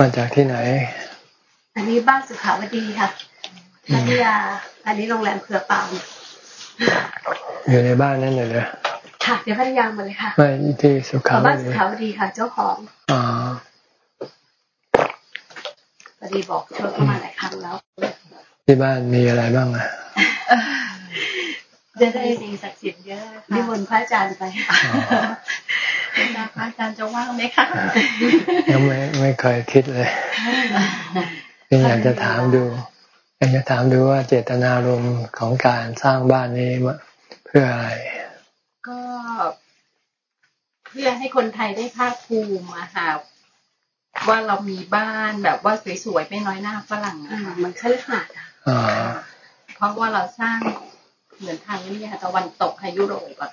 มาจากที่ไหน อันนี้บ้านสุขาวดีค่ะพัทยา อันนี้โรงแรมเครือปามอยู่ในบ้านนั่นเลยเลยค่ะเดี๋ยวพัทยามาเลยค่ะไม่ที่สุขาวดีบ้านสุขาวดีค่ะ เจ้าของอ๋อพอดีบอกเธอเข้ามาหลายครั้งแล้ว ที่บ้านมีอะไรบ้างอะจะได้สิ่งศักดิ์สิทธิ์เยอะนิมนต์พระอาจารย์ไปพระ อาจารย์จะว่างไหมคะยังไม่ไม่เคยคิดเลยอยากจะถามดูอยากจะถามดูว่าเจตนารมณ์ของการสร้างบ้านนี้เพื่ออะไร ก็ เพื่อให้คนไทยได้ภาคภูมิมาหาว่าเรามีบ้านแบบว่าสวยๆไม่น้อยหน้าฝรั่งอะมันคขนาดเพราะว่าเราสร้างเหมือนทางนี้ค่ะตะวันตกให้ยุโรปอะ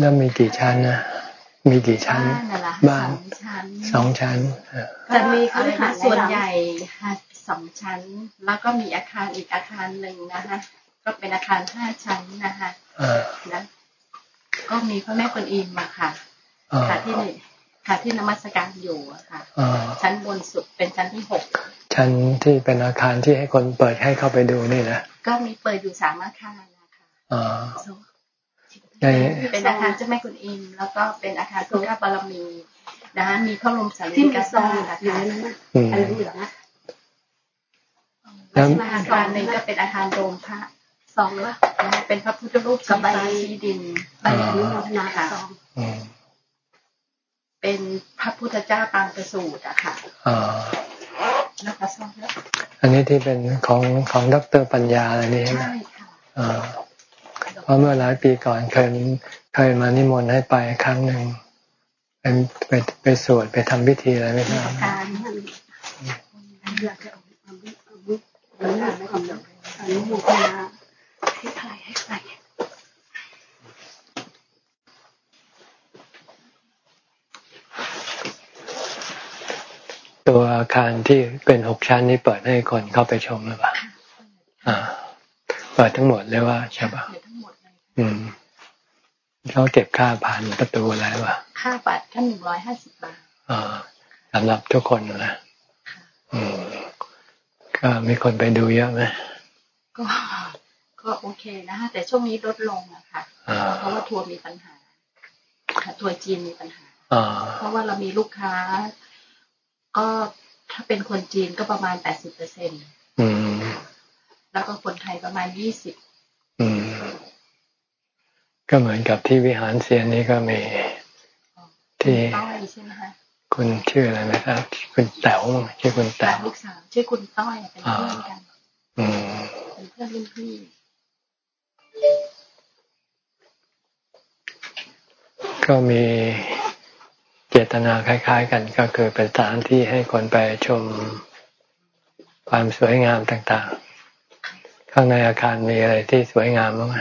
แล้วมีกี่ชั้นนะมีกี่ชั้น บ้านสองชั้นแต่มีเขาเรียกส่วนใหญ่ค่ะสองชั้น แล้วก็มีอาคารอีกอาคารหนึ่งนะคะ ก็เป็นอาคารห้าชั้นนะคะนะก็มีพระแม่คนอิมมาค่ะค่ะที่นี่ค่ะที่นมัสการอยู่อะค่ะชั้นบนสุดเป็นชั้นที่หกชั้นที่เป็นอาคารที่ให้คนเปิดให้เข้าไปดูนี่นะก็มีเปิดอยู่สามอาคารนะคะ เป็นอาคารเจ้าแม่กุนอิมแล้วก็เป็นอาคารพุทธบารมีนะคะมีพระลมสารีกาซองอยู่ในนั้นอันเหลืองนะแล้วอาคารหนึ่งก็เป็นอาคารโดมพระซองหรือว่าเป็นพระพุทธรูปสีฟ้าสีดินใบอนุโมทนาซองเป็นพระพุทธเจ้าปางประสูตรอะค่ะแล้วก็ซองแล้วอันนี้ที่เป็นของของดรปัญญาอะไรนี่ใช่ไหมใช่ค่ะพ ราะเมื่อหลายปีก่อนเคยเคยมานิมนต์ให้ไปครั้งหนึ่งเป็นไปไปสวดไปทำพิธีอะไรไม่ทราบตัวอาคารที่เป็นหกชั้นนี้เปิดให้คนเข้าไปชมหรือเปล่า อ่า เปิดทั้งหมดเลยว่าใช่ปะอืม เขาเก็บค่าผ่านประตูอะไรวะค่าบัตรแค่หนึ่งร้อยห้าสิบบาทอ่าสำหรับทุกคนนะอืมก็มีคนไปดูเยอะไหมก็ก็โอเคนะคะแต่ช่วงนี้ลดลงอะค่ะเพราะว่าทัวร์มีปัญหาทัวร์จีนมีปัญหาเพราะว่าเรามีลูกค้า ก็ถ้าเป็นคนจีนก็ประมาณแปดสิบเปอร์เซ็นต์แล้วก็คนไทยประมาณยี่สิบ ก็เหมือนกับที่วิหารเซียนนี้ก็มีที่คุณชื่ออะไรไหมครับคุณแต๋วชื่อคุณแต๋วลูกสาวชื่อคุณต้อยเป็นเพื่อนกันเป็นเพื่อนรุ่นพี่ก็มีเจตนาคล้าย ๆ กันก็คือเป็นสถานที่ให้คนไปชมความสวยงามต่าง ๆ ข้างในอาคารมีอะไรที่สวยงามบ้างไหม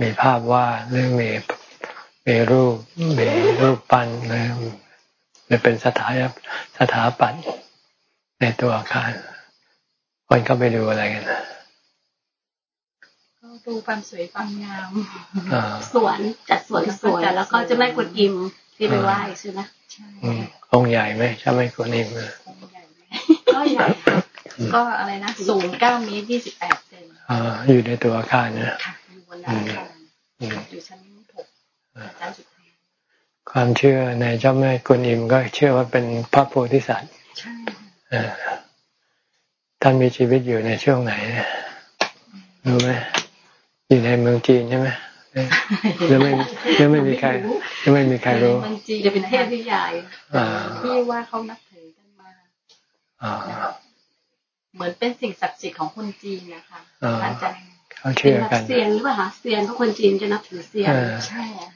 มีภาพวาดหรือมีมีรูปมีรูปปั้นหรือหรือเป็นสถาสถาปัตย์ในตัวอาคารคนเข้าไปดูอะไรกันก็ดูความสวยความงามสวนจัดสวนสวยแล้วก็จะแม่กดอิมที่ไปไหว้ใช่ไหมใช่องค์ใหญ่ไหมใช่ไหมกดอิมก็ใหญ่ก็อะไรนะสูงเก้าเมตรยี่สิบแปดเซนอ่าอยู่ในตัวอาคารนะ อยู่ชั้นหกชั้นสุดท้ายความเชื่อในเจ้าแม่กุนอิมก็เชื่อว่าเป็นพระโพธิสัตว์ใช่ท่านมีชีวิตอยู่ในช่วงไหนรู้ไหมอยู่ในเมืองจีนใช่ไหมยังไม่ยังไม่มีใครยังไม่มีใครรู้เมืองจีนจะเป็นเทพที่ใหญ่ที่ว่าเขานับถือกันมาเหมือนเป็นสิ่งศักดิ์สิทธิ์ของคนจีนนะคะอาจารย์ เขาเชื่อกันเซียนหรือเปล่าคะเซียนทุกคนจีนจะนับถือเซียนใช่ค่ะ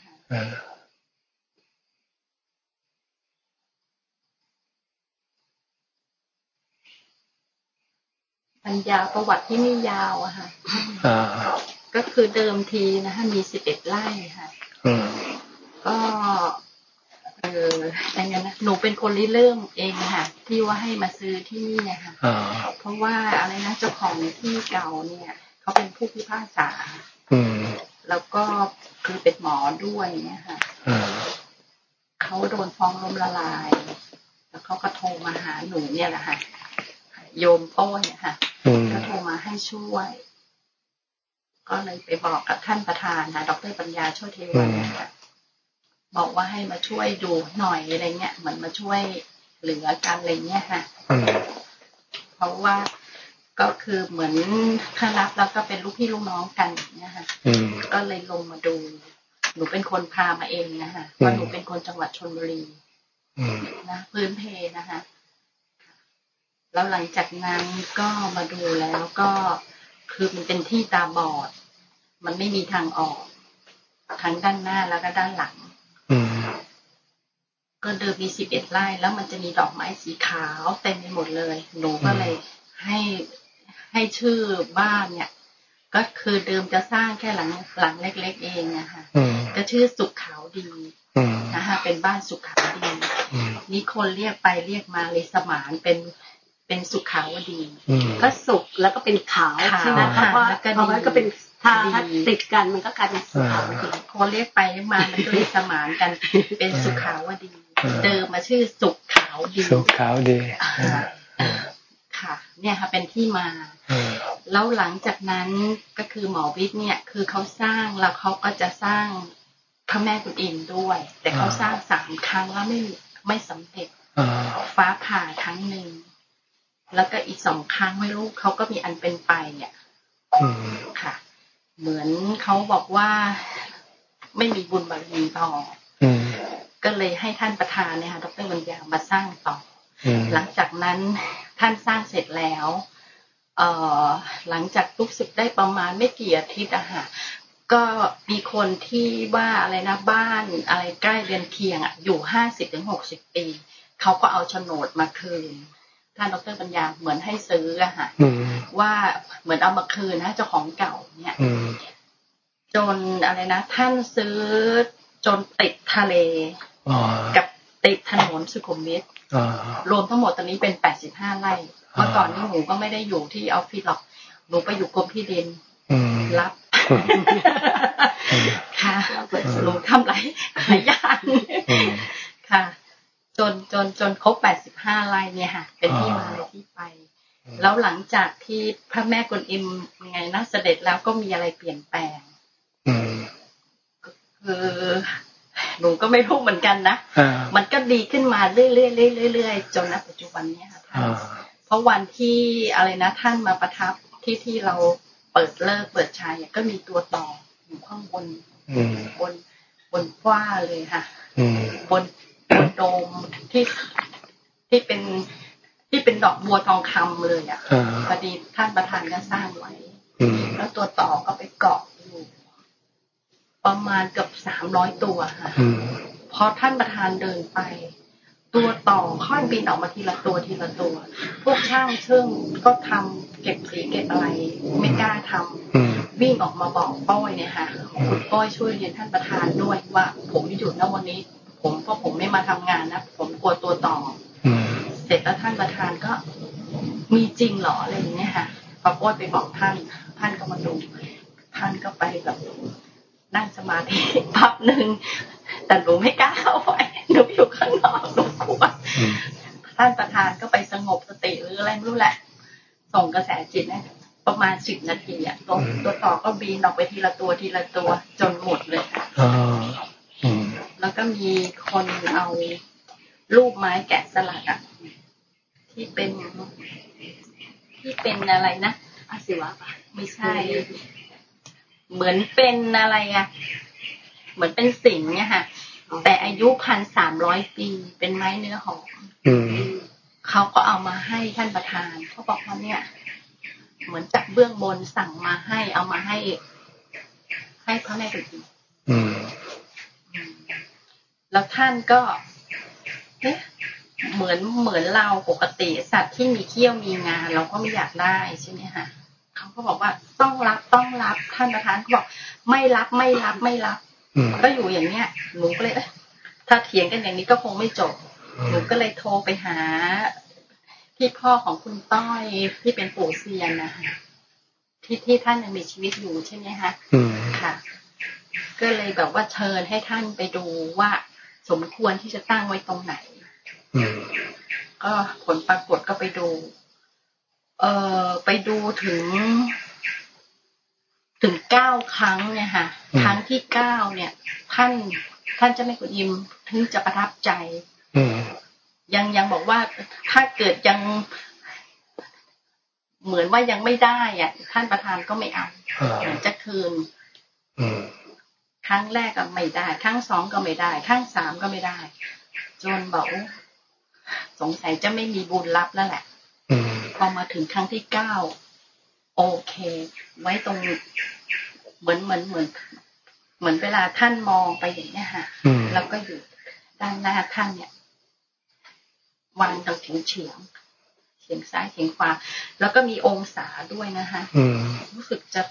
ปัญญาประวัติที่นี่ยาวอะค่ะก็คือเดิมทีนะคะมีสิบเอ็ดไร่ค่ะก็เอออย่างนั้นนะหนูเป็นคนริเริ่มเองค่ะ ที่ว่าให้มาซื้อที่นี่นะคะเพราะว่าอะไรนะเจ้าของที่เก่าเนี่ย เขาเป็นผู้พิพากษาแล้วก็คือเป็นหมอด้วยเนี่ยค่ะเขาโดนฟ้องล้มละลายเขาก็โทรมาหาหนูเนี่ยแหละค่ะโยมโป้เนี่ยค่ะก็โทรมาให้ช่วย ก็เลยไปบอกกับท่านประธานนะดรปัญญาโชติเวันค่ะบอกว่าให้มาช่วยดูหน่อยอะไรเงี้ยเหมือนมาช่วยเหลือกันอะไรเงี้ยค่ะเพราะว่า ก็คือเหมือนถ้ารับแล้วก็เป็นลูกพี่ลูกน้องกันเนี่ยค่ะก็เลยลงมาดู หนูเป็นคนพามาเองนะคะเพราะหนูเป็นคนจังหวัดชนบุรีนะพื้นเพนะคะแล้วหลังจากนั้นก็มาดูแล้วก็คือมันเป็นที่ตาบอด มันไม่มีทางออกทั้งด้านหน้าแล้วก็ด้านหลังก็เดิมมีสิบเอ็ดไร่แล้วมันจะมีดอกไม้สีขาวเต็มไปหมดเลย หนูก็เลยให้ ให้ชื่อบ้านเนี่ย ก็คือเดิมจะสร้างแค่หลังหลังเล็ก ๆ เองนะคะก็ชื่อสุขขาวดีนะคะเป็นบ้านสุขขาวดีนี่คนเรียกไปเรียกมาเลยสมานเป็นเป็นสุขาวดีก็สุขแล้วก็เป็นขาวใช่ไหมเพราะว่าเพราะว่าก็เป็นถ้าติดกันมันก็กลายเป็นสุขาวดีคนเรียกไปเรียกมามันก็เลยสมานกัน เป็นสุขาวดี เดิมมาชื่อสุขขาวดี สุขขาวดี ค่ะ เนี่ยค่ะเป็นที่มาแล้วหลังจากนั้นก็คือหมอวิทย์เนี่ย คือเขาสร้างแล้วเขาก็จะสร้างพระแม่กุฎอิมด้วย แต่เขาสร้างสามครั้งแล้วไม่ไม่สำเร็จฟ้าผ่าครั้งหนึ่งแล้วก็อีกสองครั้งไม่รู้เขาก็มีอันเป็นไปเนี่ยค่ะ เหมือนเขาบอกว่าไม่มีบุญบารมีพอก็เลยให้ท่านประธานเนี่ยค่ะดรบัญญามาสร้างต่อ หลังจากนั้นท่านสร้างเสร็จแล้วเอ่อหลังจากรู้สึกได้ประมาณไม่กี่อาทิตย์อะค่ะก็มีคนที่ว่าอะไรนะบ้านอะไรใกล้เรือนเคียงอะอยู่ห้าสิบถึงหกสิบปีเขาก็เอาโฉนดมาคืนท่านดรปัญญาเหมือนให้ซื้ออะค่ะว่าเหมือนเอามาคืนนะเจ้าของเก่าเนี่ยจนอะไรนะ ท่านซื้อจนติดทะเลกับ ติดถนนสุขุมวิทรวมทั้งหมดตอนนี้เป็นแปดสิบห้าไร่เมื่อก่อนนี้หนูก็ไม่ได้อยู่ที่ออฟฟิศหรอกหนูไปอยู่กรมที่ดินรับค่ะหนูทำไรหลายอย่างค่ะ จนจนจนครบแปดสิบห้าไร่เนี่ยค่ะ เป็นที่มาเลยที่ไป แล้วหลังจากที่พระแม่กวนอิมยังไงนะเสด็จแล้วก็มีอะไรเปลี่ยนแปลงคือ หนูก็ไม่รู้เหมือนกันนะมันก็ดีขึ้นมาเรื่อยๆเรื่อยๆจนณปัจจุบันนี้ค่ะท่านเพราะวันที่อะไรนะท่านมาประทับที่ที่เราเปิดเลิกเปิดชายก็มีตัวต่ออยู่ข้างบนบนบนฟ้าเลยค่ะบนบนโดมที่ที่เป็นที่เป็นดอกบัวทองคำเลยอะพอดีท่านประธานก็สร้างไว้แล้วตัวต่อก็ไปเกาะอยู่ ประมาณเกือบสามร้อยตัวค่ะพอท่านประธานเดินไป ตัวต่อค่อยบินออกมาทีละตัวทีละตัว พวกช่างเชิงก็ทำเก็บสีเก็บอะไร ไม่กล้าทำวิ่งออกมาบอกป้อยเนี่ยค่ะคุณป้อยช่วยเรียนท่านประธานด้วยว่า ผมหยุดนะวันนี้ ผมเพราะผมไม่มาทำงานนะผมกลัวตัวต่อเสร็จแล้วท่านประธานก็มีจริงหรออะไรอย่างเงี้ยค่ะพอโป้ไปบอกท่าน ท่านก็มาดูท่านก็ไปแบบ นั่งสมาธิพักหนึ่งแต่หนูไม่กล้าเข้าไปหนูอยู่ข้างนอกหนูกลัวท่านประธานก็ไปสงบสติหรืออะไรไม่รู้แหละ ส่งกระแสจิตนะประมาณสิบนาทีอะตัวตัวต่อก็บีนออกไปทีละตัวทีละตัวจนหมดเลยแล้วก็มีคนเอารูปไม้แกะสลักอะที่เป็น ที่เป็นอะไรนะอาศิวะปะไม่ใช่ เหมือนเป็นอะไรอะเหมือนเป็นสิงเนี่ยค่ะ แต่อายุพันสามร้อยปีเป็นไม้เนื้อหอมเขาก็เอามาให้ท่านประธานเขาบอกว่าเนี่ย เหมือนจากเบื้องบนสั่งมาให้เอามาให้ ให้พระแม่ตุกีแล้วท่านก็เหมือนเหมือนเราปกติสัตว์ที่มีเขี้ยวมีงาเราก็ไม่อยากได้ใช่ไหมคะ เขาก็บอกว่าต้องรับต้องรับท่านประธานก็บอกไม่รับไม่รับไม่รับ ก็อยู่อย่างเนี้ยหนูก็เลยถ้าเถียงกันอย่างนี้ก็คงไม่จบ หนูก็เลยโทรไปหาพี่พ่อของคุณต้อยที่เป็นปู่เซียนนะคะที่ที่ท่านยังมีชีวิตอยู่ใช่ไหมคะค่ะ ก็เลยแบบว่าเชิญให้ท่านไปดูว่าสมควรที่จะตั้งไว้ตรงไหนก็ผลปรากฏก็ไปดู เอ่อไปดูถึง ถึงเก้าครั้งเนี่ยค่ะครั้งที่เก้าเนี่ย ท่านท่านจะไม่กุยิมถึงจะประทับใจยังยังบอกว่าถ้าเกิดยังเหมือนว่ายังไม่ได้อะ ท่านประธานก็ไม่เอาจะคืนครั้งแรกก็ไม่ได้ ครั้งสองก็ไม่ได้ ครั้งสามก็ไม่ได้ จนบอกสงสัยจะไม่มีบุญรับแล้วแหละ พอมาถึงครั้งที่เก้าโอเค ไว้ตรงเหมือนเหมือนเหมือน เหมือนเวลาท่านมองไปอย่างนี้ค่ะแล้วก็อยู่ด้านหน้าท่านเนี่ยวางตรงเฉียงเฉียงเฉียงซ้ายเฉียงขวาแล้วก็มีองศาด้วยนะคะรู้สึกจะ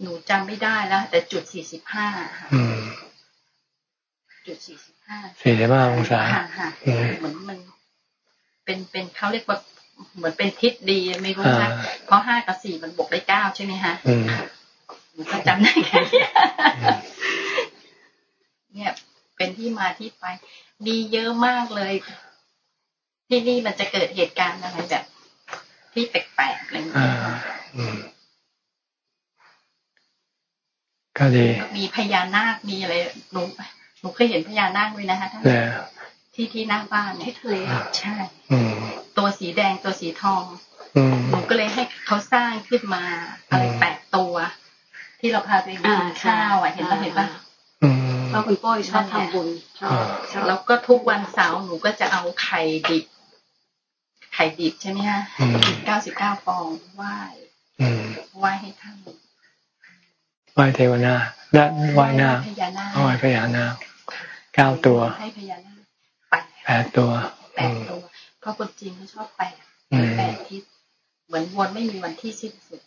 หนูจำไม่ได้แล้วแต่จุดสี่สิบห้าจุดสี่สิบห้าสี่สิบห้าองศาเหมือนมันเป็นเป็นเขาเรียกว่า เหมือนเป็นทิศดีไม่รู้นะเพราะห้ากับสี่มันบวกได้เก้าใช่ไหมฮะหนูก็จำได้แค่เนี่ยเป็นที่มาที่ไปดีเยอะมากเลย ที่นี่มันจะเกิดเหตุการณ์อะไรแบบ ที่แปลกๆอะไรอย่างเงี้ยก็ดีมีพญานาคมีอะไรหนูหนูเคยเห็นพญานาคด้วยนะคะท่าน ที่ที่หน้าบ้านที่ทะเลใช่ตัวสีแดงตัวสีทองหนูก็เลยให้เขาสร้างขึ้นมาอะไรแปดตัว ที่เราพาไปกินข้าวอะเห็นปะเห็นปะเพราะคุณป้อยชอบทำบุญแล้วก็ทุกวันเสาร์หนูก็จะเอาไข่ดิบไข่ดิบใช่ไหมฮะเก้าสิบเก้าฟองไหว้ไหว้ให้ท่านไหว้เทวนาและไหว้หน้าไหว้พญานาคเก้าตัวให้พญานาค แปดตัวแปดตัวเพราะคนจีนเขาชอบแปดแปดทิศเหมือนวนไม่มีวันที่สิ้นสุด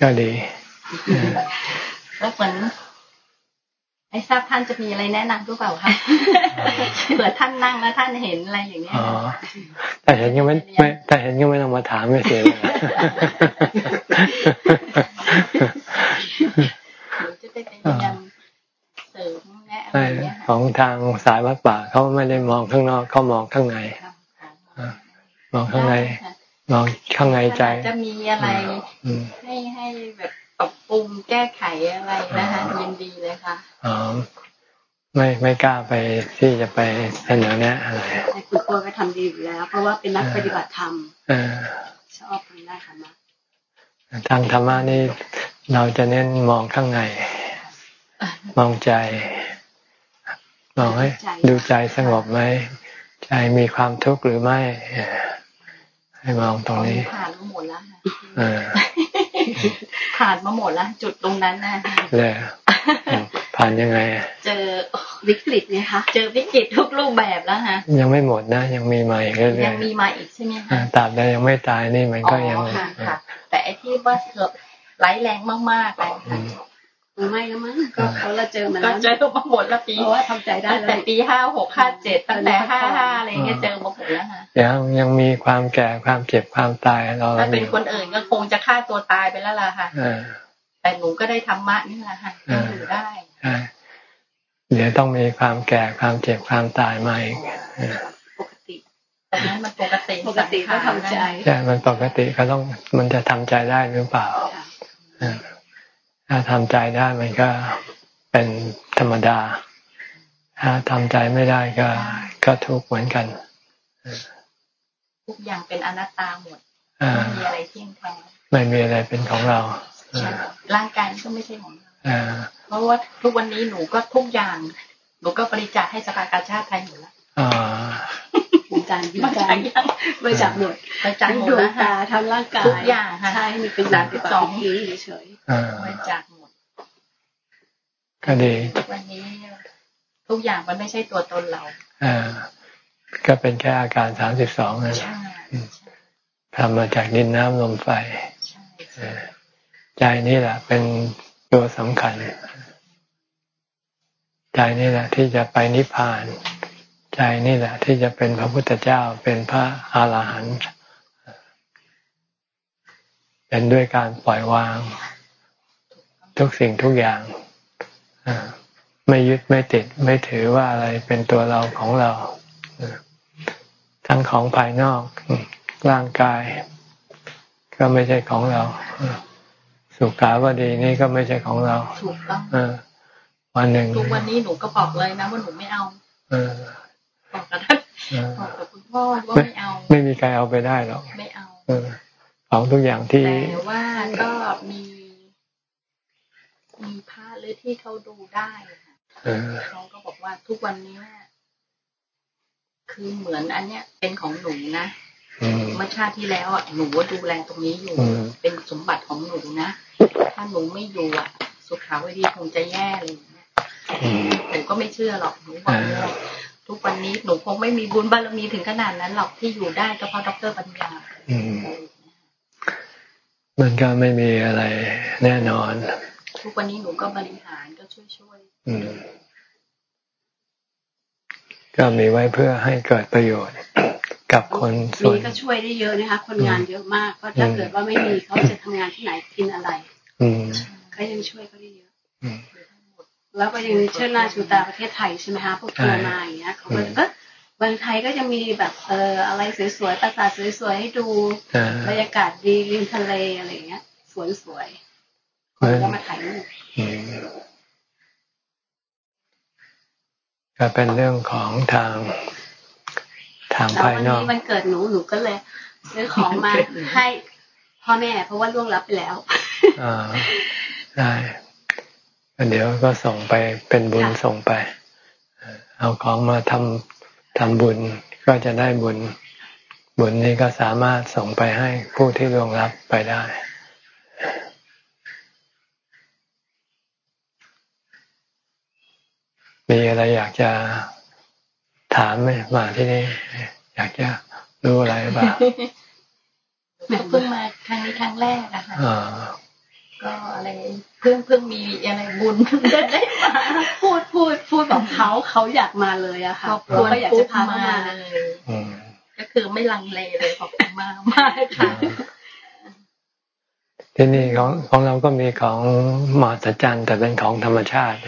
ก็ดีแล้วเหมือนไอ้ทราบท่านจะมีอะไรแนะนำหรือเปล่าคะเผื่อท่านนั่งแล้วท่านเห็นอะไรอย่างเงี้ยอ๋อแต่เห็นยังไม่ไม่แต่เห็นยังไม่ต้องมาถามไม่เสียเลยจะได้พยายามเสริมแนะอะ ไรเงี้ยของทางสายวัดป่าเขาไม่ได้มองข้างนอกเขามองข้างในมองข้างในมองข้างในใจ จะมีอะไร ให้ให้แบบปรับปรุงแก้ไขอะไรนะคะยินดีเลยค่ะอ๋อไม่ไม่กล้าไปที่จะไปเสนอแนะอะไรคุณพ่อก็ทำดีอยู่แล้ว เพราะว่าเป็นนักปฏิบัติธรรมชอบทางด้านธรรมะทางธรรมะนี่เราจะเน้นมองข้างใน มองใจ มองให้ดูใจสงบไหมใจมีความทุกข์หรือไม่ ให้มองตรงนี้ผ่านมาหมดแล้วผ่านมาหมดแล้วจุดตรงนั้นนะเลยผ่านยังไง เจอวิกฤตไงคะเจอวิกฤตทุกรูปแบบแล้วฮะยังไม่หมดนะ ยังมีมาอีกเรื่อยๆยังมีมาอีกใช่ไหมคะตราบใดยังไม่ตายนี่มันก็ยังค่ะแต่ไอ้ที่ว่าเถอะไร้แรงมากๆเลย ไม่แล้วมั้งก็เขาเราเจอมันก็เจอมาหมดแล้วปีเพราะว่าทำใจได้แต่ปีห้าหกห้าเจ็ดตั้งแต่ห้าห้าอะไรเงี้ยเจอมาหมดแล้วค่ะยังยังมีความแก่ความเจ็บความตายเราถ้าเป็นคนอื่นก็คงจะฆ่าตัวตายไปแล้วล่ะค่ะแต่หนูก็ได้ธรรมะนี่แหละค่ะอยู่ได้เดี๋ยวต้องมีความแก่ความเจ็บความตายมาอีกปกติแต่นั้นมันปกติปกติก็ทำใจใช่มันปกติก็ต้องมันจะทำใจได้หรือเปล่า ถ้าทำใจได้มันก็เป็นธรรมดา ถ้าทำใจไม่ได้ก็ก็ทุกข์เหมือนกันทุกอย่างเป็นอนัตตาหมดไม่มีอะไรเที่ยงแท้ไม่มีอะไรเป็นของเราร่างกายก็ไม่ใช่ของเราเพราะว่าทุกวันนี้หนูก็ทุกอย่าง หนูก็บริจาคให้สภากาชาติไทยหมดแล้ว บริจาคบริจาคบริจาคหมดบริจาคหมดแล้วค่ะทั้งร่างกายทุกอย่างค่ะใช่มีเป็นสามสิบสองเฉยบริจาคหมดก็ดีวันนี้ ทุกอย่างมันไม่ใช่ตัวตนเราอ่าก็เป็นแค่อาการสามสิบสองนั่นแหละทำมาจากดินน้ำลมไฟใจนี่แหละ เป็นตัวสำคัญ ใจนี่แหละ ที่จะไปนิพพาน ใจนี่แหละ ที่จะเป็นพระพุทธเจ้าเป็นพระอาหารหันต์เป็นด้วยการปล่อยวาง ทุกสิ่งทุกอย่างไม่ยึดไม่ติด ไม่ถือว่าอะไรเป็นตัวเราของเรา ทั้งของภายนอกร่างกาย ก็ไม่ใช่ของเราสุขาวดีนี่ก็ไม่ใช่ของเราถูกต้องวันหนึ่งทุกวันนี้หนูก็บอกเลยนะว่าหนูไม่เอา บอกกับท่านบอกกับคุณพ่อว่าไม่เอา ไม่มีใครเอาไปได้หรอกไม่เอาของทุกอย่างที่แต่ว่าก็มีมีพระหรือที่เขาดูได้ค่ะเขาก็บอกว่าทุกวันนี้คือเหมือนอันเนี้ยเป็นของหนูนะเมื่อชาติที่แล้วอะหนูว่าดูแลตรงนี้อยู่ เป็นสมบัติของหนูนะถ้าหนูไม่อยู่อะ สุขาวดีคงจะแย่เลยหนูก็ไม่เชื่อหรอกหนูบอกเลย ทุกวันนี้หนูคงไม่มีบุญบารมีถึงขนาดนั้นหรอกที่อยู่ได้ก็เพราะดรปัญญามันก็ไม่มีอะไรแน่นอน ทุกวันนี้หนูก็บริหารก็ช่วยช่วยก็มีไว้เพื่อให้เกิดประโยชน์กับคนส่วนมีก็ช่วยได้เยอะนะคะ คนงานเยอะมากเพราะถ้าเกิดว่าไม่มีเขาจะทำงานที่ไหนกินอะไรอืก็ยังช่วยเขาได้เยอะ แล้วก็ยังเชิญหน้าชูตาประเทศไทยใช่ไหมคะพวกทัวร์มาอย่างเงี้ยเขาก็เมืองไทยก็จะมีแบบเอออะไรสวยๆปราสาทสวยๆให้ดูบรรยากาศดีริมทะเลอะไรเงี้ย สวยๆคนก็มาถ่ายรูปก็เป็นเรื่องของทางทางภายนอกวันนี้มันเกิดหนูหนูก็เลยซื้อของมาให้พ่อแม่เพราะว่าล่วงลับไปแล้วอ่าได้ เดี๋ยวก็ส่งไปเป็นบุญส่งไป เอาของมาทำทำบุญก็จะได้บุญ บุญนี้ก็สามารถส่งไปให้ผู้ที่ล่วงลับไปได้มีอะไรอยากจะถามไหมมาที่นี่อยากจะรู้อะไรบ้างเพิ่งมาครั้งนี้ครั้งแรกอะค่ะ ก็อะไรเพิ่งเพิ่งมีอะไรบุญจะได้มาพูดพูดพูดกับเขาเขาอยากมาเลยอะค่ะก็อยากจะพามาเลยก็คือไม่ลังเลเลยบอกมามากค่ะที่นี่ของของเราก็มีของมหัศจรรย์แต่เป็นของธรรมชาติ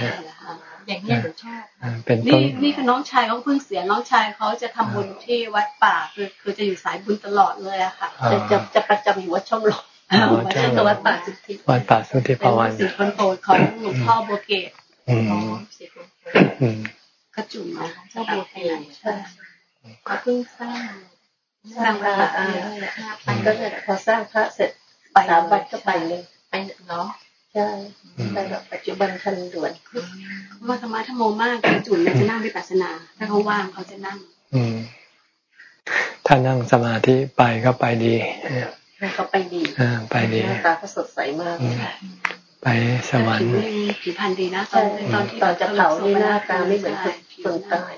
อย่างนี้หนูชอบเป็นต้นนี่คือน้องชายเขาเพิ่งเสียน้องชายเขาจะทำบุญที่วัดป่าคือคือจะอยู่สายบุญตลอดเลยอะค่ะจะจะจะประจำอยู่วัดช่องลม วัดช่องวัดป่าสุทธิวัดป่าสุทธิภวันสิคนโปรดของหลวงพ่อโบเกตก็จุ่มมาเจ้าโบเกตใช่เขาเพิ่งสร้างสร้างพระก็เลยพอสร้างพระเสร็จสามวันก็ไปเลยไปเนาะใช่แต่แบบปัจจุบันทันด่วนว่าธรรมะธรรมโมมากจุนเนี่ยจะนั่งวิปัสสนา ถ้าเขาว่างเขาจะนั่ง อืมถ้านั่งสมาธิไปก็ไปดี ก็ไปดีอ่าไปดีตาก็สดใสมากไปสวรรค์ผิวพรรณดีนะตอนตอนที่ตอนจะเผานี่หน้าตาไม่เหมือนคนตาย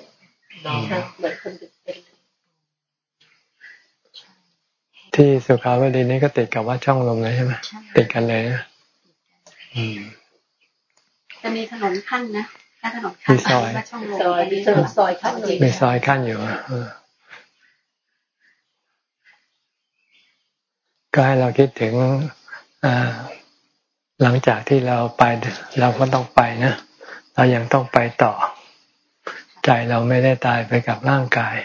เหมือนคนเป็นที่สุขาวดีนี่ก็ติดกับวัดช่องลมเลยใช่ไหมติดกันเลยนะจะมีถนนขั้นนะถ้าถนนขั้นซอยซอยมีซอยขั้นมีซอยขั้นอยู่ ก็ให้เราคิดถึงหลังจากที่เราไปเราก็ต้องไปนะเรายังต้องไปต่อ ใจเราไม่ได้ตายไปกับร่างกาย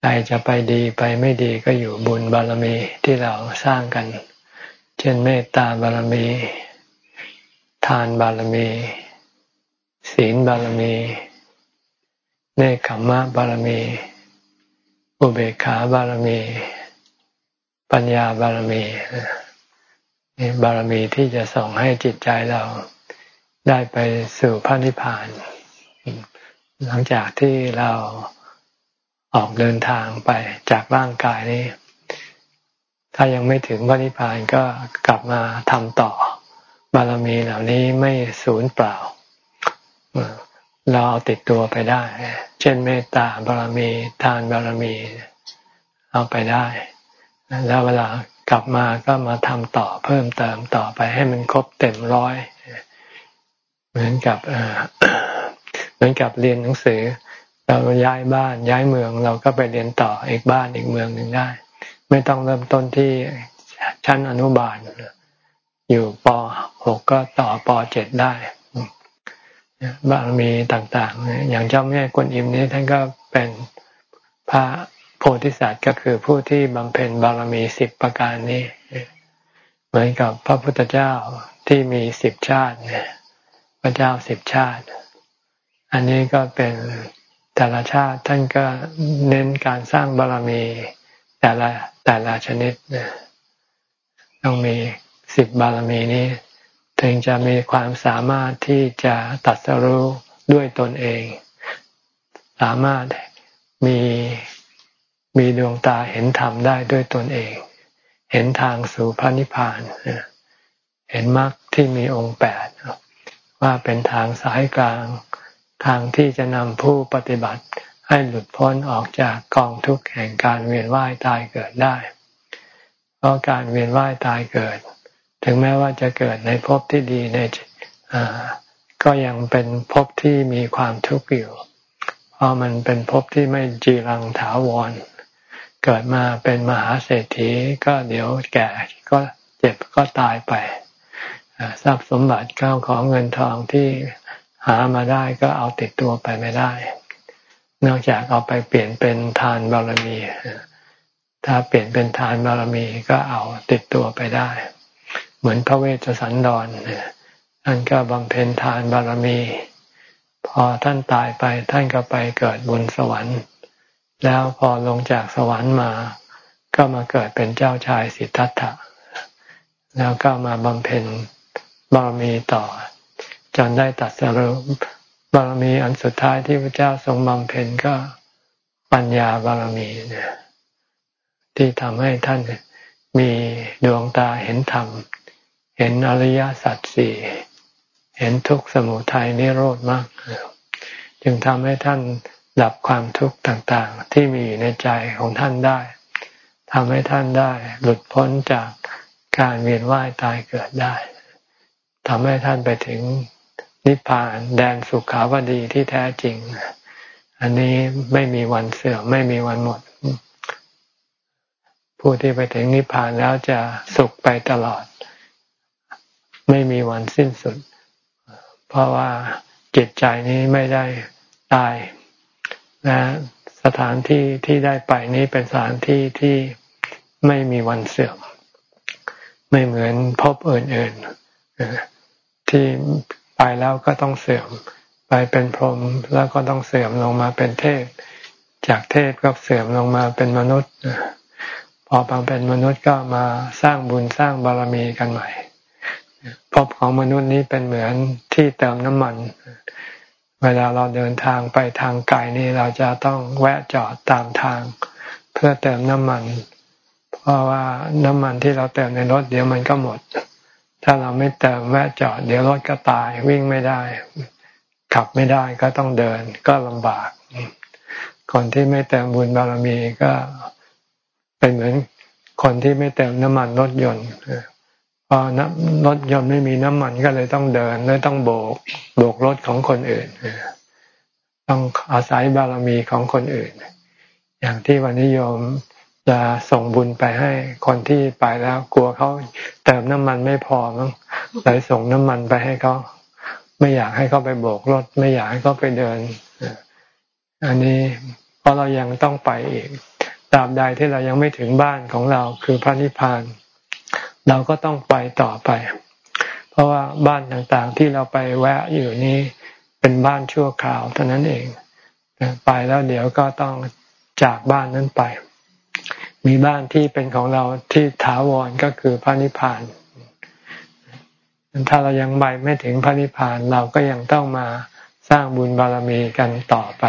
ใจจะไปดีไปไม่ดีก็อยู่บุญบารมีที่เราสร้างกัน เช่นเมตตาบารมี ทานบารมี ศีลบารมีเนคขมมะบารมี อุเบกขาบารมี ปัญญาบารมีนี่บารมีที่จะส่งให้จิตใจเราได้ไปสู่พระนิพพาน หลังจากที่เราออกเดินทางไปจากร่างกายนี้ ถ้ายังไม่ถึงพระนิพพานก็กลับมาทำต่อ บารมีเหล่านี้ไม่สูญเปล่า เราเอาติดตัวไปได้ เช่นเมตตาบารมี ทานบารมี เอาไปได้ แล้วเวลากลับมาก็มาทำต่อเพิ่มเติมต่อไปให้มันครบเต็มร้อย เหมือนกับเหมือนกับเรียนหนังสือ เราย้ายบ้านย้ายเมืองเราก็ไปเรียนต่ออีกบ้านอีกเมืองหนึ่งได้ ไม่ต้องเริ่มต้นที่ชั้นอนุบาลอยู่ป .6 ก็ต่อป .7 ได้บารมีต่าง ๆ อย่างเจ้าแม่กวนอิมนี้ท่านก็เป็นพระ โพธิสัตว์ก็คือผู้ที่บำเพ็ญบารมีสิบประการนี้ เหมือนกับพระพุทธเจ้าที่มีสิบชาติพระเจ้าสิบชาติ อันนี้ก็เป็นแต่ละชาติท่านก็เน้นการสร้างบารมีแต่ละแต่ละชนิดต้องมีสิบบารมีนี้ ถึงจะมีความสามารถที่จะตัดสรู้ด้วยตนเอง สามารถมี มีดวงตาเห็นธรรมได้ด้วยตนเอง เห็นทางสู่พระนิพพานเห็นมรรคที่มีองค์แปดว่าเป็นทางสายกลาง ทางที่จะนำผู้ปฏิบัติให้หลุดพ้นออกจากกองทุกข์แห่งการเวียนว่ายตายเกิดได้ เพราะการเวียนว่ายตายเกิด ถึงแม้ว่าจะเกิดในภพที่ดีในก็ยังเป็นภพที่มีความทุกข์อยู่ เพราะมันเป็นภพที่ไม่จีรังถาวร เกิดมาเป็นมหาเศรษฐีก็เดี๋ยวแก่ก็เจ็บก็ตายไปทรัพย์สมบัติเข้าของเงินทองที่หามาได้ก็เอาติดตัวไปไม่ได้ นอกจากเอาไปเปลี่ยนเป็นทานบารมี ถ้าเปลี่ยนเป็นทานบารมีก็เอาติดตัวไปได้ เหมือนพระเวชสันดรท่านก็บำเพ็ญทานบารมี พอท่านตายไปท่านก็ไปเกิดบนสวรรค์ แล้วพอลงจากสวรรค์มา ก็มาเกิดเป็นเจ้าชายสิทธัตถะ แล้วก็มาบำเพ็ญบารมีต่อ จนได้ตัดสรุบารมีอันสุดท้ายที่พระเจ้าทรงบำเพ็ญก็ปัญญาบารมีเนี่ยที่ทำให้ท่านมีดวงตาเห็นธรรม เห็นอริยสัจสี่เห็นทุกข์สมุทัยนิโรธมาก จึงทำให้ท่าน ดับความทุกข์ต่างๆ ที่มีอยู่ในใจของท่านได้ทำให้ท่านได้ หลุดพ้นจากการเวียนว่ายตายเกิดได้ทำให้ท่านไปถึงนิพพานแดนสุขาวดีที่แท้จริง อันนี้ไม่มีวันเสื่อมไม่มีวันหมด ผู้ที่ไปถึงนิพพานแล้วจะสุขไปตลอด ไม่มีวันสิ้นสุด เพราะว่าจิตใจนี้ไม่ได้ตาย นะสถานที่ที่ได้ไปนี้เป็นสถานที่ที่ไม่มีวันเสื่อม ไม่เหมือนพบอื่นๆที่ไปแล้วก็ต้องเสื่อม ไปเป็นพรหมแล้วก็ต้องเสื่อมลงมาเป็นเทพ จากเทพก็เสื่อมลงมาเป็นมนุษย์พอมาเป็นมนุษย์ก็มาสร้างบุญสร้างบารมีกันใหม่พบของมนุษย์นี้เป็นเหมือนที่เติมน้ำมัน เวลาเราเดินทางไปทางไกลนี่เราจะต้องแวะจอดตามทาง เพื่อเติมน้ำมัน เพราะว่าน้ำมันที่เราเติมในรถเดี๋ยวมันก็หมด ถ้าเราไม่เติมแวะจอด เดี๋ยวรถก็ตายวิ่งไม่ได้ ขับไม่ได้ก็ต้องเดินก็ลำบาก คนที่ไม่เติมบุญบารมีก็เป็นเหมือนคนที่ไม่เติมน้ำมันรถยนต์ พอน้ำรถยนต์ไม่มีน้ำมันก็เลยต้องเดินเลยต้องโบกโบกรถของคนอื่นต้องอาศัยบารมีของคนอื่น อย่างที่วันนิยมจะส่งบุญไปให้คนที่ไปแล้วกลัวเขาเติมน้ำมันไม่พอมั้งเลยส่งน้ำมันไปให้เขาไม่อยากให้เขาไปโบกรถ ไม่อยากให้เขาไปเดินอันนี้เพราะเรายังต้องไปอีกตราบใดที่เรายังไม่ถึงบ้านของเราคือพระนิพพานเเราก็ต้องไปต่อไป เพราะว่าบ้านต่างๆที่เราไปแวะอยู่นี้เป็นบ้านชั่วคราวเท่านั้นเองไปแล้วเดี๋ยวก็ต้องจากบ้านนั้นไป มีบ้านที่เป็นของเราที่ถาวรก็คือพระนิพพานถ้าเรายังไปไม่ถึงพระนิพพานเราก็ยังต้องมาสร้างบุญบารมีกันต่อไป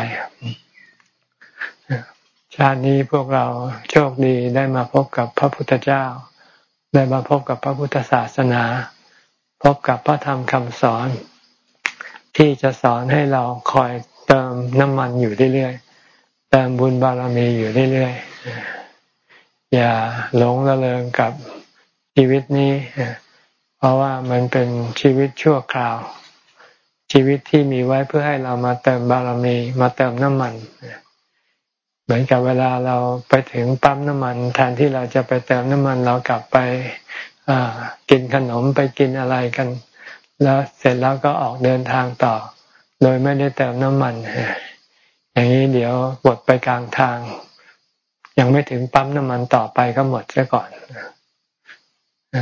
ชาตินี้พวกเราโชคดีได้มาพบกับพระพุทธเจ้า ได้มาพบกับพระพุทธศาสนา พบกับพระธรรมคำสอน ที่จะสอนให้เราคอยเติมน้ำมันอยู่เรื่อยๆเติมบุญบารมีอยู่เรื่อยๆอย่าหลงระเริงกับชีวิตนี้ เพราะว่ามันเป็นชีวิตชั่วคราว ชีวิตที่มีไว้เพื่อให้เรามาเติมบารมี มาเติมน้ำมันเหมือนกับเวลาเราไปถึงปั๊มน้ำมัน แทนที่เราจะไปเติมน้ำมันเรากลับไปกินขนมไปกินอะไรกัน แล้วเสร็จแล้วก็ออกเดินทางต่อ โดยไม่ได้เติมน้ำมัน อย่างนี้เดี๋ยวหมดไปกลางทาง ยังไม่ถึงปั๊มน้ำมันต่อไปก็หมดซะก่อนดั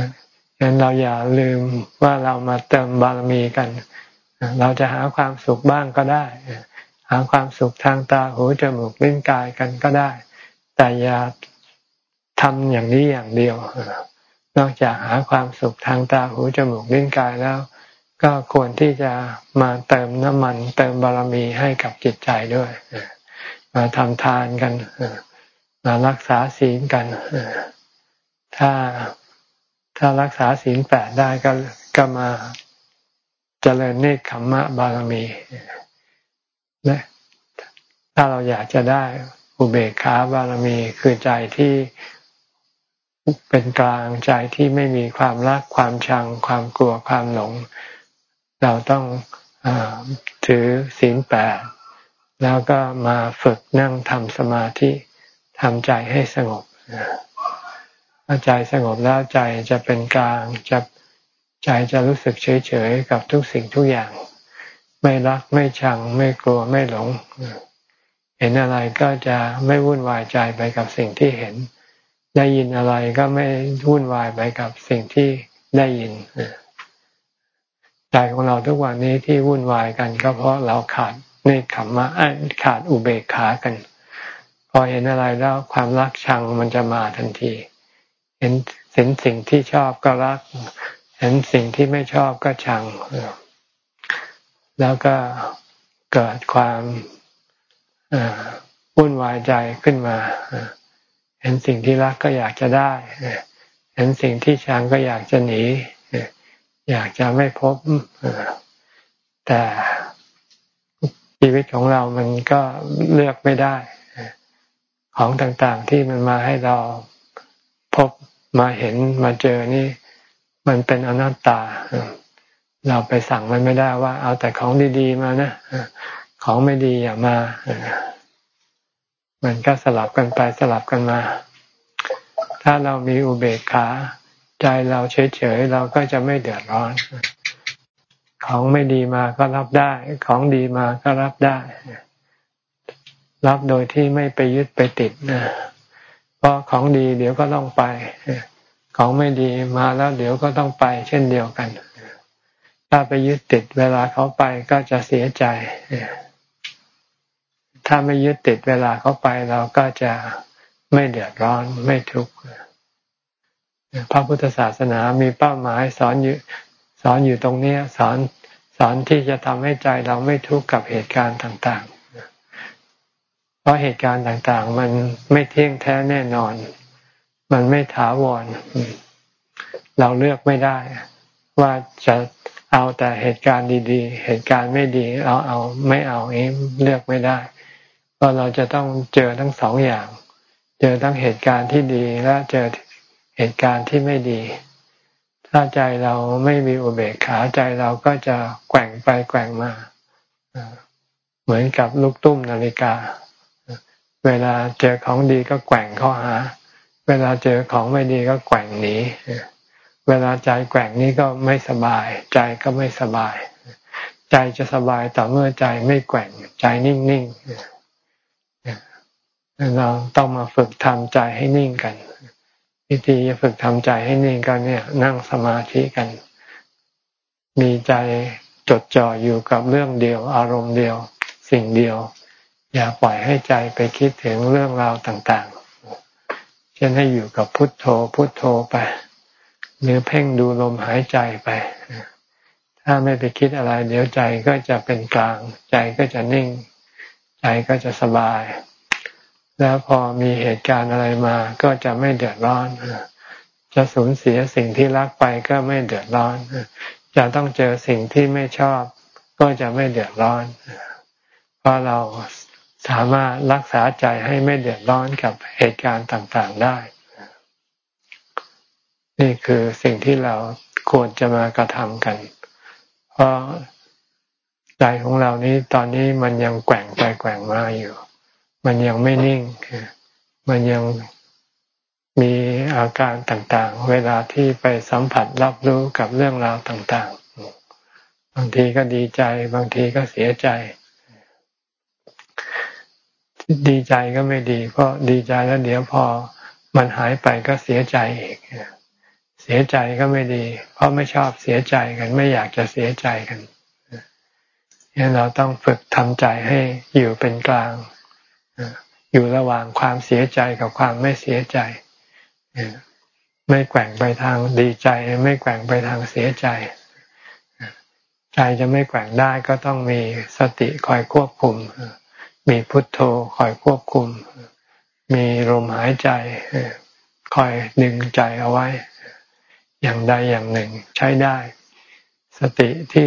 งนั้นเราอย่าลืมว่าเรามาเติมบารมีกัน เราจะหาความสุขบ้างก็ได้ หาความสุขทางตาหูจมูกลิ้นกายกันก็ได้ แต่อย่าทำอย่างนี้อย่างเดียวนอกจากหาความสุขทางตาหูจมูกลิ้นกายแล้ว ก็ควรที่จะมาเติมน้ำมัน เติมบารมีให้กับจิตใจด้วยมาทำทานกันมารักษาศีลกันถ้าถ้ารักษาศีลแปดได้ก็ก็มาเจริญเนคขมมะบารมี นะถ้าเราอยากจะได้อุเบกขาบารมีคือใจที่เป็นกลางใจที่ไม่มีความรักความชัง ความกลัวความหลง เราต้องอถือศีลแปดแล้วก็มาฝึกนั่งทำสมาธิทำใจให้สงบถ้าใจสงบแล้วใจจะเป็นกลางจะใจจะรู้สึกเฉยๆกับทุกสิ่งทุกอย่าง ไม่รักไม่ชัง ไม่กลัวไม่หลง เห็นอะไรก็จะไม่วุ่นวายใจไปกับสิ่งที่เห็น ได้ยินอะไรก็ไม่วุ่นวายไปกับสิ่งที่ได้ยินใจของเราทุกวันนี้ที่วุ่นวายกันก็เพราะเราขาดเนขมมะขาดอุเบกขากัน พอเห็นอะไรแล้วความรักชังมันจะมาทันที เห็นเห็นสิ่งที่ชอบก็รัก เห็นสิ่งที่ไม่ชอบก็ชัง แล้วก็เกิดความวุ่นวายใจขึ้นมา เห็นสิ่งที่รักก็อยากจะได้ เห็นสิ่งที่ชังก็อยากจะหนี อยากจะไม่พบ แต่ชีวิตของเรามันก็เลือกไม่ได้ ของต่างๆที่มันมาให้เราพบมาเห็นมาเจอนี่ มันเป็นอนัตตา เราไปสั่งมันไม่ได้ว่า เอาแต่ของดีๆมานะของไม่ดีอย่ามามันก็สลับกันไปสลับกันมา ถ้าเรามีอุเบกขา ใจเราเฉยๆเราก็จะไม่เดือดร้อน ของไม่ดีมาก็รับได้ ของดีมาก็รับได้ รับโดยที่ไม่ไปยึดไปติดนะเพราะของดีเดี๋ยวก็ต้องไป ของไม่ดีมาแล้วเดี๋ยวก็ต้องไป เช่นเดียวกัน ถ้าไปยึดติดเวลาเขาไปก็จะเสียใจ ถ้าไม่ยึดติดเวลาเขาไปเราก็จะไม่เดือดร้อนไม่ทุกข์พระพุทธศาสนามีเป้าหมายสอนอยู่สอนอยู่ตรงนี้สอนสอนที่จะทำให้ใจเราไม่ทุกข์กับเหตุการณ์ต่าง ๆ เพราะเหตุการณ์ต่างๆ มันไม่เที่ยงแท้แน่นอน มันไม่ถาวร เราเลือกไม่ได้ ว่าจะ เอาแต่เหตุการณ์ดีๆ เหตุการณ์ไม่ดีเอาเอาไม่เอาเองเลือกไม่ได้ว่าเราจะต้องเจอทั้งสองอย่าง เจอทั้งเหตุการณ์ที่ดีและเจอเหตุการณ์ที่ไม่ดี ถ้าใจเราไม่มีอุเบกขาใจเราก็จะแกว่งไปแกว่งมาเหมือนกับลูกตุ้มนาฬิกา เวลาเจอของดีก็แกว่งเข้าหา เวลาเจอของไม่ดีก็แกว่งหนี เวลาใจแกว่งนี้ก็ไม่สบาย ใจก็ไม่สบาย ใจจะสบายต่อเมื่อใจไม่แกว่ง ใจนิ่งๆเราต้องมาฝึกทำใจให้นิ่งกันวิธีจะฝึกทำใจให้นิ่งกันเนี่ย นั่งสมาธิกัน มีใจจดจ่ออยู่กับเรื่องเดียว อารมณ์เดียว สิ่งเดียว อย่าปล่อยให้ใจไปคิดถึงเรื่องราวต่าง ๆ เช่นให้อยู่กับพุทโธพุทโธไป หรือเพ่งดูลมหายใจไป ถ้าไม่ไปคิดอะไร เดี๋ยวใจก็จะเป็นกลาง ใจก็จะนิ่ง ใจก็จะสบาย แล้วพอมีเหตุการณ์อะไรมา ก็จะไม่เดือดร้อน จะสูญเสียสิ่งที่รักไปก็ไม่เดือดร้อน จะต้องเจอสิ่งที่ไม่ชอบ ก็จะไม่เดือดร้อน เพราะเราสามารถรักษาใจให้ไม่เดือดร้อนกับเหตุการณ์ต่างๆได้ นี่คือสิ่งที่เราควรจะมากระทำกัน เพราะใจของเรานี้ตอนนี้มันยังแกว่งไปแกว่งมาอยู่ มันยังไม่นิ่ง มันยังมีอาการต่างๆ เวลาที่ไปสัมผัสรับรู้กับเรื่องราวต่างๆ บางทีก็ดีใจ บางทีก็เสียใจ ดีใจก็ไม่ดี เพราะดีใจแล้วเดี๋ยวพอมันหายไปก็เสียใจอีกเสียใจก็ไม่ดี เพราะไม่ชอบเสียใจกันไม่อยากจะเสียใจกันนี่เราต้องฝึกทำใจให้อยู่เป็นกลาง อยู่ระหว่างความเสียใจกับความไม่เสียใจ ไม่แกว่งไปทางดีใจ ไม่แกว่งไปทางเสียใจ ใจจะไม่แกว่งได้ก็ต้องมีสติคอยควบคุม มีพุทโธคอยควบคุม มีลมหายใจ คอยดึงใจเอาไว้ อย่างใดอย่างหนึ่งใช้ได้ สติที่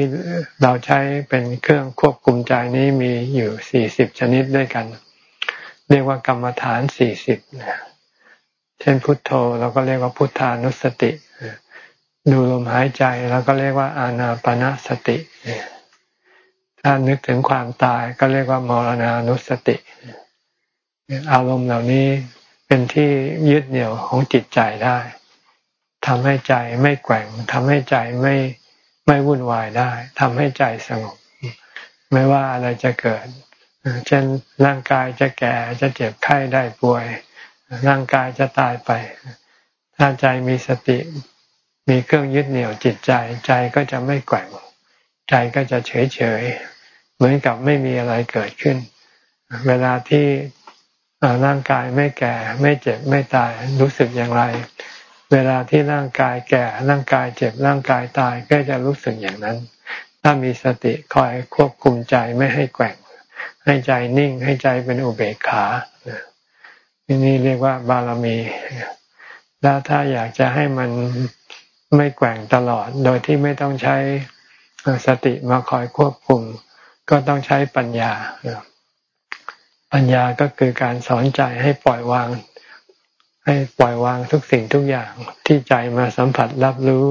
เราใช้เป็นเครื่องควบคุมใจนี้มีอยู่สี่สิบชนิดด้วยกัน เรียกว่ากรรมฐานสี่สิบเช่นพุทโธเราก็เรียกว่าพุทธานุสติ ดูลมหายใจเราก็เรียกว่าอานาปนาสติ ถ้านึกถึงความตายก็เรียกว่ามรณานุสติ อารมณ์เหล่านี้เป็นที่ยึดเหนี่ยวของจิตใจได้ ทำให้ใจไม่แกว่งทำให้ใจไม่ไม่วุ่นวายได้ทำให้ใจสงบ ไม่ว่าอะไรจะเกิดเช่นร่างกายจะแก่จะเจ็บไข้ได้ป่วย ร่างกายจะตายไป ถ้าใจมีสติ มีเครื่องยึดเหนี่ยวจิตใจ ใจก็จะไม่แกว่ง ใจก็จะเฉยเฉยเหมือนกับไม่มีอะไรเกิดขึ้น เวลาที่ร่างกายไม่แก่ ไม่เจ็บไม่ตายรู้สึกอย่างไร เวลาที่ร่างกายแก่ร่างกายเจ็บร่างกายตายก็จะรู้สึกอย่างนั้น ถ้ามีสติคอยควบคุมใจไม่ให้แกว่ง ให้ใจนิ่งให้ใจเป็นอุเบกขานี่เรียกว่าบารมี แล้วถ้าอยากจะให้มันไม่แกว่งตลอด โดยที่ไม่ต้องใช้สติมาคอยควบคุม ก็ต้องใช้ปัญญา ปัญญาก็คือการสอนใจให้ปล่อยวาง ให้ปล่อยวางทุกสิ่งทุกอย่างที่ใจมาสัมผัสรับรู้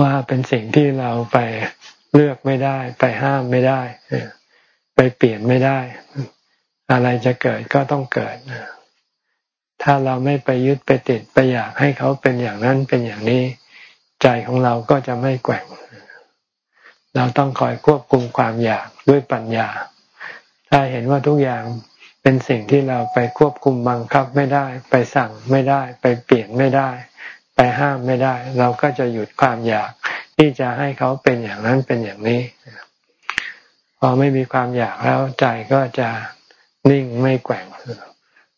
ว่าเป็นสิ่งที่เราไปเลือกไม่ได้ ไปห้ามไม่ได้ ไปเปลี่ยนไม่ได้ อะไรจะเกิดก็ต้องเกิด ถ้าเราไม่ไปยึดไปติดไปอยากให้เขาเป็นอย่างนั้นเป็นอย่างนี้ ใจของเราก็จะไม่แกว่ง เราต้องคอยควบคุมความอยากด้วยปัญญา ถ้าเห็นว่าทุกอย่าง เป็นสิ่งที่เราไปควบคุมบังคับไม่ได้ ไปสั่งไม่ได้ ไปเปลี่ยนไม่ได้ ไปห้ามไม่ได้ เราก็จะหยุดความอยาก ที่จะให้เขาเป็นอย่างนั้นเป็นอย่างนี้พอไม่มีความอยากแล้วใจก็จะนิ่งไม่แกว่ง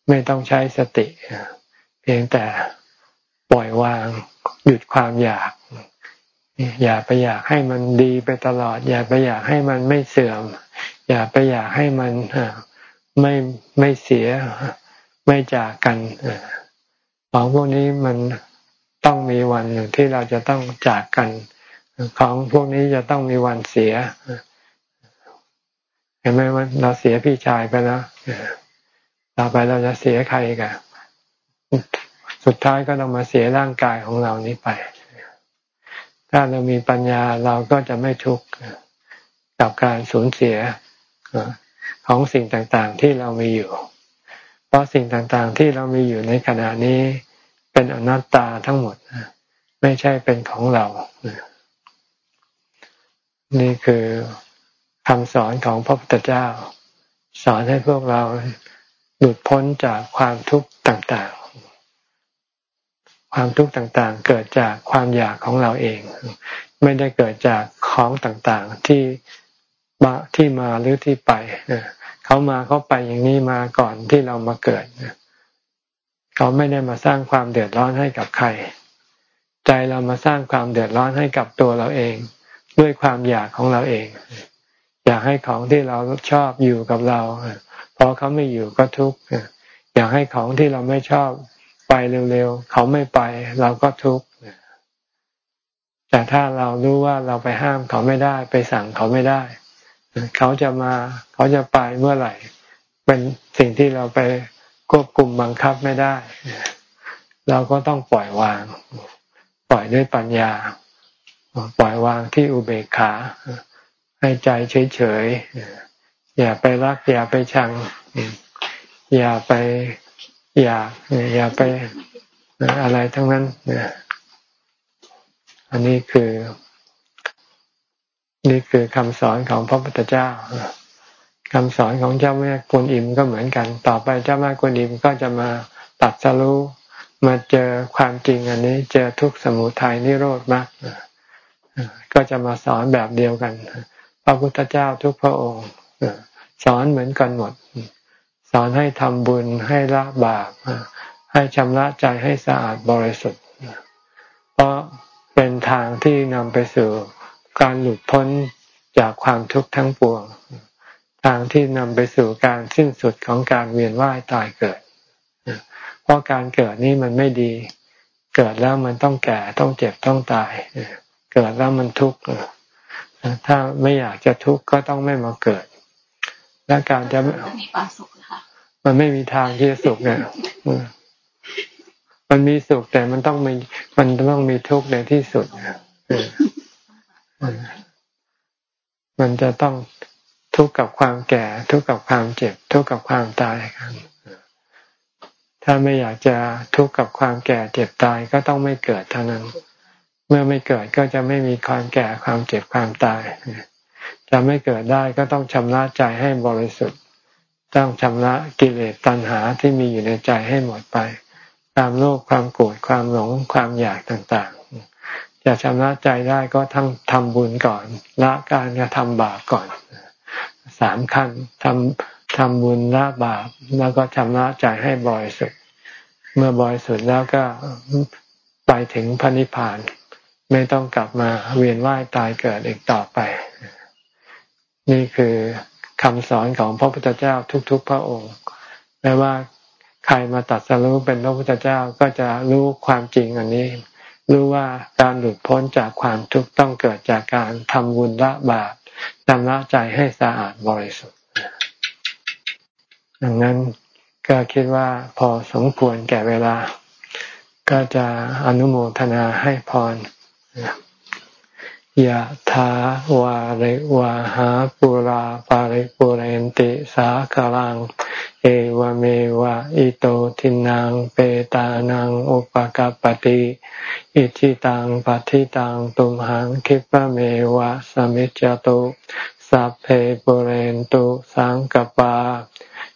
ไม่ต้องใช้สติ เพียงแต่ปล่อยวางหยุดความอยาก อย่าไปอยากให้มันดีไปตลอด อย่าไปอยากให้มันไม่เสื่อม อย่าไปอยากให้มัน ไม่ไม่เสียไม่จากกันของพวกนี้มันต้องมีวันหนึ่งที่เราจะต้องจากกัน ของพวกนี้จะต้องมีวันเสียเห็นไหมว่าเราเสียพี่ชายไปแล้วต่อไปเราจะเสียใครกันสุดท้ายก็ต้องมาเสียร่างกายของเรานี้ไป ถ้าเรามีปัญญาเราก็จะไม่ทุกข์กับการสูญเสีย ของสิ่งต่างๆที่เรามีอยู่ เพราะสิ่งต่างๆที่เรามีอยู่ในขณะนี้ เป็นอนัตตาทั้งหมดไม่ใช่เป็นของเรา นี่คือคำสอนของพระพุทธเจ้า สอนให้พวกเราหลุดพ้นจากความทุกข์ต่างๆ ความทุกข์ต่างๆ เกิดจากความอยากของเราเอง ไม่ได้เกิดจากของต่างๆที่ มาที่มาหรือที่ไปเขามาเขาไปอย่างนี้มาก่อนที่เรามาเกิดเขาไม่ได้มาสร้างความเดือดร้อนให้กับใคร ใจเรามาสร้างความเดือดร้อนให้กับตัวเราเอง ด้วยความอยากของเราเอง อยากให้ของที่เราชอบอยู่กับเราพอเขาไม่อยู่ก็ทุกข์อยากให้ของที่เราไม่ชอบไปเร็วๆเขาไม่ไป เราก็ทุกข์แต่ถ้าเรารู้ว่าเราไปห้ามเขาไม่ได้ ไปสั่งเขาไม่ได้ เขาจะมาเขาจะไปเมื่อไหร่ เป็นสิ่งที่เราไปควบคุมบังคับไม่ได้ เราก็ต้องปล่อยวาง ปล่อยด้วยปัญญา ปล่อยวางที่อุเบกขา ให้ใจเฉยๆ อย่าไปรัก อย่าไปชัง อย่าไปอยากอย่าไปอะไรทั้งนั้น อันนี้คือ นี่คือคำสอนของพระพุทธเจ้าคำสอนของเจ้าแม่กวนอิมก็เหมือนกัน ต่อไปเจ้าแม่กวนอิมก็จะมาตัดสรู้มาเจอความจริงอันนี้ เจอทุกสมุทัยนิโรธมากก็จะมาสอนแบบเดียวกัน พระพุทธเจ้าทุกพระองค์สอนเหมือนกันหมด สอนให้ทำบุญให้ละบาปให้ชำระใจให้สะอาดบริสุทธิ์เพราะเป็นทางที่นำไปสู่ การหลุดพ้นจากความทุกข์ทั้งปวง ทางที่นำไปสู่การสิ้นสุดของการเวียนว่ายตายเกิด เพราะการเกิดนี่มันไม่ดี เกิดแล้วมันต้องแก่ต้องเจ็บต้องตาย เกิดแล้วมันทุกข์ถ้าไม่อยากจะทุกข์ก็ต้องไม่มาเกิด และการจะมีความสุขค่ะมันไม่มีทางที่จะสุขเนี่ยมันมีสุขแต่มันต้องมีมันต้องมีทุกข์ในที่สุด มันจะต้องทุกข์กับความแก่ ทุกข์กับความเจ็บ ทุกข์กับความตายครับถ้าไม่อยากจะทุกข์กับความแก่เจ็บตายก็ต้องไม่เกิดเท่านั้น เมื่อไม่เกิดก็จะไม่มีความแก่ความเจ็บความตาย จะไม่เกิดได้ก็ต้องชำระใจให้บริสุทธิ์ ต้องชำระกิเลสตัณหาที่มีอยู่ในใจให้หมดไปความโลภความโกรธความหลงความอยากต่างๆ จะชำระใจได้ก็ทั้งทำบุญก่อนละการกระทำบาปก่อนสามขั้นทำทำบุญละบาปแล้วก็ชำระใจให้บริสุทธิ์เมื่อบริสุทธิ์แล้วก็ไปถึงพระนิพพาน ไม่ต้องกลับมาเวียนว่ายตายเกิดอีกต่อไป นี่คือคำสอนของพระพุทธเจ้าทุก ๆ พระองค์ไม่ว่าใครมาตัดสรู้เป็นพระพุทธเจ้าก็จะรู้ความจริงอันนี้ รู้ว่าการหลุดพ้นจากความทุกข์ต้องเกิดจากการทำบุญละบาปทำละใจให้สะอาดบริสุทธิ์ ดังนั้นก็คิดว่าพอสมควรแก่เวลา ก็จะอนุโมทนาให้พร ยะถาวาริวาหาปุราปาริปุเรนติสาคลัง เอวเมวะอิโตทินังเปตานังอุปกัปติอิจิตังปฏิตังตุมหังคิปะเมวะสมิจจตุสัพเพปุเรนตุสังกปา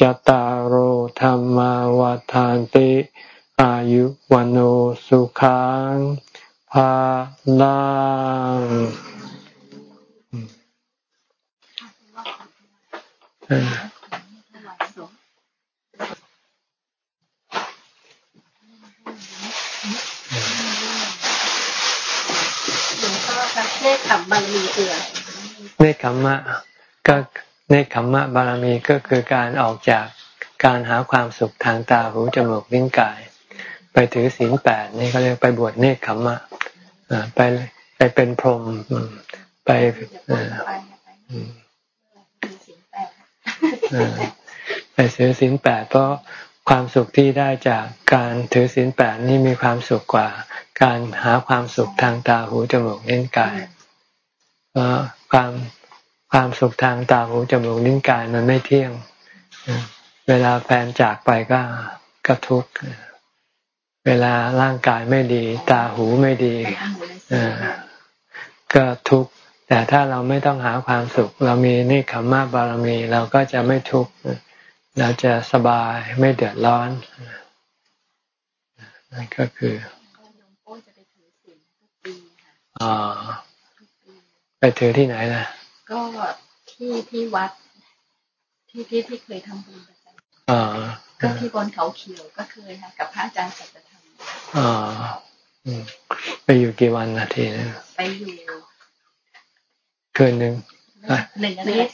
จตารโหธรรมวาทานติ อายุวันโอสุขังภาลังเนคขมบารมีคืออะไรเนคขมมะก็ เนคขมมะบารมีก็คือการออกจากการหาความสุขทางตาหูจมูกลิ้นกาย ไปถือศีลแปดนี่เขาเรียกไปบวชเนคขมมะไปไปเป็นพรหมไปไปถือศีลแปดเพราะความสุขที่ได้จากการถือศีลแปดนี่มีความสุขกว่า การหาความสุขทางตาหูจมูกลิ้นกายเพราะความ ความสุขทางตาหูจมูกลิ้นกายมันไม่เที่ยง เวลาแฟนจากไปก็ก็ทุกข์เวลาร่างกายไม่ดี ตาหูไม่ดีก็ทุกข์แต่ถ้าเราไม่ต้องหาความสุข เรามีนี่ขมมาบารมีเราก็จะไม่ทุกข์เราจะสบายไม่เดือดร้อนนั่นก็คืออ๋อไปถือที่ไหนนะ ก็ที่ที่วัด ที่ที่ที่เคยทำบุญประจำอ๋อก็ที่บนเขาเขียวก็เคยค่ะกับพระอาจารย์สัจธรรมอ๋อไปอยู่กี่วันนาทีนะไปอยู่คืนหนึ่งหนึ่งอาทิตย์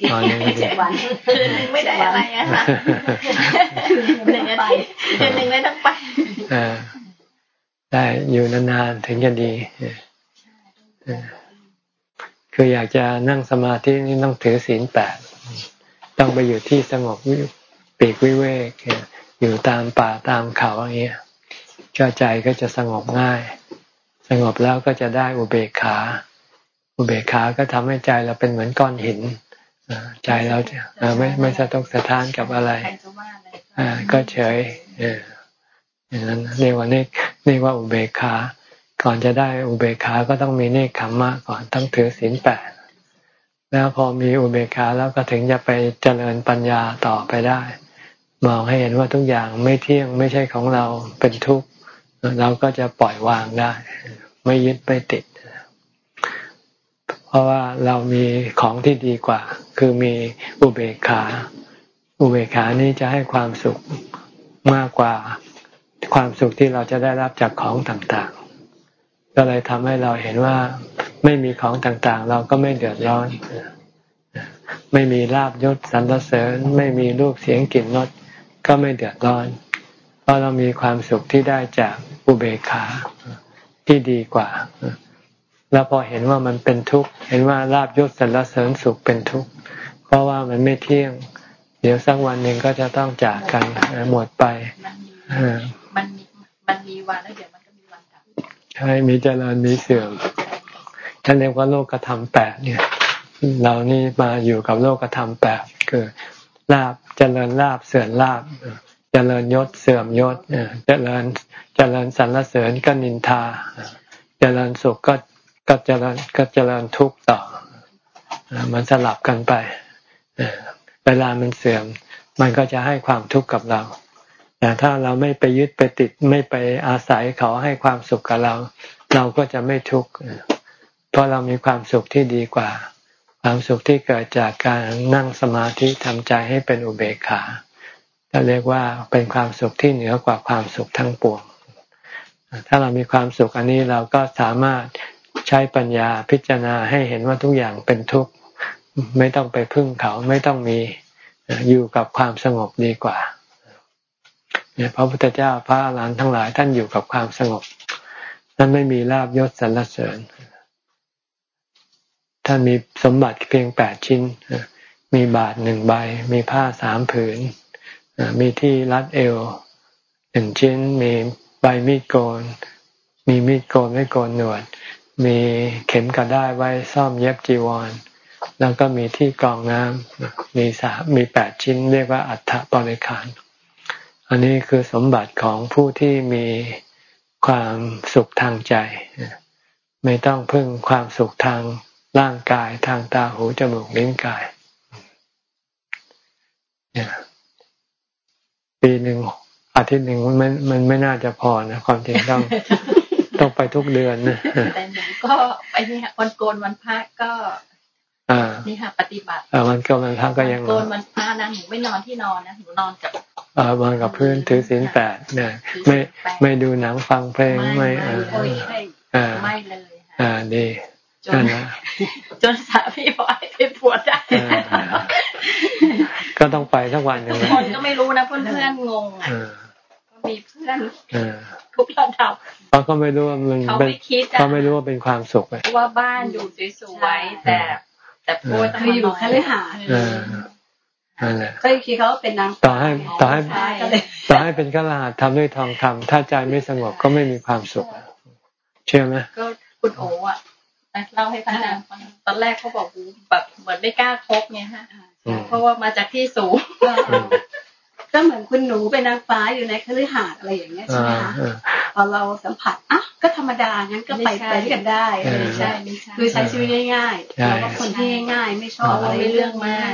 เจ็ดวันไม่ได้อะไรอะค่ะหนึ่งอาทิตย์เดือนหนึ่งไม่ต้องไปได้อยู่นานๆถึงจะดี คืออยากจะนั่งสมาธินี่ต้องถือศีลแปดต้องไปอยู่ที่สงบปีกวิเวกอยู่ตามป่าตามเขาอย่างเงี้ยก็ใจก็จะสงบง่าย สงบแล้วก็จะได้อุเบกขา อุเบกขาก็ทำให้ใจเราเป็นเหมือนก้อนหินใจเราจะไม่ไม่สะทกสะท้านกับอะไรอ่าก็เฉยเอออย่างนั้นเรียกว่าเนกเรียกว่าอุเบกขา ก่อนจะได้อุเบกขาก็ต้องมีเนคขมมะก่อนต้องถือศีลแปดแล้วพอมีอุเบกขาแล้วก็ถึงจะไปเจริญปัญญาต่อไปได้ มองให้เห็นว่าทุกอย่างไม่เที่ยงไม่ใช่ของเราเป็นทุกข์เราก็จะปล่อยวางได้ ไม่ยึดไม่ติด เพราะว่าเรามีของที่ดีกว่า คือมีอุเบกขา อุเบกขานี้จะให้ความสุขมากกว่าความสุขที่เราจะได้รับจากของต่างๆ ก็เลยทำให้เราเห็นว่าไม่มีของต่างๆ เราก็ไม่เดือดร้อน ไม่มีลาบยศสรรเสริญ ไม่มีรูปเสียงกลิ่นรสก็ไม่เดือดร้อน เพราะเรามีความสุขที่ได้จากอุเบกขาที่ดีกว่า แล้วพอเห็นว่ามันเป็นทุกข์ เห็นว่าลาบยศสรรเสริญสุขเป็นทุกข์ เพราะว่ามันไม่เที่ยง เดี๋ยวสักวันหนึ่งก็จะต้องจากกันหมดไป มันมีมันมีวันแล้วเดี๋ยว ใช่มีเจริญมีเสื่อมท่านเรียกว่าโลกธรรมแปดเนี่ย เรานี่มาอยู่กับโลกธรรมแปดคือลาบเจริญลาบเสื่อมลาบเจริญยศเสื่อมยศเจริญเจริญสรรเสริญก็นินทา เจริญสุขก็ก็เจริญก็เจริญทุกข์ต่อ มันสลับกันไปเวลามันเสื่อม มันก็จะให้ความทุกข์กับเรา แต่ถ้าเราไม่ไปยึดไปติดไม่ไปอาศัยเขาให้ความสุขกับเรา เราก็จะไม่ทุกข์เพราะเรามีความสุขที่ดีกว่า ความสุขที่เกิดจากการนั่งสมาธิทำใจให้เป็นอุเบกขาจะเรียกว่าเป็นความสุขที่เหนือกว่าความสุขทั้งปวง ถ้าเรามีความสุขอันนี้เราก็สามารถใช้ปัญญาพิจารณาให้เห็นว่าทุกอย่างเป็นทุกข์ ไม่ต้องไปพึ่งเขาไม่ต้องมีอยู่กับความสงบดีกว่า เนี่ยพระพุทธเจ้าพระอรหันต์ทั้งหลายท่านอยู่กับความสงบท่านไม่มีลาบยศสรรเสริญท่านมีสมบัติเพียงแปดชิ้น มีบาทหนึ่งใบ มีผ้าสามผืน มีที่รัดเอวหนึ่งชิ้น มีใบมีดโกน มีมีดโกนไม่โกนหนวด มีเข็มกระด้ไว้ซ่อมเย็บจีวร แล้วก็มีที่กรองน้ำมีสามีแปดชิ้น เรียกว่าอัฐบริขาร อันนี้คือสมบัติของผู้ที่มีความสุขทางใจ ไม่ต้องพึ่งความสุขทางร่างกายทางตาหูจมูกลิ้นกาย ปีหนึ่งอาทิตย์หนึ่งมันมันไม่น่าจะพอนะความจริงต้องต้องไปทุกเดือนนะแต่หนูก็ไปนี่ค่ะวันโกนวันพระก็นี่ค่ะปฏิบัติวันโกนวันพระก็ยังโกนวันพระนะหนูไม่นอนที่นอนนะหนูนอนกับอ่า วางกับพื้นถือศีลแปดเนี่ยไม่ไม่ดูหนังฟังเพลงไม่อ่าไม่เลยอ่าดีจนจนสามีบอกไปปวดได้ก็ต้องไปทั้งวันอย่างนี้คนก็ไม่รู้นะเพื่อนเพื่อนงงก็มีเพื่อนทุกระดับเขาก็ไม่รู้ว่ามันเป็นเขาไม่รู้ว่าเป็นความสุขเพราะว่าบ้านอยู่สวยๆแต่ แต่พูดคืออยู่แค่เลยหานั่ นแหละก็คิดเขาเป็นนางต่อให้ต่อให้ต่อให้เป็นกระลาดทำด้วยทองคำถ้าใจไม่สงบก็ไม่มีความสุขเชื่อไหมก็คุณโออะเล่าให้ฟังตอนแรกเขาบอกแบบเหมือนไม่กล้าคบไงฮะเพราะว่ามาจากที่สูงก็เหมือนคุณหนูเป็นนางฟ้าอยู่ในคฤหาสน์อะไรอย่างเงี้ยใช่ไหมคะพอเราสัมผัสอะก็ธรรมดางั้นก็ไปไปด้วยกันได้ไม่ใช่ไม่ใช่คือใช้ชีวิตง่ายๆแล้วก็คนที่ง่าย ๆ ไม่ชอบอะไรเรื่องมาก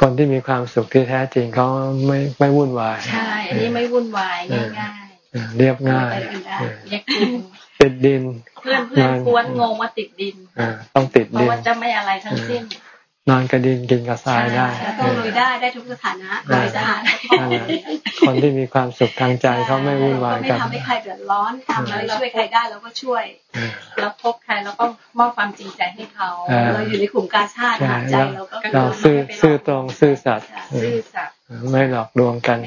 คนที่มีความสุขที่แท้จริงเขาไม่ไม่วุ่นวายใช่อันนี้ไม่วุ่นวายง่ายเรียบง่ายติดดิน เพื่อนเพื่อนควรงงว่าติดดินต้องติดดินเพราะว่าจะไม่อะไรทั้งสิ้น นอนกระดินกินกระทรายได้ต้องลุยได้ได้ทุกสถานะลุยได้คนที่มีความสุขทางใจเขาไม่วุ่นวายกันไม่ทำให้ใครเดือดร้อนทำอะไรช่วยใครได้เราก็ช่วย เราพบใครแล้วก็มอบความจริงใจให้เขาเราอยู่ในกลุ่มกาชาติใจเราก็เราซื่อซื่อตรงซื่อสัตย์ซื่อสัตย์ไม่หลอกลวงกัน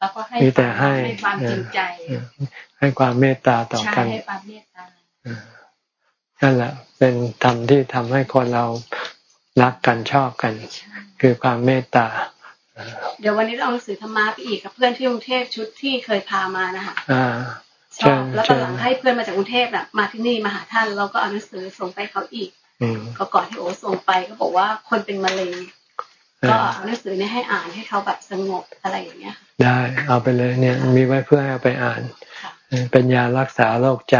แล้วก็ให้มีแต่ให้ความจริงใจ ให้ความเมตตาต่อกันให้ความเมตตา นั่นแหละ เป็นธรรมที่ทำให้คนเรารักกันชอบกัน คือความเมตตา เดี๋ยววันนี้เราเอาหนังสือธรรมะไปอีกกับเพื่อนที่กรุงเทพชุดที่เคยพามานะคะชอบแล้วก็หลังให้เพื่อนมาจากกรุงเทพแบบมาที่นี่มาหาท่านเราก็เอาหนังสือส่งไปเขาอีกก็ก่อนที่โอส่งไปก็บอกว่าคนเป็นมะเร็งก็เอาหนังสือนี้ให้อ่านให้เขาแบบสงบอะไรอย่างเงี้ย ได้เอาไปเลยเนี่ย มีไว้เพื่อให้เอาไปอ่าน เป็นยารักษาโรคใจ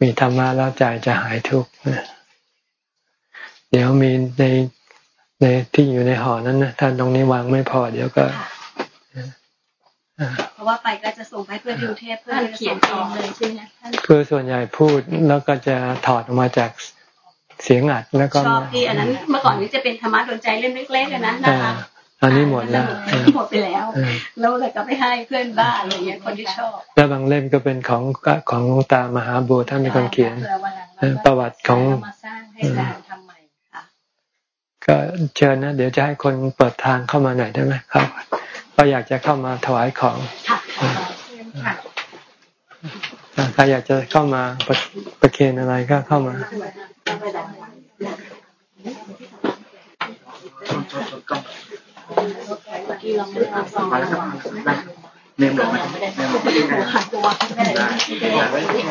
มีธรรมะแล้วใจจะหายทุกข์เดี๋ยวมีในในที่อยู่ในหอนั้นนะท่านตรงนี้วางไม่พอ เดี๋ยวก็เพราะว่าไปก็จะส่งไปเพื่อทิวเทพเพื่อเขียนเองเลยใช่ไหมเพื่อส่วนใหญ่พูดแล้วก็จะถอดออกมาจากเสียงอัดแล้วก็ชอบที่อันนั้นเมื่อก่อนนี้จะเป็นธรรมะโดนใจเล่มเล็กๆนะนะคะ อันนี้หมดแล้วหมดไปแล้วแล้วเลยก็ไปให้เพื่อนบ้านอะไรเงี้ยคนที่ชอบแล้วบางเล่มก็เป็นของของหลวงตามหาบัวท่านเป็นคนเขียนประวัติของมาสร้างให้การทำใหม่ค่ะก็เชิญนะ เดี๋ยวจะให้คนเปิดทางเข้ามาหน่อยได้ไหมครับก็อยากจะเข้ามาถวายของใครอยากจะเข้ามาประเคนอะไรก็เข้ามาที่เราไม่ได้ฟังเมมบอกไม่ได้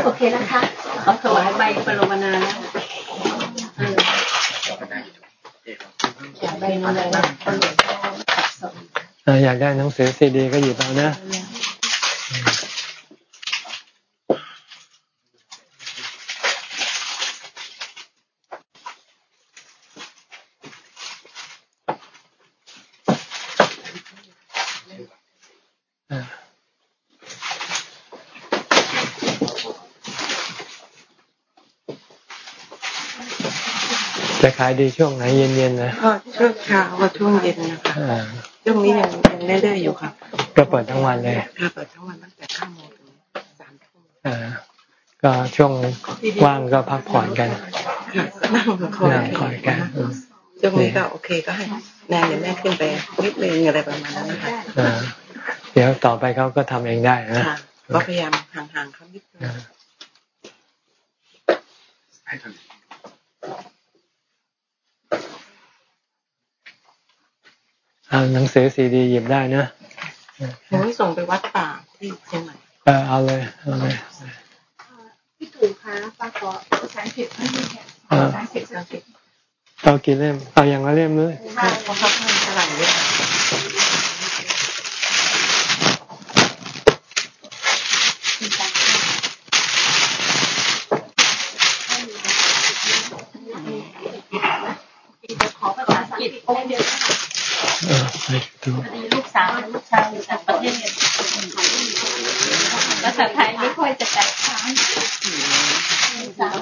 โอเคนะคะเอาถวายใบปรมนาอยากได้อยากได้หนังสือซีดีก็หยิบเอานะ ขายดีช่วงไหนเย็นๆนะก็ช่วงเช้ากับช่วงเย็นนะคะช่วงนี้ยังยังเรื่อยๆอยู่ค่ะก็เปิดทั้งวันเลยค่ะเปิดทั้งวันตั้งแต่ห้าโมงถึงสามทุ่มอ่าก็ช่วงว่างก็พักผ่อนกันนั่งคอยคอยกันช่วงนี้ก็โอเคก็ให้แนนเดี๋ยวแม่ขึ้นไปนิดนึงอะไรประมาณนั้นนะคะเดี๋ยวต่อไปเขาก็ทำเองได้นะก็พยายามห่างๆเขานิดนึงเอา หนังสือซีดีหยิบได้นะหนูส่งไปวัดป่าที่เชียงใหม่เออเอาเลยเอาเลยพี่ตู่คะป้าขอใช้ผิดไม่ใช่ใช้ผิดใช้ผิดเอากี่เล่มเอาอย่างละเล่มเลยใช่เพราะเขาเพิ่มเท่าไหร่เนี่ยขอภาษาอังกฤษเดียวพอดีลูกสาวลูกชายอยู่ต่างประเทศภาษาไทยไม่ค่อย จะแตกต่างลูกสาว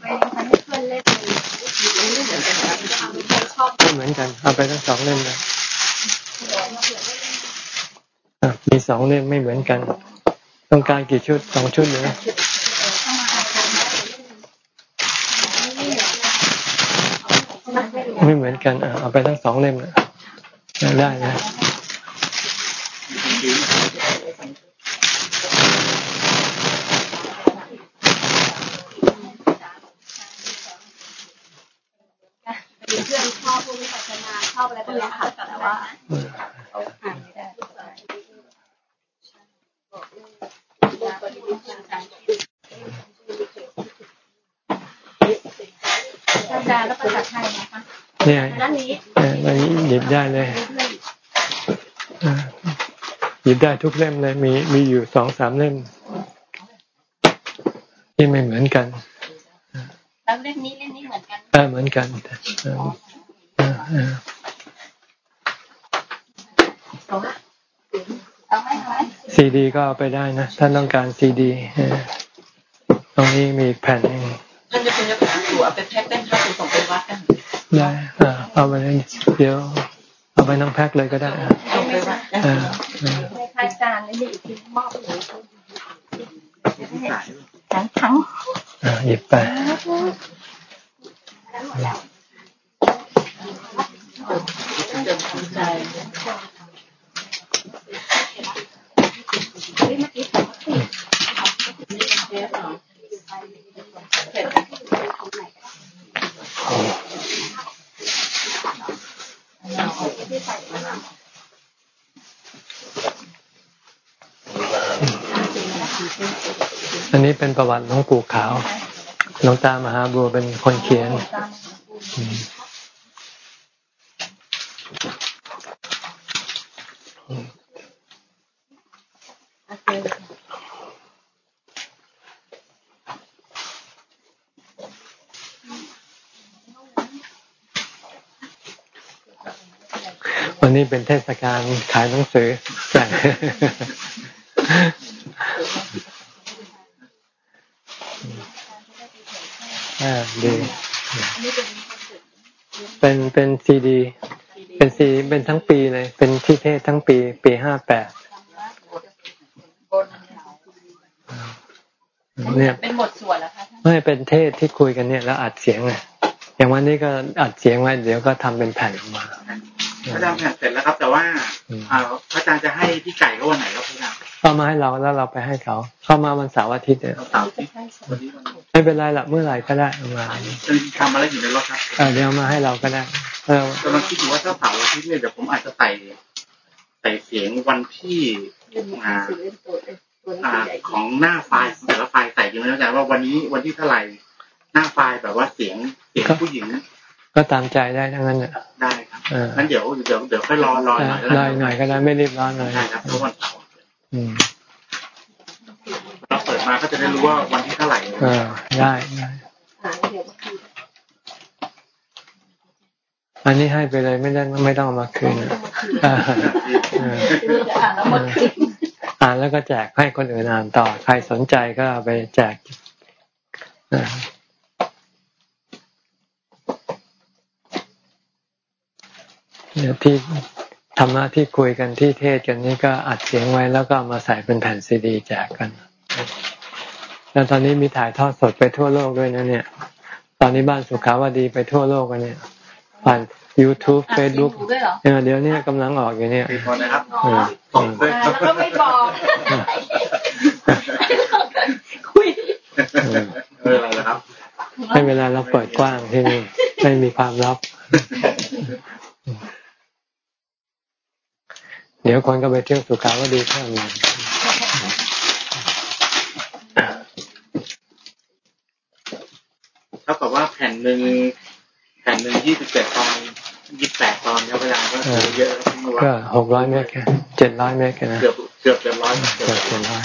ไปทำให้เพื่อนเล่นไม่เหมือนกัน เอาไปทั้งสองเล่มเลยมีสองเล่มไม่เหมือนกัน ต้องการกี่ชุดสองชุดเลยไม่เหมือนกันเอาไปทั้งสองเล่มนะได้นะมีเพื่อนชอบพวกวิปัสสนาชอบอะไรพวกนี้ค่ะแต่ว่าเขาอ่านไม่ได้ อาจารย์แล้วภาษาไทยนะคะเนี่ยด้านนี้หยิบได้เลยหยิบได้ทุกเล่มเลย มีมีอยู่สองสามเล่มที่ไม่เหมือนกันแล้วเล่มนี้เล่มนี้เหมือนกันได้เหมือนกันซีดีก็เอาไปได้นะท่านต้องการซีดีตรงนี้มีแผ่นนึงท่านจะเป็นยกตัวเอาไปแพ็ค เอาไปเดี๋ยว เอาไปน้องแพ็คเลยก็ได้อ่าอาจารย์นี่อีกมอบเลยทั้งทั้งอ่าหยิบไป ที่ใส่มาอันนี้เประวัติหลวงปู่ขาวหลวงตามหาบัวเป็นคนเขียน วันนี้เป็นเทศกาลขายหนังสือใช่ ดีเป็นเป็นซีดี เป็นซีเป็นทั้งปีเลย เป็นที่เทศทั้งปี ปีห้าแปดเนี่ยเป็นบทสวดแล้วคะไม่เป็นเทศที่คุยกันเนี่ยแล้วอัดเสียงไงอย่างวันนี้ก็อัดเสียงไว้เดี๋ยวก็ทำเป็นแผ่นออกมาพระอาจารย์แผ่นเสร็จแล้วครับ แต่ว่าพระอาจารย์จะให้พี่ไก่ก็วันไหนครับพระอาจารย์เข้ามาให้เราแล้วเราไปให้เขา เข้ามาวันเสาร์อาทิตย์เนี่ยเสาร์อาทิตย์ ไม่เป็นไรหรอกเมื่อไหร่ก็ได้มาทำอะไรอยู่ในรถครับเดี๋ยวมาให้เราก็ได้กำลังคิดอยู่ว่าถ้าเสาร์อาทิตย์เนี่ยเดี๋ยวผมอาจจะใส่ใส่เสียงวันที่ของหน้าไฟล์แต่ละไฟล์ใส่ยังไม่เข้าใจว่าวันนี้วันที่เท่าไหร่หน้าไฟล์แบบว่าเสียงเสียงผู้หญิงก็ตามใจได้ทั้งนั้นได้ครับงั้นเดี๋ยวเดี๋ยวเดี๋ยวค่อยรอรอหน่อยรอหน่อยก็ได้ไม่รีบร้อนหน่อยใช่ครับทุกวันเสาร์เราเปิดมาก็จะได้รู้ว่าวันที่เท่าไหร่ได้ได้ อันนี้ให้ไปเลยไม่ได้ไม่ต้องมาคืนอ่านแล้วก็แจกให้คนอื่นอ่านต่อ ใครสนใจก็ไปแจกเนี่ยที่ธรรมะที่คุยกันที่เทศกันนี่ก็อัดเสียงไว้แล้วก็มาใส่เป็นแผ่นซีดีแจกกัน แล้วตอนนี้มีถ่ายทอดสดไปทั่วโลกด้วยนะเนี่ย ตอนนี้บ้านสุขาวดีไปทั่วโลกกันเนี่ย ผ่าน YouTube Facebook เดี๋ยวนี้กำลังออกอยู่เนี่ยมีคนนะครับแล้วก็ไม่บอกคุยเอออะไรครับให้เวลาเราเปิดกว้างที่นี่ไม่มีความลับ เดี๋ยวคนก็ไปเที่ยวสุขาวดีเพิ่มมาเท่ากับว่าแผ่นหนึ่ง แผ่นหนึ่งยี่สิบเจ็ดตอนยี่แปดตอนครับอาจารย์ก็เยอะก็หกร้อยเมตรเจ็ดร้อยเมตรนะเกือบเกือบเจ็ดร้อยเกือบเจ็ดร้อย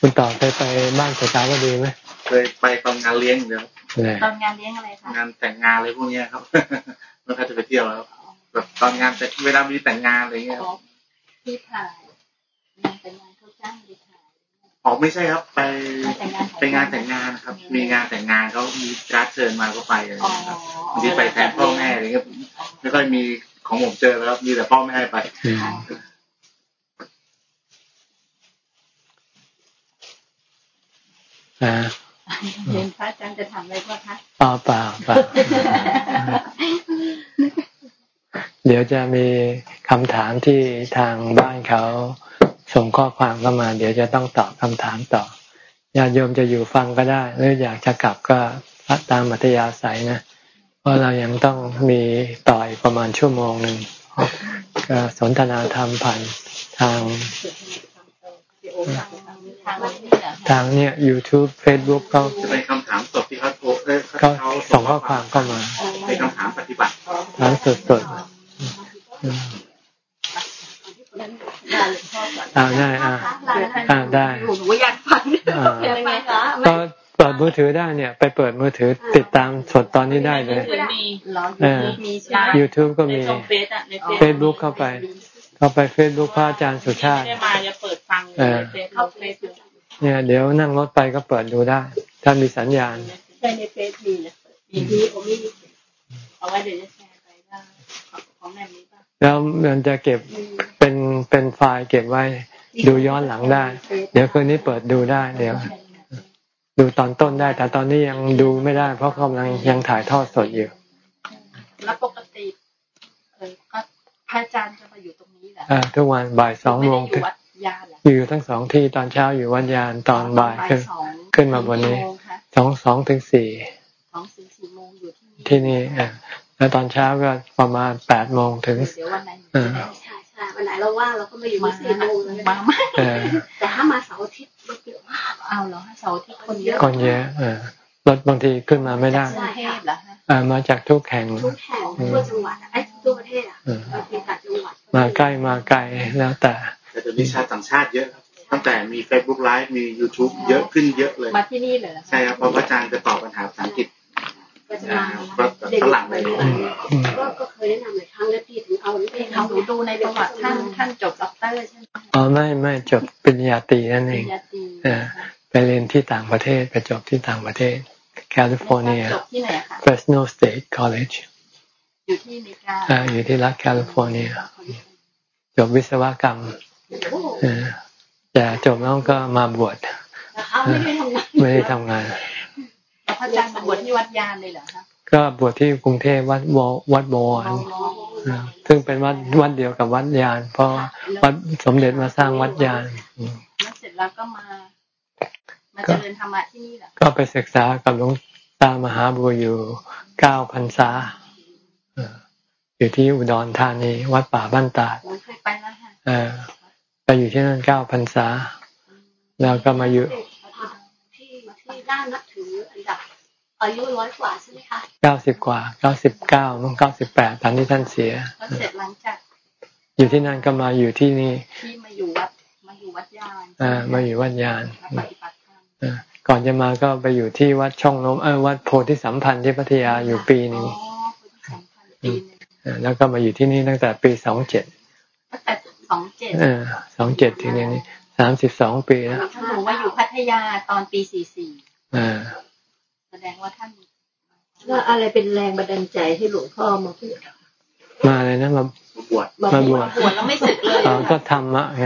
คุณต่อเคยไปบ้านสกาวดีไหมเคยไปตอนงานเลี้ยงเดียวตอนงานเลี้ยงอะไรคะงานแต่งงานอะไรพวกนี้ครับเมื่อเขาจะไปเที่ยวแล้วแบบตอนงานแต่เวลามีแต่งงานอะไรเงี้ยที่ถ่ายงานแต่งงานเขาจ้างไปถ่าย อ๋อไม่ใช่ครับ ไปไปงานแต่งงานครับ มีงานแต่งงานเขามีการ์ดเชิญมาก็ไปอะไรเงี้ยครับบางทีไปแทนพ่อแม่อะไรเงี้ยไม่ค่อยมีของผมเจอแล้วมีแต่พ่อแม่ไปอ่าเห็นพระอาจารย์จะทำอะไรก็คะเปล่าเปล่าเปล่าเดี๋ยวจะมีคำถามที่ทางบ้านเขา ส่งข้อความเข้ามา เดี๋ยวจะต้องตอบคำถามต่อญาติโยมจะอยู่ฟังก็ได้ หรืออยากจะกลับก็ตามมัธยาศัยนะเพราะเรายังต้องมีต่อยประมาณชั่วโมงหนึ่งก็สนทนาธรรมผ่านทาง ทางเนี่ย YouTube Facebook เขาเป็นคำถามสดที่เขาโทรเขาส่งข้อความเข้ามาเป็นคำถามปฏิบัติถามสดสด อ่าได้อ่าอ่าได้หนูอยากฟังยังไงคะก็เปิดมือถือได้เนี่ย ไปเปิดมือถือติดตามสดตอนนี้ได้เลยยูทูบก็มีเฟซบุ๊กเข้าไป เข้าไปเฟซบุ๊กพระอาจารย์สุชาติไม่มาจะเปิดฟังเข้าเฟซเนี่ย เดี๋ยวนั่งรถไปก็เปิดดูได้ ถ้ามีสัญญาณใช่ในเฟซมีนะมีที่ผมมีเอาไว้เดี๋ยวจะแชร์ไปได้ของแม่มีป่ะ แล้วมันจะเก็บเป็นเป็นไฟล์เก็บไว้ ดูย้อนหลังได้ เดี๋ยวคืนนี้เปิดดูได้เดี๋ยวดูตอนต้นได้ แต่ตอนนี้ยังดูไม่ได้ เพราะกำลังยังถ่ายทอดสดอยู่แล้วปกติเออก็พระอาจารย์จะมาอยู่ตรงอ่าทุกวันบ่ายสองโมงอยู่ทั้งสองที่ตอนเช้าอยู่วันยานตอนบ่ายขึ้นขึ้นมาบนนี้สองสองถึงสี่สองถึงสี่โมงที่นี่ แล้วตอนเช้าก็ประมาณแปดโมงถึงเดี๋ยววันไหนใช่ใช่วันไหนเราว่างเราก็มาอยู่สี่โมงเลยมาแต่ถ้ามาเสาร์อาทิตย์รถเยอะมากเอาเหรอเสาร์อาทิตย์คนเยอะคนเยอะรถบางทีขึ้นมาไม่ได้มาจากทุกแห่งทุกแห่งทั่วจังหวัดไอ้ทั่วประเทศอะบางทีต่างจังหวัดมาใกล้มาไกลแล้วแต่แต่จะมีชาติต่างชาติเยอะตั้งแต่มี Facebook Live มี YouTube เยอะขึ้นเยอะเลย มาที่นี่เลยใช่ครับเพราะอาจารย์จะตอบปัญหาภาษาอังกฤษก็จะมาเด็ก ฝรั่งเลยก็เคยแนะนำหลายครั้งแล้วพี่ถึงเอาที่เขาดูในประวัติท่านท่านจบด็อกเตอร์ใช่ไหมอ๋อไม่ไม่จบปริญญาตรีนั่นเองไปเรียนที่ต่างประเทศไปจบที่ต่างประเทศแคลิฟอร์เนีย Fresno State College อยู่ที่อเมริกาอ่าอยู่ที่รัฐแคลิฟอร์เนียจบวิศวกรรมแต่จบแล้วก็มาบวชไม่ได้ทำงาน พระอาจารย์บวชที่วัดยานเลยเหรอคะก็บวชที่กรุงเทพวัดววัดบวรซึ่งเป็นวัดวัดเดียวกับวัดยาน เพราะวัดสมเด็จมาสร้างวัดยานแล้วเสร็จแล้วก็มามาเจริญธรรมะที่นี่เหรอก็ไปศึกษากับหลวงตามหาบัวอยู่เก้าพรรษาอยู่ที่อุดรธานีวัดป่าบ้านตาดเคยไปแล้วค่ะไปอยู่ที่นั่นเก้าพรรษา แล้วก็มาอยู่ที่ที่ด้านนับถือ อันดับอายุร้อยกว่าใช่ไหมคะเก้าสิบกว่าเก้าสิบเก้ามั้งเก้าสิบแปดตอนที่ท่านเสียเสร็จหลังจากอยู่ที่นั่นก็มาอยู่ที่นี่ที่มาอยู่วัดมาอยู่วัดยานอ่ามาอยู่วัดยานก่อนจะมาก็ไปอยู่ที่วัดช่องลมเออวัดโพธิสัมพันธ์ที่พัทยาอยู่ปีนึงแล้วก็มาอยู่ที่นี่ตั้งแต่ปีสองเจ็ดตั้งแต่สองเจ็ดสองเจ็ดทีนี้สามสิบสองปีแล้วท่านหนูมาอยู่พัทยาตอนปีสี่สี่แส ดงว่าท่านว่าอะไรเป็นแรงบันดาลใจให้หลวงพ่อมาพูดมาเลยนะมาบวชมาบวชบวชแล้วไม่สึกเลยก็ธรรมะไง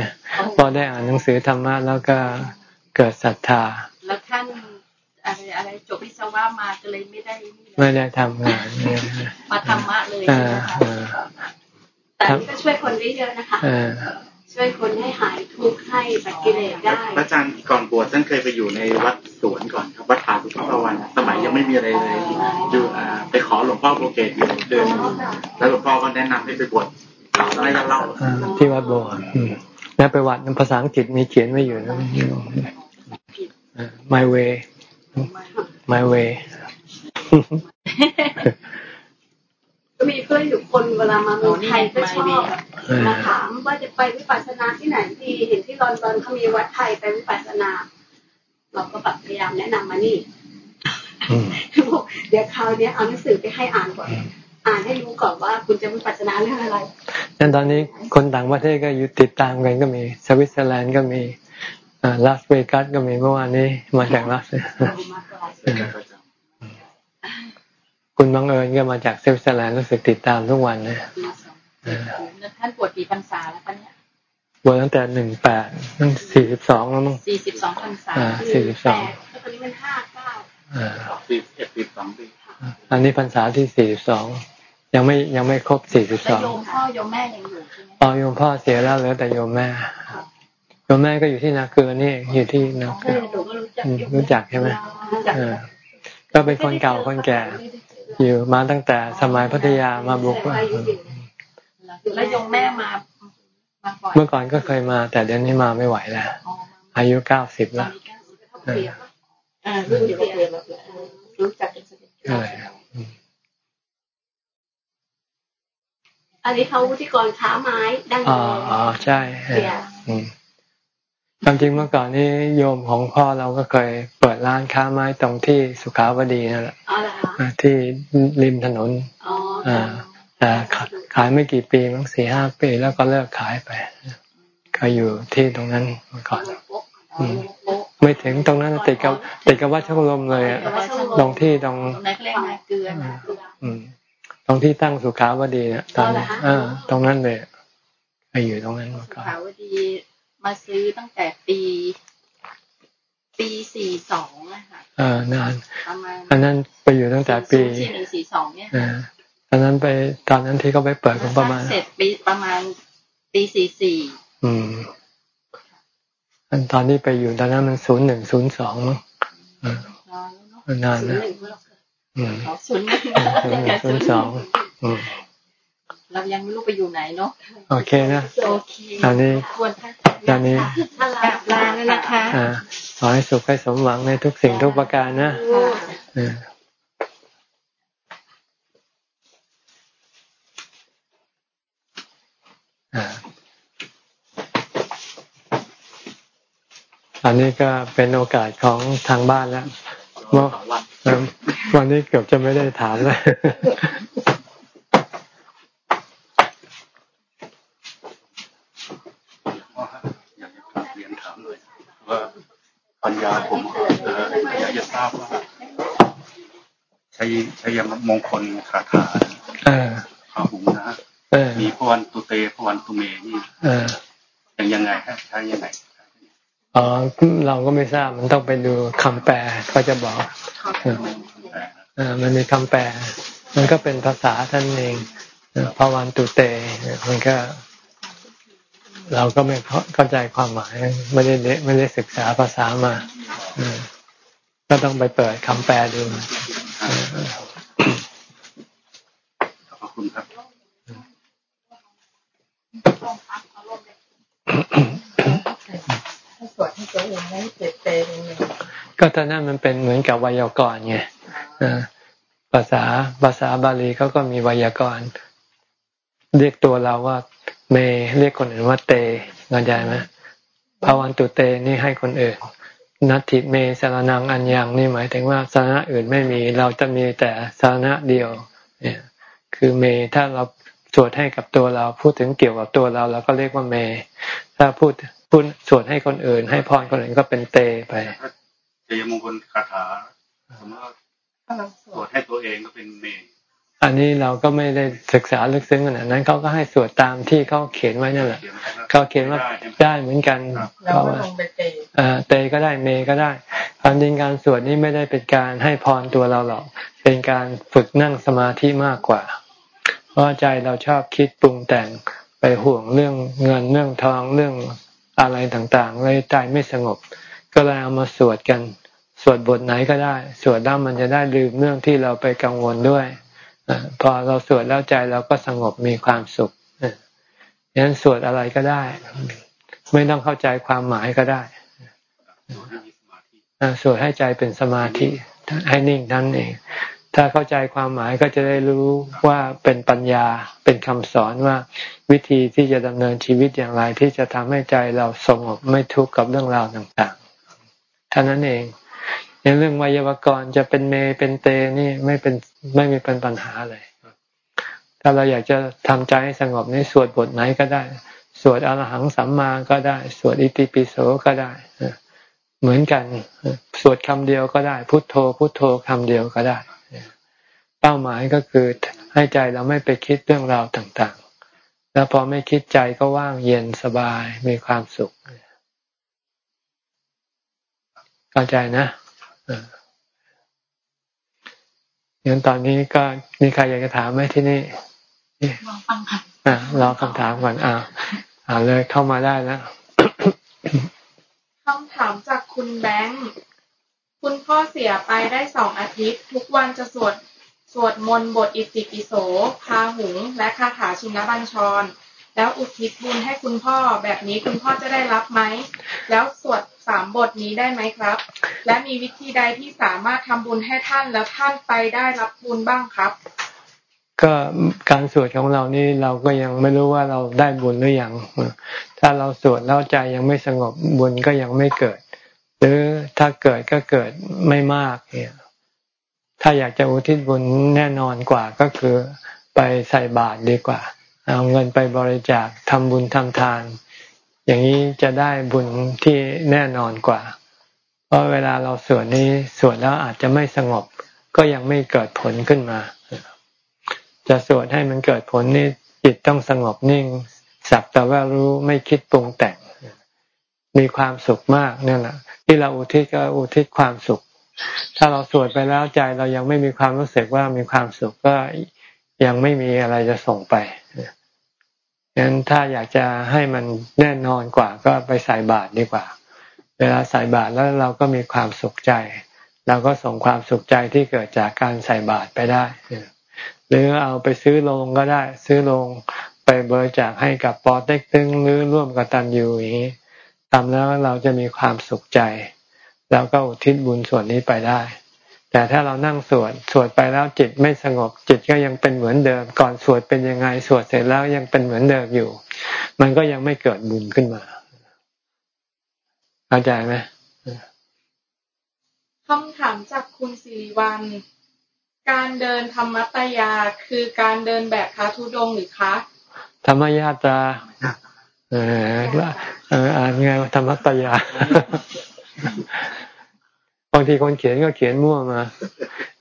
พอได้อ่านหนังสือธรรมะแล้วก็เกิดศรัทธา แล้วท่านอะไรอะไรจบวิศวะมาก็เลยไม่ได้ไม่ได้ทำงานมาธรรมะเลยแต่นี่ก็ช่วยคนได้เยอะนะคะ ช่วยคนให้หายทุกข์ให้ตัดกิเลสได้พระอาจารย์ก่อนบวชท่านเคยไปอยู่ในวัดสวนก่อนครับวัดป่าทุกพระวันสมัยยังไม่มีอะไรเลยอยู่ไปขอหลวงพ่อโปรเกตอยู่เดือนแล้วหลวงพ่อก็แนะนำให้ไปบวชอะไรกันเล่าที่วัดโบแล้วไปวัดภาษาอังกฤษมีเขียนไว้อยู่นะ my way my way ก็ มีเพื่อนอยู่คนเวลามาเมืองไทยก็ชอบมาถามว่าจะไปวิปัสสนาที่ไหนดีเห็นที่ลอนดอนเขามีวัดไทยไปวิปัสสนา เราก็แบบพยายามแนะนำมานี่เดี๋ยวคราวนี้เอาหนังสือไปให้อ่านก่อนอ่านให้รู้ก่อนว่าคุณจะวิปัสสนาเรื่องอะไรนั่นตอนนี้คนต่างประเทศก็อยู่ติดตามกันก็มี สวิตเซอร์แลนด์ก็มีลาสเวกัสก็มีเมื่อวานนี้มาจากลาส คุณบังเอิญก็มาจากเซลล์แลนด์รู้สึกติดตามทุกวันนะท่านบวชกี่พรรษาแล้วคะเนี่ยบวชตั้งแต่หนึ่งแปดตั้งสี่สิบสองแล้วมั้งสี่สิบสองพรรษาสี่สิบสองตอนนี้มันห้าเก้าสี่สิบเอ็ดสิบสองปีอันนี้พรรษาที่สี่สิบสองยังไม่ยังไม่ครบสี่สิบสองโยมพ่อโยมแม่ยังอยู่ใช่ไหมอ๋อโยมพ่อเสียแล้วเหลือแต่โยมแม่โยมแม่ก็อยู่ที่นาเกลือนี่อยู่ที่นาเกลือรู้จักใช่ไหมก็เป็นคนเก่าคนแก่ อยู่มาตั้งแต่สมัยพัทยามาบุกแล้วยงแม่มาเมื่อก่อนก็เคยมา แต่เดี๋ยวนี้มาไม่ไหวแล้วอายุเก้าสิบแล้วรู้จักอันนี้เขาที่กรค้าไม้ดั้งเดิมอ๋อใช่ ความจริงเมื่อก่อนนี้โยมของพ่อเราก็เคยเปิดร้านค้าไม้ตรงที่สุขาวดีนั่นแหละที่ริมถนนแต่ขายไม่กี่ปีมั้งสี่ห้าปีแล้วก็เลิกขายไป ก็อยู่ที่ตรงนั้นเมื่อก่อนไม่ถึงตรงนั้นติดกับติดกับวัดช่องลมเลยตรงที่ตรงตรงที่ตั้งสุขาวดีเนี่ยตอนตรงนั้นเลยไปอยู่ตรงนั้นมาก่อนสุขาวดี มาซื้อตั้งแต่ปี ปีสี่สองอะค่ะอ่านานอันนั้นไปอยู่ตั้งแต่ปีสี่หนึ่งสี่สองเนี่ยตอนนั้นไปตอนนั้นที่เขาไปเปิดก็ประมาณเสร็จปีประมาณปีสี่สี่อืมอันตอนที่ไปอยู่ตอนนั้นมันศูนย์หนึ่งศูนย์สองมั้งนานนะศูนย์ศูนย์สอง เรายังไม่รู้ไปอยู่ไหนเนาะโอเคนะโอเคอันนี้อันนี้กลับลาแล้วนะคะขอให้สุขให้สมหวังในทุกสิ่งทุกประการนะอันนี้ก็เป็นโอกาสของทางบ้านแล้วเมื่อวันนี้เกือบจะไม่ได้ถามเลย ปัญญาผมเอออยากจะทราบว่าใช้ใช้ยมงคลคาถาพาหุงนะมีพวันตุเตพวันตุเมนี่อย่างยังไงฮะใช้ยังไงอ๋อเราก็ไม่ทราบมันต้องไปดูคำแปลก็จะบอกอ่ามันมีคำแปล มันก็เป็นภาษาท่านเองพาวันตุเต มันก็ เราก็ไม่เข้าใจความหมายไม่ได้ไม่ได้ศึกษาภาษามาก็ต้องไปเปิดคำแปลดูขอบคุณครับก็ตอนนั้นมันเป็นเหมือนกับไวยากรณ์ไงภาษาภาษาบาลีเขาก็มีไวยากรณ์เรียกตัวเราว่า เมเรียกคนอื่นว่าเตเข้าใจไหมภาวันตุเตนี่ให้คนอื่น นัตถิเมสารนังอันยังนี่หมายถึงว่าสาระอื่นไม่มี เราจะมีแต่สาระเดียว เนี่ย คือเมถ้าเราสวดให้กับตัวเราพูดถึงเกี่ยวกับตัวเราเราก็เรียกว่าเม ถ้าพูดพูดสวดให้คนอื่น ให้พรคนอื่นก็เป็นเตไปเจยมงคลคาถาสมมติว่าสวดให้ตัวเองก็เป็นเม อันนี้เราก็ไม่ได้ศึกษาลึกซึ้งขนาดนั้นเขาก็ให้สวดตามที่เขาเขียนไว้นั่นแหละเขาเขียนว่าได้เหมือนกันเราลงไปเตเตก็ได้เมก็ได้ความจริงการสวดนี้ไม่ได้เป็นการให้พรตัวเราหรอกเป็นการฝึกนั่งสมาธิมากกว่า เพราะใจเราชอบคิดปรุงแต่งไปห่วงเรื่องเงินเรื่องทองเรื่องอะไรต่างๆเลยใจไม่สงบ ก็เลยเอามาสวดกัน สวดบทไหนก็ได้ สวดแล้วมันจะได้ลืมเรื่องที่เราไปกังวลด้วย พอเราสวดแล้วใจเราก็สงบมีความสุขฉะนั้นสวดอะไรก็ได้ ไม่ต้องเข้าใจความหมายก็ได้สวดให้ใจเป็นสมาธิให้นิ่งนั่นเอง ถ้าเข้าใจความหมายก็จะได้รู้ว่าเป็นปัญญาเป็นคำสอนว่าวิธีที่จะดำเนินชีวิตอย่างไรที่จะทำให้ใจเราสงบไม่ทุกข์กับเรื่องราวต่างๆท่านั้นเอง ในเรื่องวยากรจะเป็นเมเป็นเตนี่ไม่เป็นไม่มีเป็นปัญหาเลย ถ้าเราอยากจะทำใจให้สงบนี่สวดบทไหนก็ได้ สวดอรหังสัมมาก็ได้ สวดอิติปิโสก็ได้เหมือนกันสวดคำเดียวก็ได้ พุทโธ พุทโธคำเดียวก็ได้ เป้าหมายก็คือให้ใจเราไม่ไปคิดเรื่องราวต่างๆ แล้วพอไม่คิดใจก็ว่างเย็นสบายมีความสุขเข้าใจนะ งั้นตอนนี้ก็มีใครอยากจะถามไหมที่นี่รอฟังค่ะอ่ารอคำถามก่อนอ่าอ่าเลยเข้ามาได้แล้วคำถามจากคุณแบงค์คุณพ่อเสียไปได้สองอาทิตย์ ทุกวันจะสวดสวดมนต์บทอิติปิโสพาหุง และคาถาชินบัญชร แล้วอุทิศบุญให้คุณพ่อแบบนี้คุณพ่อจะได้รับไหม แล้วสวดสามบทนี้ได้ไหมครับ และมีวิธีใดที่สามารถทำบุญให้ท่านแล้วท่านไปได้รับบุญบ้างครับ ก็การสวดของเรานี่เราก็ยังไม่รู้ว่าเราได้บุญหรือยัง ถ้าเราสวดแล้วใจยังไม่สงบบุญก็ยังไม่เกิด หรือถ้าเกิดก็เกิดไม่มากเนี่ยถ้าอยากจะอุทิศบุญแน่นอนกว่าก็คือไปใส่บาตรดีกว่า เอาเงินไปบริจาคทำบุญทำทาน อย่างนี้จะได้บุญที่แน่นอนกว่า เพราะเวลาเราสวดนี้สวดแล้วอาจจะไม่สงบ ก็ยังไม่เกิดผลขึ้นมา จะสวดให้มันเกิดผลนี่จิตต้องสงบนิ่ง สักแต่ว่ารู้ไม่คิดปรุงแต่ง มีความสุขมากนั่นแหละที่เราอุทิศก็อุทิศความสุข ถ้าเราสวดไปแล้วใจเรายังไม่มีความรู้สึกว่ามีความสุขก็ยังไม่มีอะไรจะส่งไป งั้นถ้าอยากจะให้มันแน่นอนกว่าก็ไปใส่บาตรดีกว่า เวลาใส่บาตรแล้วเราก็มีความสุขใจ เราก็ส่งความสุขใจที่เกิดจากการใส่บาตรไปได้หรือเอาไปซื้อโรงก็ได้ ซื้อโรงไปบริจาคให้กับปอเต็กตึงหรือร่วมกับตันยูอย่างนี้ทำแล้วเราจะมีความสุขใจ แล้วก็อุทิศบุญส่วนนี้ไปได้ แต่ถ้าเรานั่งสวดสวดไปแล้วจิตไม่สงบจิตก็ยังเป็นเหมือนเดิม ก่อนสวดเป็นยังไงสวดเสร็จแล้วยังเป็นเหมือนเดิมอยู่ มันก็ยังไม่เกิดบุญขึ้นมาเข้าใจไหมคำถามจากคุณสิริวัลการเดินธรรมตยาคือการเดินแบบคาทุดงหรือคะ ธรรมยาตราเอออ่านไงธรรมตยา บางทีคนเขียนก็เขียนมั่วมา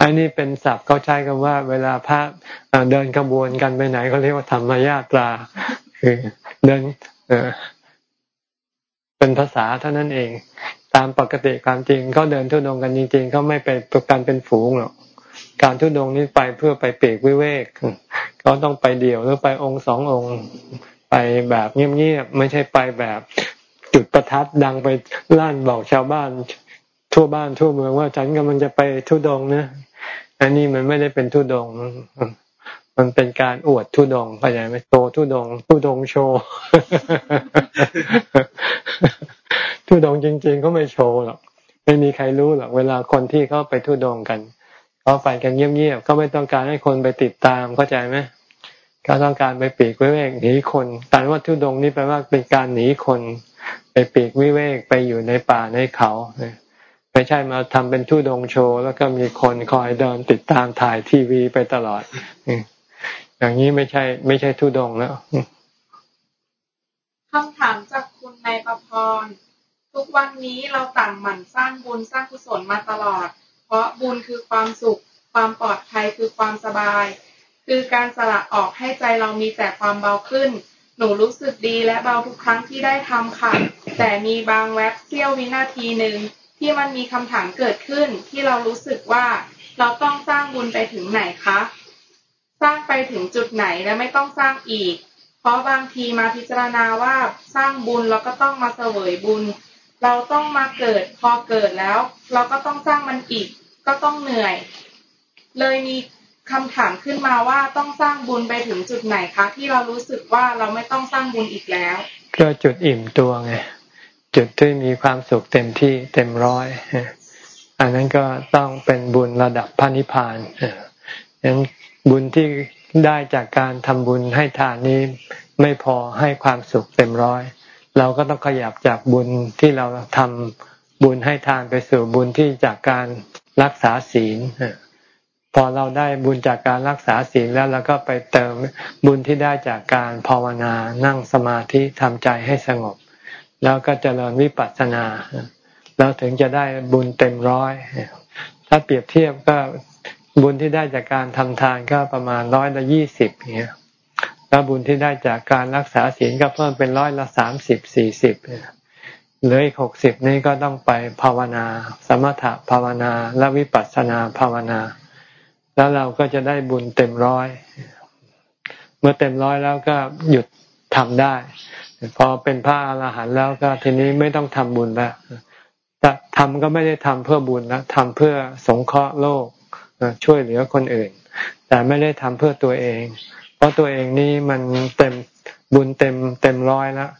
อันนี้เป็นศัพท์เขาใช้กันว่า เวลาพระเดินขบวนกันไปไหนเขาเรียกว่าธรรมญาตราคือเดินเป็นภาษาเท่านั้นเอง ตามปกติความจริงเขาเดินทุดงกันจริง ๆเขาไม่ไปกันเป็นฝูงหรอกการทุดงนี้ไปเพื่อไปเปรกวิเวกเขาต้องไปเดี่ยวหรือไปองค์สององค์ไปแบบเงียบๆไม่ใช่ไปแบบจุดประทัดดังไปลั่นบอกชาวบ้าน ทั่วบ้านทั่วเมืองว่าฉันกำลังจะไปทุดงนะอันนี้มันไม่ได้เป็นทุดง มันเป็นการอวดทุดงเข้าใจไหมโตทุดงทุดงโชว์ทุดงจริง ๆ เขาไม่โชว์หรอกไม่มีใครรู้หรอกเวลาคนที่เขาไปทุดงกันเขาไปกันเงียบๆเขาไม่ต้องการให้คนไปติดตามเข้าใจไหมเขาต้องการไปปีกวิเวกหนีคนแต่ว่าทุดงนี่แปลว่าเป็นการหนีคน ไปปีกวิเวกไปอยู่ในป่าในเขา ไม่ใช่มาทำเป็นทูดงโชว์แล้วก็มีคนคอยเดินติดตามถ่ายทีวีไปตลอดอย่างนี้ไม่ใช่ ไม่ใช่ทูดงแล้วคำถามจากคุณนายประพรทุกวันนี้เราต่างหมั่นสร้างบุญสร้างกุศลมาตลอด เพราะบุญคือความสุข ความปลอดภัยคือความสบาย คือการสละออกให้ใจเรามีแต่ความเบาขึ้น หนูรู้สึกดีและเบาทุกครั้งที่ได้ทำค่ะ แต่มีบางแวบเสี้ยววินาทีหนึ่ง ที่มันมีคำถามเกิดขึ้น ที่เรารู้สึกว่าเราต้องสร้างบุญไปถึงไหนคะ สร้างไปถึงจุดไหนและไม่ต้องสร้างอีก เพราะบางทีมาพิจารณาว่าสร้างบุญเราก็ต้องมาเสวยบุญ เราต้องมาเกิดพอเกิดแล้ว เราก็ต้องสร้างมันอีก ก็ต้องเหนื่อย เลยมีคำถามขึ้นมาว่าต้องสร้างบุญไปถึงจุดไหนคะ ที่เรารู้สึกว่าเราไม่ต้องสร้างบุญอีกแล้ว ก็จุดอิ่มตัวไง จุดที่มีความสุขเต็มที่เต็มร้อยอันนั้นก็ต้องเป็นบุญระดับพระนิพพานฉะนั้นบุญที่ได้จากการทำบุญให้ทานนี้ไม่พอให้ความสุขเต็มร้อย เราก็ต้องขยับจากบุญที่เราทำบุญให้ทานไปสู่บุญที่จากการรักษาศีลพอเราได้บุญจากการรักษาศีลแล้วเราก็ไปเติมบุญที่ได้จากการภาวนานั่งสมาธิทำใจให้สงบ แล้วก็เจริญวิปัสสนาแล้วถึงจะได้บุญเต็มร้อยถ้าเปรียบเทียบก็บุญที่ได้จากการทำทานก็ประมาณร้อยละยี่สิบเนี่ยแล้วบุญที่ได้จากการรักษาศีลก็เพิ่มเป็นร้อยละสามสิบสี่สิบเหลืออีกหกสิบนี่ก็ต้องไปภาวนา สมถะภาวนาและวิปัสสนาภาวนา แล้วเราก็จะได้บุญเต็มร้อย เมื่อเต็มร้อยแล้วก็หยุดทำได้ พอเป็นพระอรหันต์แล้วก็ทีนี้ไม่ต้องทำบุญแล้วแต่ทำก็ไม่ได้ทำเพื่อบุญนะทำเพื่อสงเคราะห์โลกช่วยเหลือคนอื่น แต่ไม่ได้ทำเพื่อตัวเอง เพราะตัวเองนี่มันเต็มบุญเต็มเต็มร้อยแล้ว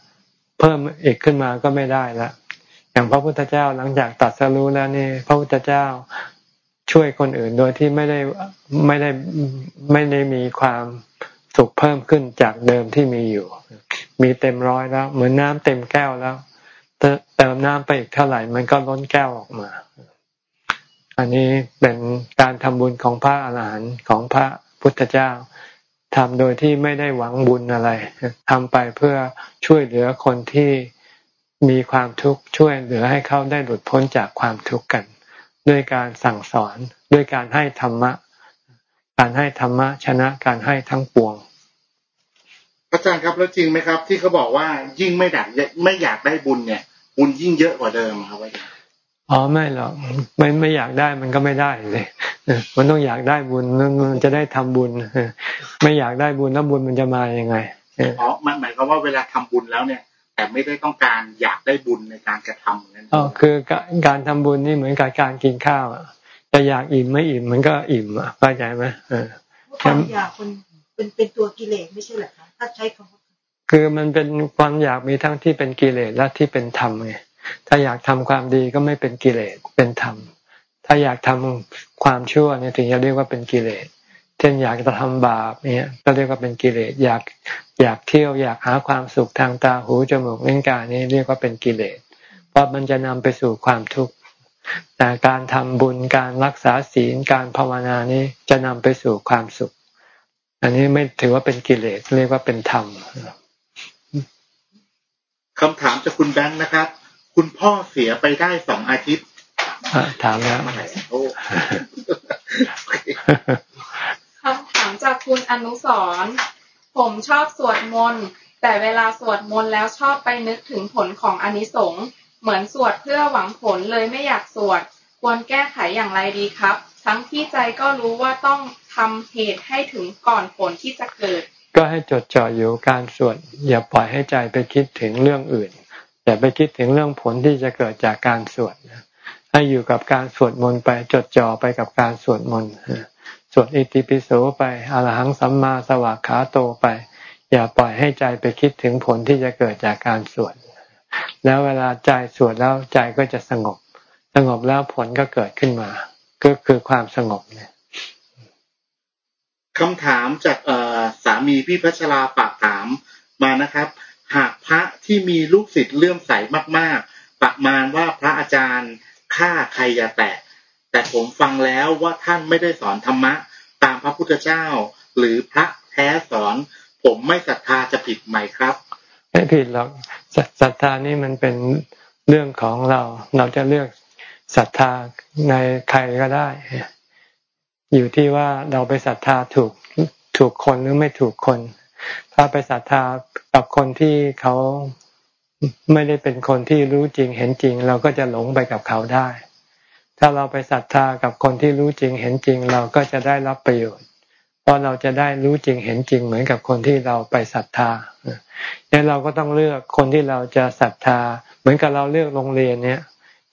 เพิ่มอีกขึ้นมาก็ไม่ได้ละอย่างพระพุทธเจ้าหลังจากตัดสรู้แล้วนี่พระพุทธเจ้าช่วยคนอื่นโดยที่ไม่ได้ไม่ได้ไม่ได้มีความสุขเพิ่มขึ้นจากเดิมที่มีอยู่ มีเต็มร้อยแล้ว เหมือนน้ำเต็มแก้วแล้วเติมน้ำไปอีกเท่าไหร่ มันก็ล้นแก้วออกมา อันนี้เป็นการทำบุญของพระอาหารหันต์ของพระพุทธเจ้าทำโดยที่ไม่ได้หวังบุญอะไรทำไปเพื่อช่วยเหลือคนที่มีความทุกข์ช่วยเหลือให้เขาได้หลุดพ้นจากความทุกข์กัน ด้วยการสั่งสอนด้วยการให้ธรรมะ การให้ธรรมะชนะการให้ทั้งปวง อาจารย์ครับแล้วจริงไหมครับ ที่เขาบอกว่ายิ่งไม่ดักไม่อยากได้บุญเนี่ย บุญยิ่งเยอะกว่าเดิมครับอาจารย์อ๋อไม่หรอกไม่ไม่อยากได้มันก็ไม่ได้เลยมันต้องอยากได้บุญมันจะได้ทำบุญไม่อยากได้บุญแล้วบุญมันจะมายังไงอ๋อมันหมายความว่าเวลาทำบุญแล้วเนี่ย แต่ไม่ได้ต้องการอยากได้บุญในการกระทำนั้นอ๋อคือการทำบุญนี่เหมือนกับการกินข้าวจะอยากอิ่มไม่อิ่มมันก็อิ่มอะเข้าใจไหมเออความอยากคน เป็นเป็นตัวกิเลสไม่ใช่หรอคะถ้าใช้คำคือมันเป็นความอยากมีทั้งที่เป็นกิเลสและที่เป็นธรรมไงถ้าอยากทำความดีก็ไม่เป็นกิเลสเป็นธรรม ถ้าอยากทำความชั่วเนี่ยถึงจะเรียกว่าเป็นกิเลสเช่นอยากจะทำบาปเนี่ยก็เรียกว่าเป็นกิเลสอยากอยากเที่ยวอยากหาความสุขทางตาหูจมูกลิ้นกายนี่เรียกว่าเป็นกิเลสเพราะมันจะนำไปสู่ความทุกข์แต่การทำบุญการรักษาศีลการภาวนานี้จะนำไปสู่ความสุข อันนี้ไม่ถือว่าเป็นกิเลสเรียกว่าเป็นธรรมคำถามจากคุณแบงค์นะครับ คุณพ่อเสียไปได้สองอาทิตย์ถามแล้วคำถามจากคุณอนุสรผมชอบสวดมนต์แต่เวลาสวดมนต์แล้วชอบไปนึกถึงผลของอนิสงส์เหมือนสวดเพื่อหวังผลเลยไม่อยากสวด ควรแก้ไขอย่างไรดีครับ ทั้งที่ใจก็รู้ว่าต้องทำเหตุให้ถึงก่อนผลที่จะเกิด ก็ให้จดจ่ออยู่การสวดอย่าปล่อยให้ใจไปคิดถึงเรื่องอื่น อย่าไปคิดถึงเรื่องผลที่จะเกิดจากการสวดให้อยู่กับการสวดมนต์ไปจดจ่อไปกับการสวดมนต์สวดอิติปิโสไปอรหังสัมมาสวากขาโตไป อย่าปล่อยให้ใจไปคิดถึงผลที่จะเกิดจากการสวดแล้วเวลาใจสวดแล้วใจก็จะสงบ สงบแล้วผลก็เกิดขึ้นมา ก็คือความสงบเนี่ยคำถามจากสามีพี่พัชราฝากถามมานะครับ หากพระที่มีลูกศิษย์เลื่อมใสมาก ๆ ประมาณว่าพระอาจารย์ฆ่าใครอย่าแตะแต่ผมฟังแล้วว่าท่านไม่ได้สอนธรรมะ ตามพระพุทธเจ้า หรือพระแท้สอน ผมไม่ศรัทธาจะผิดไหมครับ ไม่ผิดหรอกศรัทธานี่มันเป็นเรื่องของเรา เราจะเลือก ศรัทธาในใครก็ได้ อยู่ที่ว่าเราไปศรัทธาถูกถูกคนหรือไม่ถูกคน ถ้าไปศรัทธากับคนที่เขาไม่ได้เป็นคนที่รู้จริงเห็นจริง เราก็จะหลงไปกับเขาได้ ถ้าเราไปศรัทธากับคนที่รู้จริงเห็นจริง เราก็จะได้รับประโยชน์เพราะเราจะได้รู้จริงเห็นจริงเหมือนกับคนที่เราไปศรัทธาเนี่ยเราก็ต้องเลือกคนที่เราจะศรัทธา เหมือนกับเราเลือกโรงเรียนเนี่ย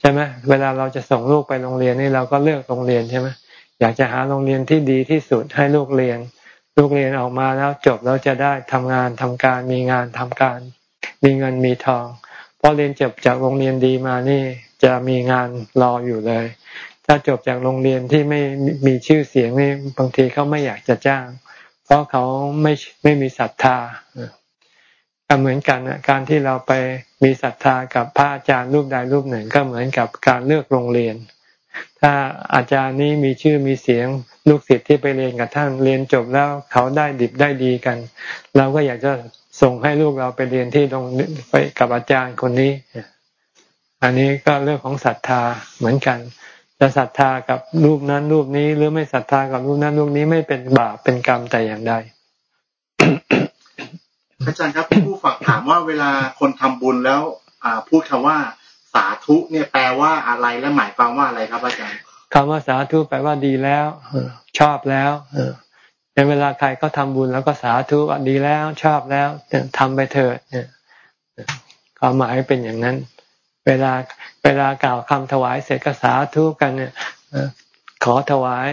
ใช่ไหมเวลาเราจะส่งลูกไปโรงเรียนนี่เราก็เลือกโรงเรียนใช่ไหมอยากจะหาโรงเรียนที่ดีที่สุดให้ลูกเรียน ลูกเรียนออกมาแล้วจบแล้วจะได้ทำงานทำการมีงานทำการ มีเงินมีทองพอเรียนจบจากโรงเรียนดีมานี่จะมีงานรออยู่เลย ถ้าจบจากโรงเรียนที่ไม่มีชื่อเสียงนี่บางทีเขาไม่อยากจะจ้าง เพราะเขาไม่ไม่มีศรัทธาเหมือนกันการที่เราไป มีศรัทธากับพระอาจารย์รูปใดรูปหนึ่งก็เหมือนกับการเลือกโรงเรียน ถ้าอาจารย์นี้มีชื่อมีเสียงลูกศิษย์ที่ไปเรียนกับท่านเรียนจบแล้วเขาได้ดิบได้ดีกัน เราก็อยากจะส่งให้ลูกเราไปเรียนที่ตรงไปกับอาจารย์คนนี้ อันนี้ก็เรื่องของศรัทธาเหมือนกันจะศรัทธากับรูปนั้นรูปนี้ หรือไม่ศรัทธากับรูปนั้นรูปนี้ไม่เป็นบาปเป็นกรรมแต่อย่างใด อาจารย์ครับผู้ฝากถามว่าเวลาคนทำบุญแล้วอ่าพูดคำว่าสาธุเนี่ยแปลว่าอะไรและหมายความว่าอะไรครับอาจารย์คำว่าสาธุแปลว่าดีแล้วชอบแล้วในเวลาใครเขาทาบุญแล้วก็สาธุว่าดีแล้วชอบแล้วทำไปเถิดเนี่ยความหมายเป็นอย่างนั้น เวลาเวลากล่าวคำถวายเสร็จก็สาธุกันเนี่ยขอถวาย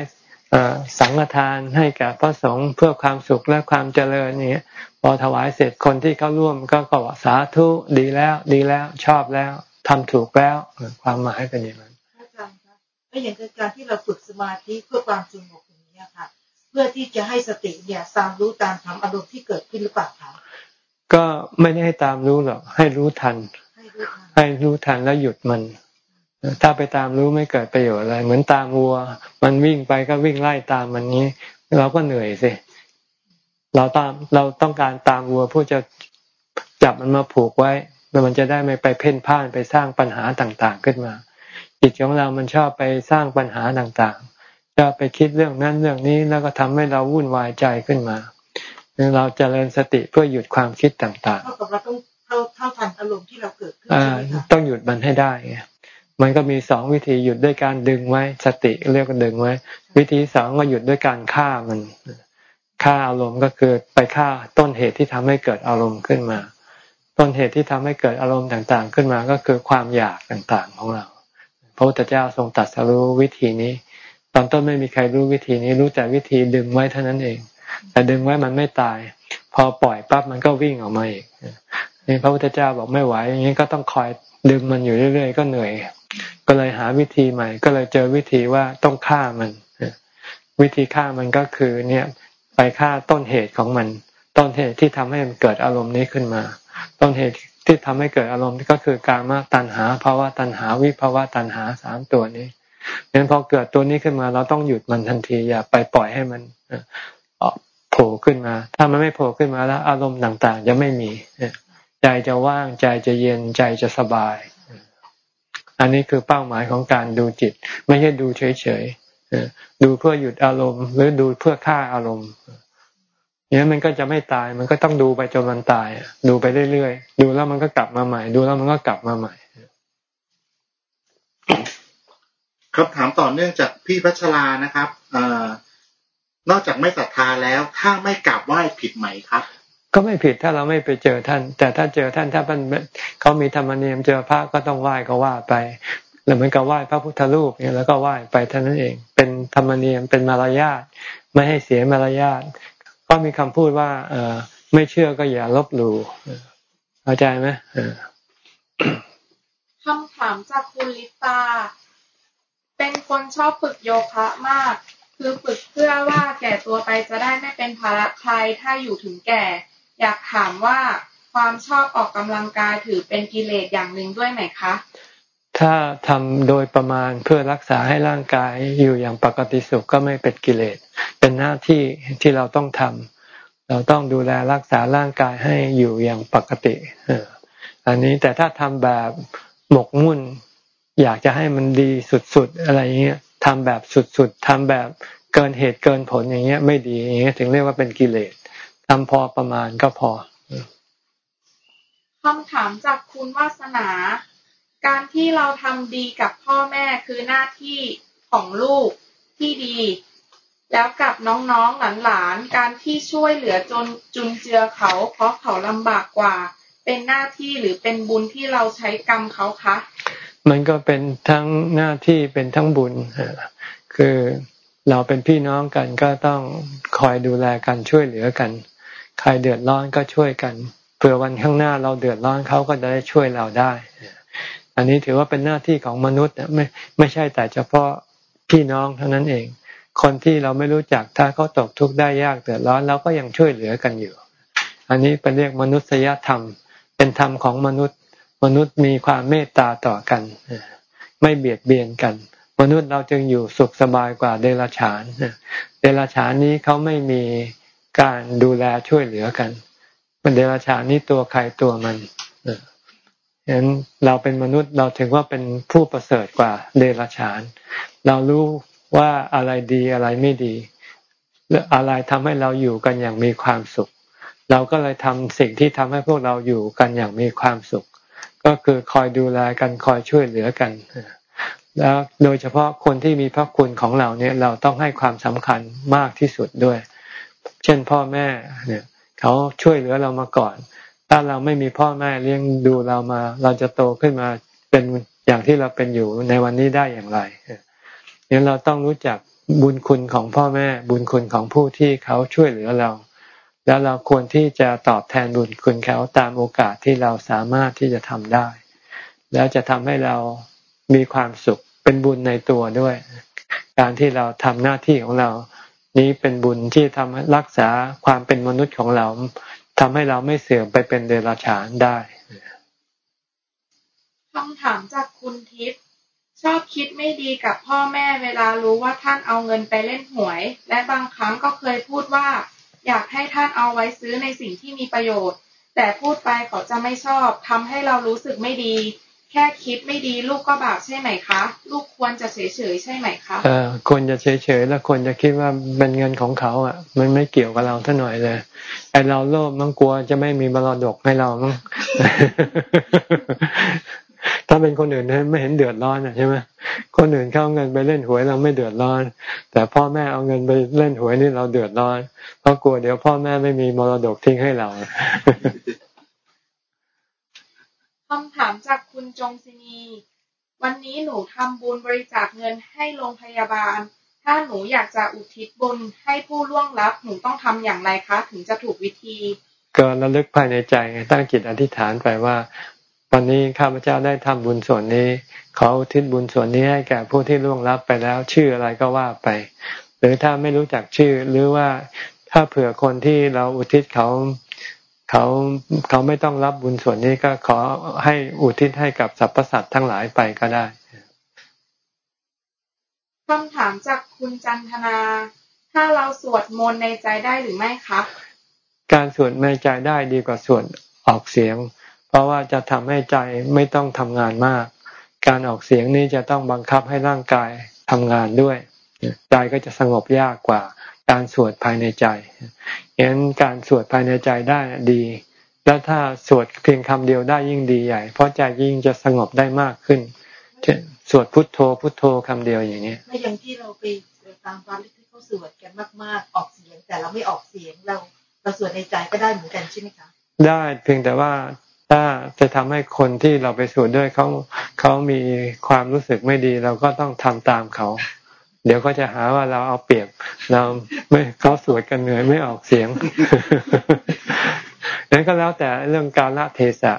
สังฆทานให้แก่พระสงฆ์เพื่อความสุขและความเจริญนี้ พอถวายเสร็จคนที่เขาร่วมก็ก็สาธุดีแล้ว ดีแล้วชอบแล้วทำถูกแล้วความหมายเป็นอย่างนั้นอาจารย์คะไม่อย่างการที่เราฝึกสมาธิเพื่อความสงบอย่างนี้ค่ะ เพื่อที่จะให้สติเนี่ยตามรู้ตามทำอารมณ์ที่เกิดขึ้นหรือเปล่าคะก็ไม่ได้ให้ตามรู้หรอกให้รู้ทัน ให้รู้ทันแล้วหยุดมันถ้าไปตามรู้ไม่เกิดประโยชน์อะไร เหมือนตามวัว มันวิ่งไปก็วิ่งไล่ตามมันนี้ เราก็เหนื่อยสิ เราตามเราต้องการตามวัวเพื่อจะจับมันมาผูกไว้แล้วมันจะได้ไม่ไปเพ่นพ่านไปสร้างปัญหาต่างๆขึ้นมา จิตของเรามันชอบไปสร้างปัญหาต่างๆชอบไปคิดเรื่องนั้นเรื่องนี้แล้วก็ทำให้เราวุ่นวายใจขึ้นมาเราจเจริญสติเพื่อหยุดความคิดต่างๆเท่ากับเราต้องเท่าเท่าทันอารมณ์ที่เราเกิดขึ้นต้องหยุดมันให้ได้ไงมันก็มีสองวิธีหยุดด้วยการดึงไว้ สติเรียกว่าดึงไว้ วิธีสองก็หยุดด้วยการฆ่ามัน ฆ่าอารมณ์ก็คือไปฆ่าต้นเหตุที่ทำให้เกิดอารมณ์ขึ้นมา ต้นเหตุที่ทำให้เกิดอารมณ์ต่างๆ ขึ้นมาก็คือความอยากต่างๆของเราพระพุทธเจ้าทรงตรัสรู้วิธีนี้ ตอนต้นไม่มีใครรู้วิธีนี้รู้แต่วิธีดึงไว้เท่านั้นเอง แต่ดึงไว้มันไม่ตาย พอปล่อยปั๊บมันก็วิ่งออกมาอีกนี่พระพุทธเจ้าบอกไม่ไหวอย่างนี้ก็ต้องคอยดึงมันอยู่เรื่อยๆ ก็เหนื่อย ก็เลยหาวิธีใหม่ ก็เลยเจอวิธีว่าต้องฆ่ามัน วิธีฆ่ามันก็คือเนี่ย ไปฆ่าต้นเหตุของมัน ต้นเหตุที่ทำให้มันเกิดอารมณ์นี้ขึ้นมา ต้นเหตุที่ทำให้เกิดอารมณ์ก็คือการมาตัณหาภาวะตัณหาวิภาวะตัณหาสามตัวนี้งั้นพอเกิดตัวนี้ขึ้นมา เราต้องหยุดมันทันทีอย่าไปปล่อยให้มันโผล่ขึ้นมา ถ้ามันไม่โผล่ขึ้นมาแล้ว อารมณ์ต่าง ๆ จะไม่มีใจจะว่างใจจะเย็นใจจะสบาย อันนี้คือเป้าหมายของการดูจิต ไม่ใช่ดูเฉยๆ ดูเพื่อหยุดอารมณ์ หรือดูเพื่อฆ่าอารมณ์เนี่ยมันก็จะไม่ตาย มันก็ต้องดูไปจนมันตาย ดูไปเรื่อยๆ ดูแล้วมันก็กลับมาใหม่ ดูแล้วมันก็กลับมาใหม่ ครับถามต่อเนื่องจากพี่พัชรานะครับอนอกจากไม่ศรัทธาแล้ว ถ้าไม่กราบไหว้ผิดไหมครับ ก็ไม่ผิดถ้าเราไม่ไปเจอท่าน แต่ถ้าเจอท่านถ้ามันเขามีธรรมเนียมเจอพระก็ต้องไหว้ก็ว่าไป หรือเหมือนกับไหว้พระพุทธรูปเนี่ยแล้วก็ไหว้ไปเท่านั้นเอง เป็นธรรมเนียมเป็นมารยาทไม่ให้เสียมารยาทก็มีคำพูดว่า เออไม่เชื่อก็อย่าลบหลู่เข้าใจไหมคำถามจากคุณลิตา เป็นคนชอบฝึกโยคะมาก คือฝึกเพื่อว่าแก่ตัวไปจะได้ไม่เป็นภาระใครถ้าอยู่ถึงแก่ อยากถามว่าความชอบออกกำลังกายถือเป็นกิเลสอย่างหนึ่งด้วยไหมคะ ถ้าทำโดยประมาณเพื่อรักษาให้ร่างกายอยู่อย่างปกติสุขก็ไม่เป็นกิเลส เป็นหน้าที่ที่เราต้องทำเราต้องดูแลรักษาร่างกายให้อยู่อย่างปกติอันนี้แต่ถ้าทำแบบหมกมุ่น อยากจะให้มันดีสุดๆอะไรเงี้ยทำแบบสุดๆทำแบบเกินเหตุเกินผลอย่างเงี้ย ไม่ดีอย่างเงี้ยถึงเรียกว่าเป็นกิเลสทำพอประมาณก็พอคำถามจากคุณวาสนา การที่เราทำดีกับพ่อแม่คือหน้าที่ของลูกที่ดี แล้วกับน้องๆหลานๆการที่ช่วยเหลือจนจุนเจือเขาเพราะเขาลำบากกว่า เป็นหน้าที่หรือเป็นบุญที่เราใช้กรรมเขาคะ มันก็เป็นทั้งหน้าที่เป็นทั้งบุญคือเราเป็นพี่น้องกันก็ต้องคอยดูแลกันช่วยเหลือกัน ใครเดือดร้อนก็ช่วยกันเผื่อวันข้างหน้าเราเดือดร้อนเขาก็จะได้ช่วยเราได้ อันนี้ถือว่าเป็นหน้าที่ของมนุษย์ไม่ไม่ใช่แต่เฉพาะพี่น้องเท่านั้นเอง คนที่เราไม่รู้จักถ้าเขาตกทุกข์ได้ยากเดือดร้อนเราก็ยังช่วยเหลือกันอยู่ อันนี้เป็นเรียกมนุษยธรรม เป็นธรรมของมนุษย์ มนุษย์มีความเมตตาต่อกัน ไม่เบียดเบียนกัน มนุษย์เราจึงอยู่สุขสบายกว่าเดรัจฉานเดรัจฉานนี้เขาไม่มีการดูแลช่วยเหลือกันมันเดรัจฉานนี่ตัวใครตัวมัน เห็นเราเป็นมนุษย์เราถึงว่าเป็นผู้ประเสริฐกว่าเดรัจฉาน เรารู้ว่าอะไรดีอะไรไม่ดีอะไรทำให้เราอยู่กันอย่างมีความสุข เราก็เลยทำสิ่งที่ทำให้พวกเราอยู่กันอย่างมีความสุข ก็คือคอยดูแลกันคอยช่วยเหลือกัน แล้วโดยเฉพาะคนที่มีพระคุณของเราเนี่ยเราต้องให้ความสำคัญมากที่สุดด้วย เช่นพ่อแม่เนี่ยเขาช่วยเหลือเรามาก่อน ถ้าเราไม่มีพ่อแม่เลี้ยงดูเรามา เราจะโตขึ้นมาเป็นอย่างที่เราเป็นอยู่ในวันนี้ได้อย่างไรเนี่ยเราต้องรู้จักบุญคุณของพ่อแม่ บุญคุณของผู้ที่เขาช่วยเหลือเรา แล้วเราควรที่จะตอบแทนบุญคุณเขาตามโอกาสที่เราสามารถที่จะทำได้ แล้วจะทำให้เรามีความสุขเป็นบุญในตัวด้วย การที่เราทำหน้าที่ของเรา นี้เป็นบุญที่ทำรักษาความเป็นมนุษย์ของเรา ทำให้เราไม่เสื่อมไปเป็นเดรัจฉานได้คำถามจากคุณทิพย์ชอบคิดไม่ดีกับพ่อแม่เวลารู้ว่าท่านเอาเงินไปเล่นหวย และบางครั้งก็เคยพูดว่า อยากให้ท่านเอาไว้ซื้อในสิ่งที่มีประโยชน์ แต่พูดไปเขาจะไม่ชอบทำให้เรารู้สึกไม่ดี แค่คิดไม่ดีลูกก็บาปใช่ไหมคะ ลูกควรจะเฉยเฉยใช่ไหมคะเออควรจะเฉยเฉยแล้วควรจะคิดว่าเป็นเงินของเขา อะ มันไม่เกี่ยวกับเราเท่าหน่อยเลยไอเราโลภมันกลัวจะไม่มีมรดกให้เรามั้งถ้าเป็นคนอื่นไม่เห็นเดือดร้อนอะใช่ไหมคนอื่นเข้าเงินไปเล่นหวยเราไม่เดือดร้อน แต่พ่อแม่เอาเงินไปเล่นหวยนี่เราเดือดร้อนเพราะกลัวเดี๋ยวพ่อแม่ไม่มีมรดกทิ้งให้เรา คำถามจากคุณจงศินี วันนี้หนูทำบุญบริจาคเงินให้โรงพยาบาล ถ้าหนูอยากจะอุทิศบุญให้ผู้ล่วงลับ หนูต้องทำอย่างไรคะ ถึงจะถูกวิธี ก็ระลึกภายในใจตั้งจิตอธิษฐานไปว่า วันนี้ข้าพเจ้าได้ทำบุญส่วนนี้ขออุทิศบุญส่วนนี้ให้แก่ผู้ที่ล่วงลับไปแล้ว ชื่ออะไรก็ว่าไป หรือถ้าไม่รู้จักชื่อหรือว่าถ้าเผื่อคนที่เราอุทิศเขา เขาเขาไม่ต้องรับบุญส่วนนี้ก็ขอให้อุทิศให้กับสรรพสัตว์ทั้งหลายไปก็ได้คำถามจากคุณจันทนา ถ้าเราสวดมนต์ในใจได้หรือไม่คะการสวดในใจได้ดีกว่าสวดออกเสียง เพราะว่าจะทำให้ใจไม่ต้องทำงานมาก การออกเสียงนี้จะต้องบังคับให้ร่างกายทำงานด้วย ใจก็จะสงบยากกว่า การสวดภายในใจเห็นการสวดภายในใจได้ดี แล้วถ้าสวดเพียงคำเดียวได้ยิ่งดีใหญ่ เพราะใจยิ่งจะสงบได้มากขึ้นเช่นสวดพุทโธ พุทโธคำเดียวอย่างนี้ไม่อย่างที่เราไปตามวัดที่เขาสวดกันมาก ๆ ออกเสียง แต่เราไม่ออกเสียงเราเราสวดในใจก็ได้เหมือนกันใช่ไหมคะได้เพียงแต่ว่าถ้าจะทำให้คนที่เราไปสวดด้วยเขาเขามีความรู้สึกไม่ดี เราก็ต้องทำตามเขา เดี๋ยวก็จะหาว่าเราเอาเปรียบ เราไม่เขาสวดกันเหนื่อยไม่ออกเสียงนั้นก็แล้วแต่เรื่องการละเทศะ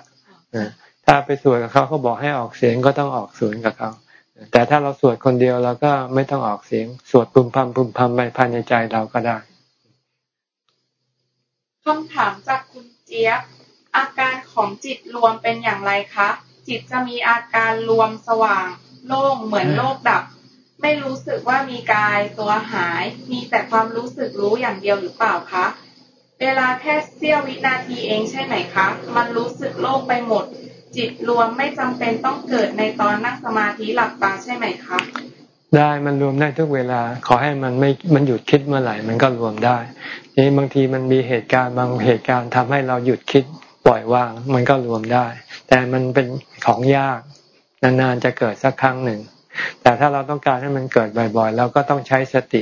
ถ้าไปสวดกับเขาเขาบอกให้ออกเสียงก็ต้องออกสวนกับเขาแต่ถ้าเราสวดคนเดียวเราก็ไม่ต้องออกเสียง สวดพึมพำพึมพำไปภายในใจเราก็ได้คำถามจากคุณเจี๊ยบอาการของจิตรวมเป็นอย่างไรคะ จิตจะมีอาการรวมสว่าง โล่งเหมือนโลกดับ ไม่รู้สึกว่ามีกายตัวหาย มีแต่ความรู้สึกรู้อย่างเดียวหรือเปล่าคะ เวลาแค่เสี้ยววินาทีเองใช่ไหมคะ มันรู้สึกโล่งไปหมด จิตรวมไม่จำเป็นต้องเกิดในตอนนั่งสมาธิหลับตาใช่ไหมคะ ได้มันรวมได้ทุกเวลา ขอให้มันไม่ มันหยุดคิดเมื่อไหร่มันก็รวมได้ นี่บางทีมันมีเหตุการณ์บางเหตุการณ์ทำให้เราหยุดคิดปล่อยวาง มันก็รวมได้ แต่มันเป็นของยาก นานๆจะเกิดสักครั้งหนึ่ง แต่ถ้าเราต้องการให้มันเกิดบ่อยๆ เราก็ต้องใช้สติ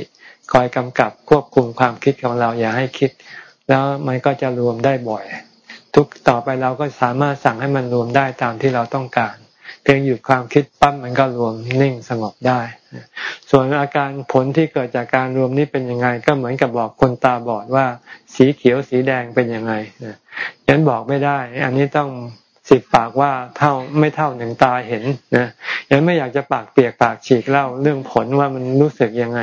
คอยกำกับควบคุมความคิดของเราอย่าให้คิด แล้วมันก็จะรวมได้บ่อย ทุกต่อไปเราก็สามารถสั่งให้มันรวมได้ตามที่เราต้องการ เพียงหยุดความคิดปั๊บมันก็รวมนิ่งสงบได้ ส่วนอาการผลที่เกิดจากการรวมนี้เป็นยังไง ก็เหมือนกับบอกคนตาบอดว่า สีเขียวสีแดงเป็นยังไงยันบอกไม่ได้ อันนี้ต้อง สิบปากว่าเท่าไม่เท่าหนึ่งตาเห็นนะยังไม่อยากจะปากเปียกปากฉีกเล่าเรื่องผลว่ามันรู้สึกยังไง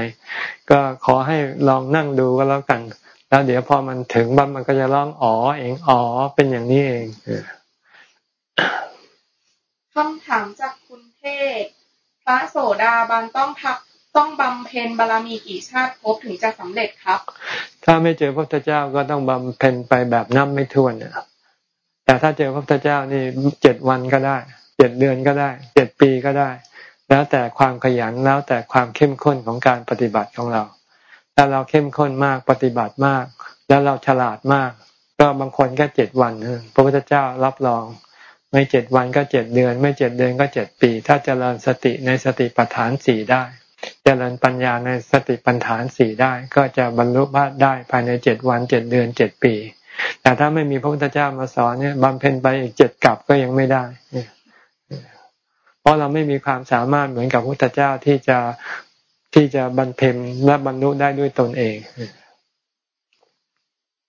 ก็ขอให้ลองนั่งดูก็แล้วกัน แล้วเดี๋ยวพอมันถึงบ้านมันก็จะร้องอ๋อเองอ๋อเป็นอย่างนี้เองคำถามจากคุณเทศพระโสดาบันต้องทับต้องบำเพ็ญบารมีกี่ชาติพบถึงจะสำเร็จครับ ถ้าไม่เจอพระพุทธเจ้าก็ต้องบำเพ็ญไปแบบนับไม่ถ้วนนะ แต่ถ้าเจอพระพุทธเจ้านี่เจ็ดวันก็ได้เจ็ดเดือนก็ได้เจ็ดปีก็ได้ แล้วแต่ความขยันแล้วแต่ความเข้มข้นของการปฏิบัติของเรา ถ้าเราเข้มข้นมากปฏิบัติมาก แล้วเราฉลาดมาก ก็บางคนก็เจ็ดวันพระพุทธเจ้ารับรอง ไม่เจ็ดวันก็เจ็ดเดือน ไม่เจ็ดเดือนก็เจ็ดปี ถ้าเจริญสติในสติปัฏฐานสี่ได้ เจริญปัญญาในสติปัฏฐานสี่ได้ ก็จะบรรลุบ้าได้ภายในเจ็ดวันเจ็ดเดือนเจ็ดปี แต่ถ้าไม่มีพระพุทธเจ้ามาสอนเนี่ยบำเพ็ญไปอีกเจ็ดกลับก็ยังไม่ได้เพราะเราไม่มีความสามารถเหมือนกับพุทธเจ้าที่จะที่จะบรรเพ็ญและบรรลุได้ด้วยตนเอง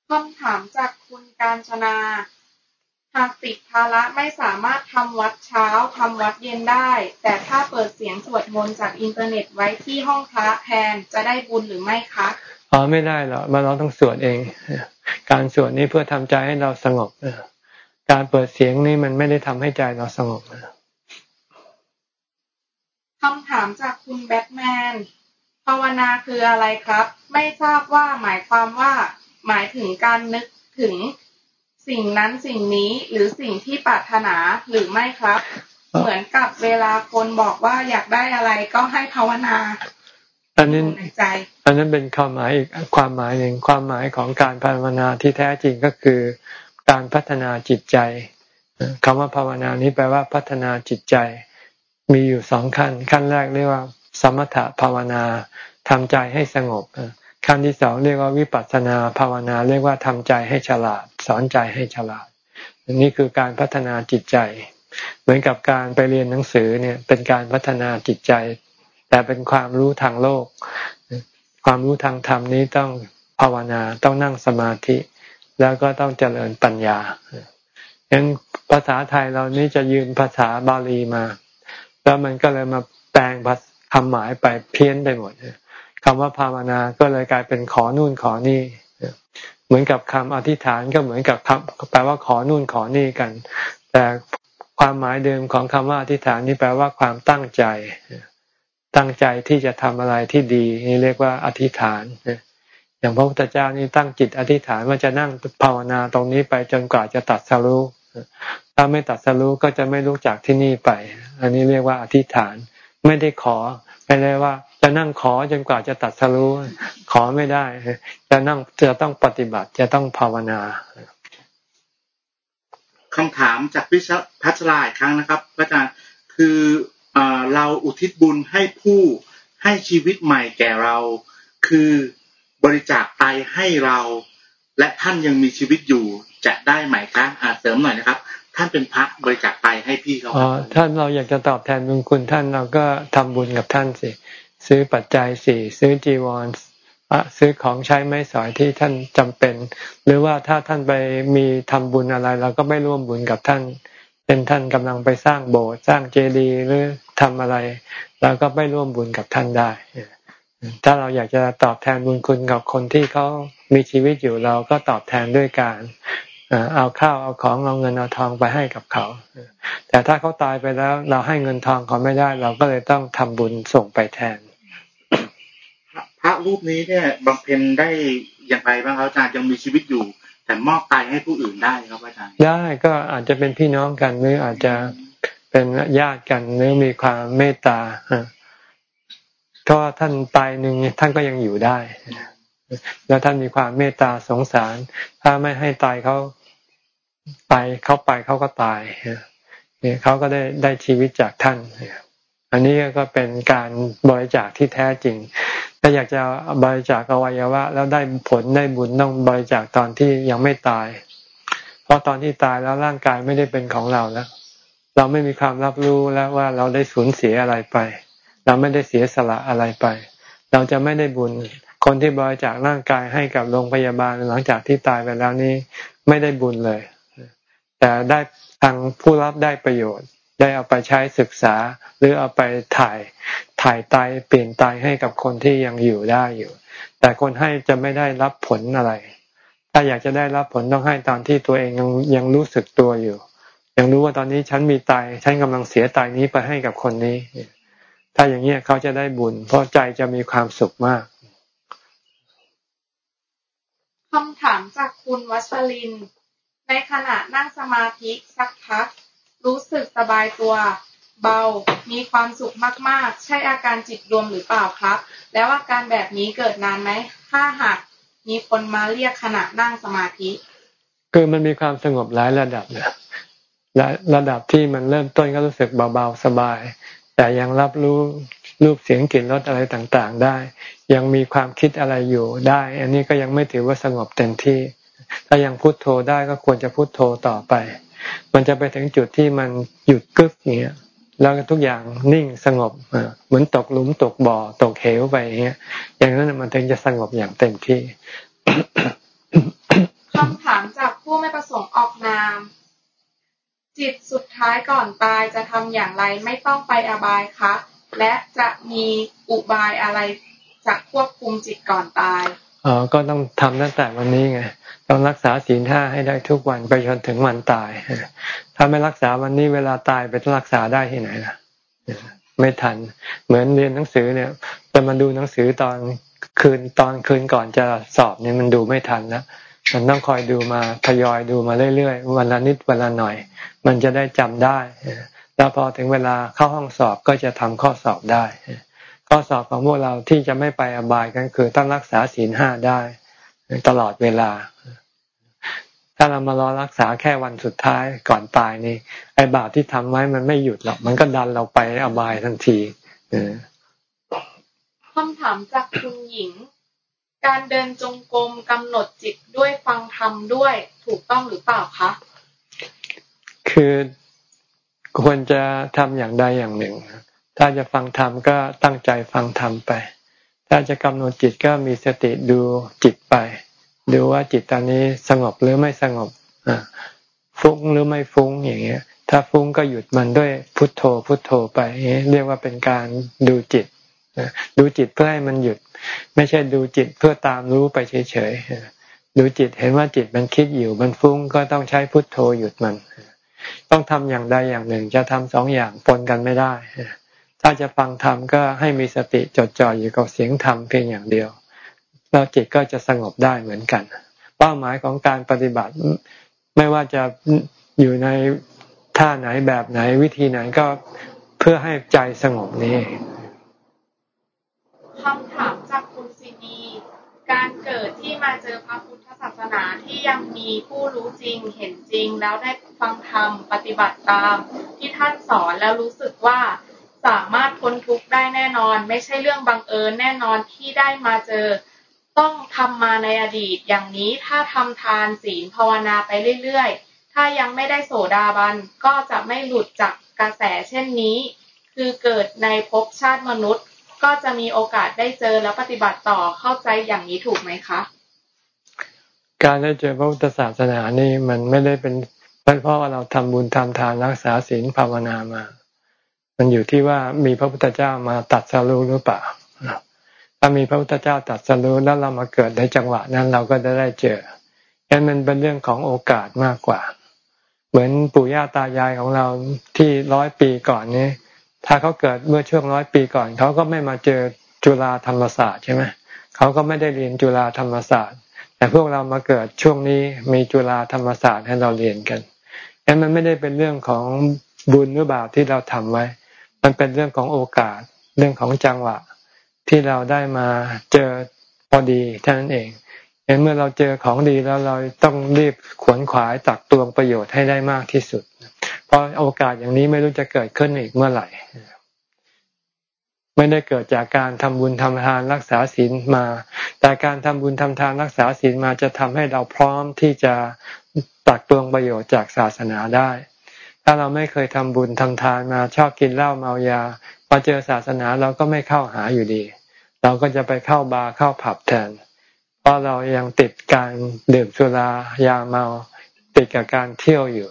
คำถามจากคุณการชนา หากติดภาระไม่สามารถทำวัดเช้าทำวัดเย็นได้ แต่ถ้าเปิดเสียงสวดมนต์จากอินเทอร์เน็ตไว้ที่ห้องพระแทนจะได้บุญหรือไม่คะ อ๋อไม่ได้หรอกมาเราต้องสวดเอง การสวดนี้เพื่อทำใจให้เราสงบการเปิดเสียงนี่มันไม่ได้ทำให้ใจเราสงบคำถามจากคุณแบทแมนภาวนาคืออะไรครับ ไม่ทราบว่าหมายความว่าหมายถึงการนึกถึงสิ่งนั้นสิ่งนี้หรือสิ่งที่ปรารถนาหรือไม่ครับ เหมือนกับเวลาคนบอกว่าอยากได้อะไรก็ให้ภาวนา อันนี้อันนั้นเป็นความหมายอีกความหมายหนึ่งความหมายของการภาวนาที่แท้จริงก็คือการพัฒนาจิตใจคำว่าภาวนานี้แปลว่าพัฒนาจิตใจ มีอยู่สองขั้น ขั้นแรกเรียกว่า สมถภาวนาทำใจให้สงบขั้นที่สองเรียกว่าวิปัสสนาภาวนา เรียกว่าทำใจให้ฉลาด สอนใจให้ฉลาดอันนี้คือการพัฒนาจิตใจ เหมือนกับการไปเรียนหนังสือเนี่ยเป็นการพัฒนาจิตใจ แต่เป็นความรู้ทางโลก ความรู้ทางธรรมนี้ต้องภาวนาต้องนั่งสมาธิ แล้วก็ต้องเจริญปัญญาฉะนั้นภาษาไทยเรานี้จะยืนภาษาบาลีมา แล้วมันก็เลยมาแปลงคำหมายไปเพี้ยนไปหมดคำว่าภาวนาก็เลยกลายเป็นขอนู่นขอนี่เหมือนกับคำอธิษฐานก็เหมือนกับคำแปลว่าขอนู่นขอนี่กัน แต่ความหมายเดิมของคำว่าอธิษฐานนี่แปลว่าความตั้งใจ ตั้งใจที่จะทำอะไรที่ดี นี่เรียกว่าอธิษฐานอย่างพระพุทธเจ้านี่ตั้งจิตอธิษฐานว่าจะนั่งภาวนาตรงนี้ไปจนกว่าจะตัดสรู้ถ้าไม่ตัดสรู้ก็จะไม่รู้จักที่นี่ไป อันนี้เรียกว่าอธิษฐานไม่ได้ขอไม่ได้ว่า จะนั่งขอจนกว่าจะตัดสรู้ขอไม่ได้ จะนั่งจะต้องปฏิบัติจะต้องภาวนาคำถามจากพิชพัชราอีกครั้งนะครับอาจารย์คือ เราอุทิศบุญให้ผู้ให้ชีวิตใหม่แก่เรา คือบริจาคไตให้เรา และท่านยังมีชีวิตอยู่จะได้ไหมคะอาเสริมหน่อยนะครับ ท่านเป็นพระบริจาคไตให้พี่เขาอ๋อท่านเราอยากจะตอบแทนบุญคุณท่านเราก็ทำบุญกับท่านสิซื้อปัจจัยสี่ซื้อจีวรซื้อของใช้ไม่สอยที่ท่านจำเป็น หรือว่าถ้าท่านไปมีทำบุญอะไร เราก็ไม่ร่วมบุญกับท่าน เป็นท่านกำลังไปสร้างโบสถ์สร้างเจดีย์หรือทำอะไรเราก็ไม่ร่วมบุญกับท่านได้ ถ้าเราอยากจะตอบแทนบุญคุณกับคนที่เขามีชีวิตอยู่เราก็ตอบแทนด้วยการเอาข้าวเอาของเอาเงินเอาทองไปให้กับเขา แต่ถ้าเขาตายไปแล้ว เราให้เงินทองเขาไม่ได้ เราก็เลยต้องทำบุญส่งไปแทน พระรูปนี้เนี่ยบำเพ็ญได้อย่างไรบ้างครับอาจารย์ยังมีชีวิตอยู่ แต่มอบตายให้ผู้อื่นได้ครับอาจารย์ได้ก็อาจจะเป็นพี่น้องกันหรืออาจจะเป็นญาติกันหรือมีความเมตตาก็ท่านตายหนึ่งท่านก็ยังอยู่ได้ แล้วท่านมีความเมตตาสงสาร ถ้าไม่ให้ตายเขาไปเขาไปเขาก็ตายเนี่ยเขาก็ได้ได้ชีวิตจากท่านอันนี้ก็เป็นการบริจาคที่แท้จริง ถ้าอยากจะบริจาคอวัยวะ แล้วได้ผลได้บุญต้องบริจาคตอนที่ยังไม่ตาย เพราะตอนที่ตายแล้วร่างกายไม่ได้เป็นของเราแล้ว เราไม่มีความรับรู้แล้วว่าเราได้สูญเสียอะไรไป เราไม่ได้เสียสละอะไรไป เราจะไม่ได้บุญ คนที่บริจาคร่างกายให้กับโรงพยาบาลหลังจากที่ตายไปแล้วนี้ไม่ได้บุญเลย แต่ได้ทางผู้รับได้ประโยชน์ ได้เอาไปใช้ศึกษา หรือเอาไปถ่ายถ่ายตายเปลี่ยนตายให้กับคนที่ยังอยู่ได้อยู่ แต่คนให้จะไม่ได้รับผลอะไร ถ้าอยากจะได้รับผลต้องให้ตอนที่ตัวเองยังยังรู้สึกตัวอยู่ยังรู้ว่าตอนนี้ฉันมีตายฉันกำลังเสียตายนี้ไปให้กับคนนี้ ถ้าอย่างนี้เขาจะได้บุญ เพราะใจจะมีความสุขมากคำถามจากคุณวัชริน ในขณะนั่งสมาธิสักพัก รู้สึกสบายตัวเบา มีความสุขมาก ๆ ใช่อาการจิตรวมหรือเปล่าครับ แล้วอาการแบบนี้เกิดนานไหม ถ้าหากมีคนมาเรียกขณะนั่งสมาธิ คือมันมีความสงบหลายระดับนะและระดับที่มันเริ่มต้นก็รู้สึกเบา ๆ สบาย แต่ยังรับรู้รูปเสียงกลิ่นรสอะไรต่างๆ ได้ ยังมีความคิดอะไรอยู่ได้ อันนี้ก็ยังไม่ถือว่าสงบเต็มที่ ถ้ายังพุโทโธได้ก็ควรจะพุโทโธต่อไป มันจะไปถึงจุดที่มันหยุดกึกเงี้ยแล้วทุกอย่างนิ่งสงบเหมือนตกหลุมตกบ่อตกเหวไปเงี้ยอย่างนั้นมันถึงจะสงบอย่างเต็มที่คำถามจากผู้ไม่ประสงค์ออกนาม จิตสุดท้ายก่อนตายจะทำอย่างไรไม่ต้องไปอบายคะ และจะมีอุบายอะไรจะควบคุมจิตก่อนตายอ๋อก็ต้องทำตั้งแต่วันนี้ไง ต้องรักษาศีลห้าให้ได้ทุกวันไปจนถึงวันตาย ถ้าไม่รักษาวันนี้เวลาตายไปรักษาได้ที่ไหนล่ะ ไม่ทัน เหมือนเรียนหนังสือเนี่ยจะมาดูหนังสือตอนคืนตอนคืนก่อนจะสอบเนี่ยมันดูไม่ทันนะมันต้องคอยดูมาทยอยดูมาเรื่อยๆ วันละนิดวันละหน่อย มันจะได้จำได้ แล้วพอถึงเวลาเข้าห้องสอบก็จะทำข้อสอบได้ ข้อสอบของพวกเราที่จะไม่ไปอบายกันคือต้องรักษาศีลห้าได้ ตลอดเวลา ถ้าเรามารอรักษาแค่วันสุดท้ายก่อนตายนี่ไอ้บาปที่ทำไว้มันไม่หยุดหรอกมันก็ดันเราไปอบายทันทีคำถามจากคุณหญิง การเดินจงกรมกำหนดจิตด้วยฟังธรรมด้วยถูกต้องหรือเปล่าคะคือควรจะทำอย่างใดอย่างหนึ่ง ถ้าจะฟังธรรมก็ตั้งใจฟังธรรมไป ถ้าจะกำหนดจิตก็มีสติดูจิตไป ดูว่าจิตตอนนี้สงบหรือไม่สงบฟุ้งหรือไม่ฟุ้งอย่างเงี้ย ถ้าฟุ้งก็หยุดมันด้วยพุทโธพุทโธไปเรียกว่าเป็นการดูจิตดูจิตเพื่อให้มันหยุด ไม่ใช่ดูจิตเพื่อตามรู้ไปเฉยๆดูจิตเห็นว่าจิตมันคิดอยู่มันฟุ้งก็ต้องใช้พุทโธหยุดมัน ต้องทำอย่างใดอย่างหนึ่งจะทำสองอย่างปนกันไม่ได้ถ้าจะฟังธรรมก็ให้มีสติจดจ่ออยู่กับเสียงธรรมเพียงอย่างเดียว แล้วจิตก็จะสงบได้เหมือนกัน เป้าหมายของการปฏิบัติ ไม่ว่าจะอยู่ในท่าไหนแบบไหนวิธีไหนก็เพื่อให้ใจสงบนี้คำถามจากคุณซีดีการเกิดที่มาเจอพระพุทธศาสนาที่ยังมีผู้รู้จริงเห็นจริง แล้วได้ฟังธรรมปฏิบัติตามที่ท่านสอนแล้วรู้สึกว่าสามารถพ้นทุกข์ได้แน่นอน ไม่ใช่เรื่องบังเอิญแน่นอนที่ได้มาเจอ ต้องทำมาในอดีตอย่างนี้ถ้าทำทานศีลภาวนาไปเรื่อยๆ ถ้ายังไม่ได้โสดาบันก็จะไม่หลุดจากกระแสเช่นนี้ คือเกิดในภพชาติมนุษย์ ก็จะมีโอกาสได้เจอแล้วปฏิบัติต่อเข้าใจอย่างนี้ถูกไหมคะ การได้เจอพระพุทธศาสนานี่มันไม่ได้เป็นเพราะว่าเราทำบุญทำทานรักษาศีลภาวนามา มันอยู่ที่ว่ามีพระพุทธเจ้ามาตัดสรู้หรือเปล่าามีพระพุทธเจ้าตัดสรู้แล้วเรามาเกิดในจังหวะนั้นเราก็จะได้เจอยันมันเป็นเรื่องของโอกาสมากกว่า เหมือนปู่ย่าตายายของเราที่ร้อยปีก่อนนี้ ถ้าเขาเกิดเมื่อช่วงร้อยปีก่อน เขาก็ไม่มาเจอจุฬาธรรมศาสตร์ใช่ไหมเขาก็ไม่ได้เรียนจุฬาธรรมศาสตร์ แต่พวกเรามาเกิดช่วงนี้มีจุฬาธรรมศาสตร์ให้เราเรียนกันดันมันไม่ได้เป็นเรื่องของบุญหรือบาปที่เราทำไว้ มันเป็นเรื่องของโอกาส เรื่องของจังหวะ ที่เราได้มาเจอพอดีเท่านั้นเองเห็นเมื่อเราเจอของดีแล้วเราต้องรีบขวนขวายตักตวงประโยชน์ให้ได้มากที่สุด เพราะโอกาสอย่างนี้ไม่รู้จะเกิดขึ้นอีกเมื่อไหร่ ไม่ได้เกิดจากการทำบุญทำทานรักษาศีลมา แต่การทำบุญทำทานรักษาศีลมาจะทำให้เราพร้อมที่จะตักตวงประโยชน์จากศาสนาได้ ถ้าเราไม่เคยทำบุญทำทานมาชอบกินเหล้าเมายาพอเจอศาสนาเราก็ไม่เข้าหาอยู่ดี เราก็จะไปเข้าบาร์เข้าผับแทน เพราะเรายังติดการดื่มสุรายาเมาติดกับการเที่ยวอยู่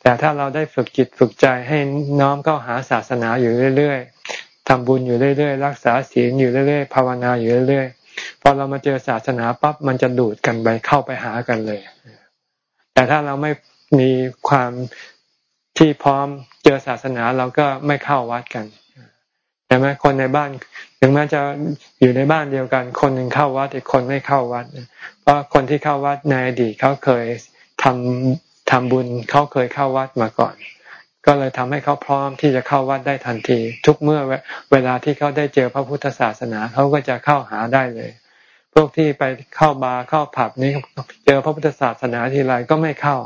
แต่ถ้าเราได้ฝึกจิตฝึกใจให้น้อมเข้าหาศาสนาอยู่เรื่อยๆทำบุญอยู่เรื่อยๆ รักษาศีลอยู่เรื่อยๆ ภาวนาอยู่เรื่อยๆ พอเรามาเจอศาสนาปั๊บมันจะดูดกันไปเข้าไปหากันเลย แต่ถ้าเราไม่มีความที่พร้อมเจอศาสนาเราก็ไม่เข้าวัดกัน ใช่ไหมคนในบ้านถึงแม้จะอยู่ในบ้านเดียวกัน คนหนึ่งเข้าวัดอีกคนไม่เข้าวัด เพราะคนที่เข้าวัดในอดีตเขาเคยทำทำบุญเขาเคยเข้าวัดมาก่อน ก็เลยทำให้เขาพร้อมที่จะเข้าวัดได้ทันที ทุกเมื่อเวลาที่เขาได้เจอพระพุทธศาสนาเขาก็จะเข้าหาได้เลย พวกที่ไปเข้าบาร์เข้าผับนี้เจอพระพุทธศาสนาทีไรก็ไม่เข้า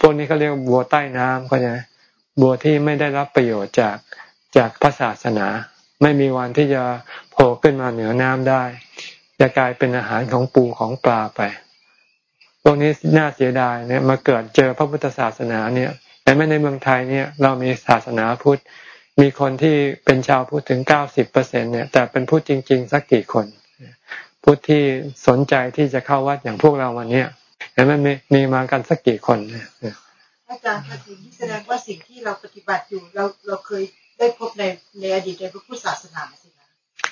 พวกนี้เขาเรียกบัวใต้น้ำก็จะบัวที่ไม่ได้รับประโยชน์จาก จากพระศาสนา ไม่มีวันที่จะโผล่ขึ้นมาเหนือน้ำได้ จะกลายเป็นอาหารของปูของปลาไปพวกนี้น่าเสียดายเนี่ยมาเกิดเจอพระพุทธศาสนาเนี่ย แต่ไม่ในเมืองไทยเนี่ยเรามีศาสนาพุทธมีคนที่เป็นชาวพุทธถึงเก้าสิบเปอร์เซ็นเนี่ยแต่เป็นพุทธจริง ๆ สักกี่คนพุทธที่สนใจที่จะเข้าวัดอย่างพวกเราวันเนี้ยแต่มันมีมีมากันสักกี่คนอาจารย์คะสิ่งที่แสดงว่าสิ่งที่เราปฏิบัติอยู่เราเราเคย ได้พบในในอดีตในพระพุทธศาสนาสิคะ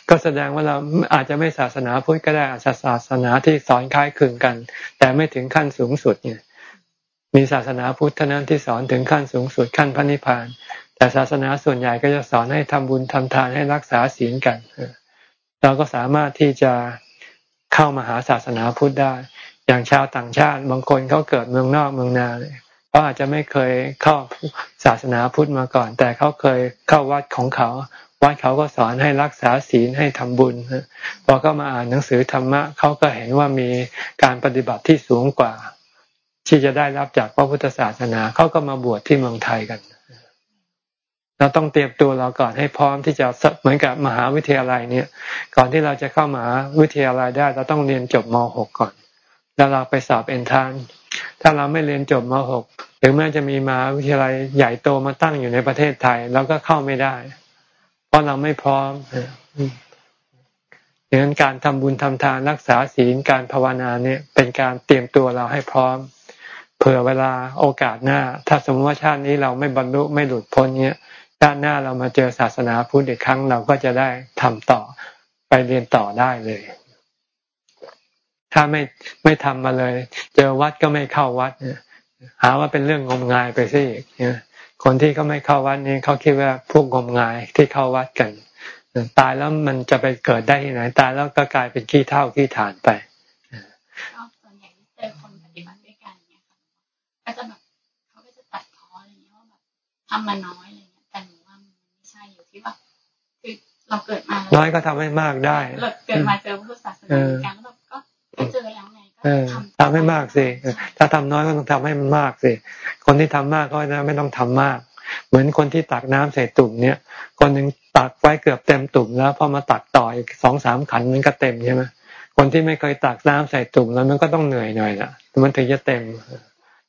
ก็แสดงว่าเราอาจจะไม่ศาสนาพุทธก็ได้อาจจะศาสนาที่สอนคล้ายคลึงกัน แต่ไม่ถึงขั้นสูงสุดเนี่ยมีศาสนาพุทธเท่านั้นที่สอนถึงขั้นสูงสุดขั้นพระนิพพาน แต่ศาสนาส่วนใหญ่ก็จะสอนให้ทำบุญทำทานให้รักษาศีลกันเราก็สามารถที่จะเข้ามาหาศาสนาพุทธได้ อย่างชาวต่างชาติ บางคนเขาเกิดเมืองนอกเมืองนาเลย เขาอาจจะไม่เคยเข้าศาสนาพุทธมาก่อน แต่เขาเคยเข้าวัดของเขา วัดเขาก็สอนให้รักษาศีลให้ทำบุญพอเขามาอ่านหนังสือธรรมะเขาก็เห็นว่ามีการปฏิบัติที่สูงกว่า ที่จะได้รับจากพระพุทธศาสนาเขาก็มาบวชที่เมืองไทยกันเราต้องเตรียมตัวเราก่อนให้พร้อมที่จะเหมือนกับมหาวิทยาลัยเนี่ย ก่อนที่เราจะเข้ามหาวิทยาลัยได้ เราต้องเรียนจบม .6 ก่อน แล้วเราไปสอบเอนทาน ถ้าเราไม่เรียนจบม .6 ไปรือแม้จะมีมาวิทยาลัยใหญ่โตมาตั้งอยู่ในประเทศไทยเราก็เข้าไม่ได้ เพราะเราไม่พร้อมดังนั้นการทำบุญทำทานรักษาศีลการภาวนาเนี่ย เป็นการเตรียมตัวเราให้พร้อม เผื่อเวลาโอกาสหน้า ถ้าสมมติว่าชาตินี้เราไม่บรรลุไม่หลุดพ้นเนี้ยชาติหน้าเรามาเจอศาสนาพุทธอีกครั้งเราก็จะได้ทำต่อไปเรียนต่อได้เลย ถ้าไม่ไม่ทำมาเลย เจอวัดก็ไม่เข้าวัดหาว่าเป็นเรื่องงมงายไปซิอีกคนที่เขาไม่เข้าวัดนี้เขาคิดว่าพวกงมงายที่เข้าวัดกัน ตายแล้วมันจะไปเกิดได้ที่ไหน ตายแล้วก็กลายเป็นขี้เท่าขี้ฐานไปส่วนใหญ่เจอคนปฏิบัติด้วยกันเนี่ยก็จะแบบเขาก็จะตัดพ้ออะไรอย่างเงี้ยว่าแบบทำมาน้อยอะไรเงี้ยแต่หนูว่ามันไม่ใช่อยู่ที่ว่าคือเราเกิดมาน้อยก็ทำให้มากได้เราเกิดมาเจอพุทธศาสนาการแล้วก็ เจอแล้วไงก็ทำให้มากสิถ้าทำน้อยก็ต้องทำให้มันมากสิคนที่ทำมากก็ไม่ต้องทำมาก เหมือนคนที่ตักน้ำใส่ตุ่มเนี่ย คนหนึ่งตักไว้เกือบเต็มตุ่มแล้วพอมาตักต่ออีกสองสามขันมันก็เต็มใช่ไหมคนที่ไม่เคยตักน้ำใส่ตุ่มแล้วมันก็ต้องเหนื่อยหน่อยละมันถึงจะเต็ม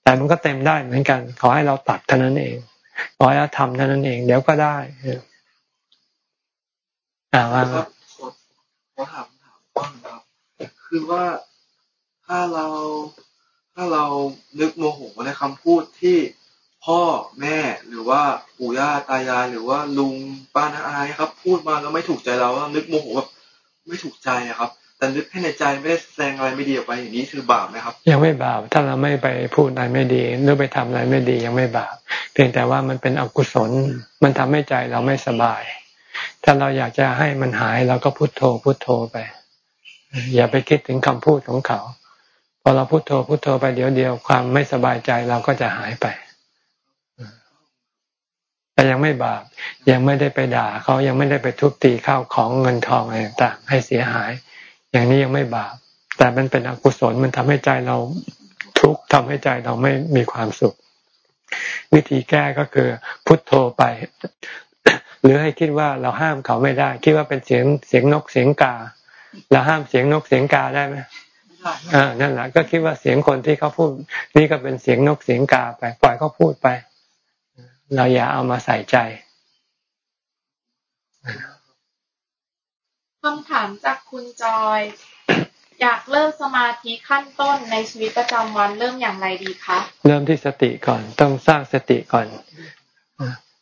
แต่มันก็เต็มได้เหมือนกัน ขอให้เราตักเท่านั้นเองขอให้เราทำเท่านั้นเอง เดี๋ยวก็ได้อ่าว่าขอถามถามก้อน คือว่าถ้าเราถ้าเรานึกโมโหในคำพูดที่พ่อแม่หรือว่าปู่ย่าตายายหรือว่าลุงป้าน้าอาครับ พูดมาแล้วไม่ถูกใจเราเรานึกโมโหแบบไม่ถูกใจครับ แต่นึกให้ในใจไม่ได้แสดงอะไรไม่ดีออกไปอย่างนี้คือบาปไหมครับ ยังไม่บาปถ้าเราไม่ไปพูดอะไรไม่ดีหรือไปทำอะไรไม่ดียังไม่บาปเพียงแต่ว่ามันเป็นอกุศลมันทำให้ใจเราไม่สบาย ถ้าเราอยากจะให้มันหายเราก็พุโทโธพุโทโธไป อย่าไปคิดถึงคำพูดของเขา พอเราพุโทโธพุโทโธไปเดี๋ยวเดียวความไม่สบายใจเราก็จะหายไปแต่ยังไม่บาปยังไม่ได้ไปด่าเขายังไม่ได้ไปทุบตีข้าวของเงินทองอะไรต่างให้เสียหาย อย่างนี้ยังไม่บาป แต่มันเป็นอกุศลมันทำให้ใจเราทุกข์ทำให้ใจเราไม่มีความสุข วิธีแก้ก็คือพุทโธไป หรือให้คิดว่าเราห้ามเขาไม่ได้ คิดว่าเป็นเสียงเสียงนกเสียงกา เราห้ามเสียงนกเสียงกาได้ไหมอ่านั่นแหละก็คิดว่าเสียงคนที่เขาพูด นี่ก็เป็นเสียงนกเสียงกาไป ปล่อยเขาพูดไป เราอย่าเอามาใส่ใจคำถามจากคุณจอย อยากเริ่มสมาธิขั้นต้นในชีวิตประจำวันเริ่มอย่างไรดีคะเริ่มที่สติก่อน ต้องสร้างสติก่อน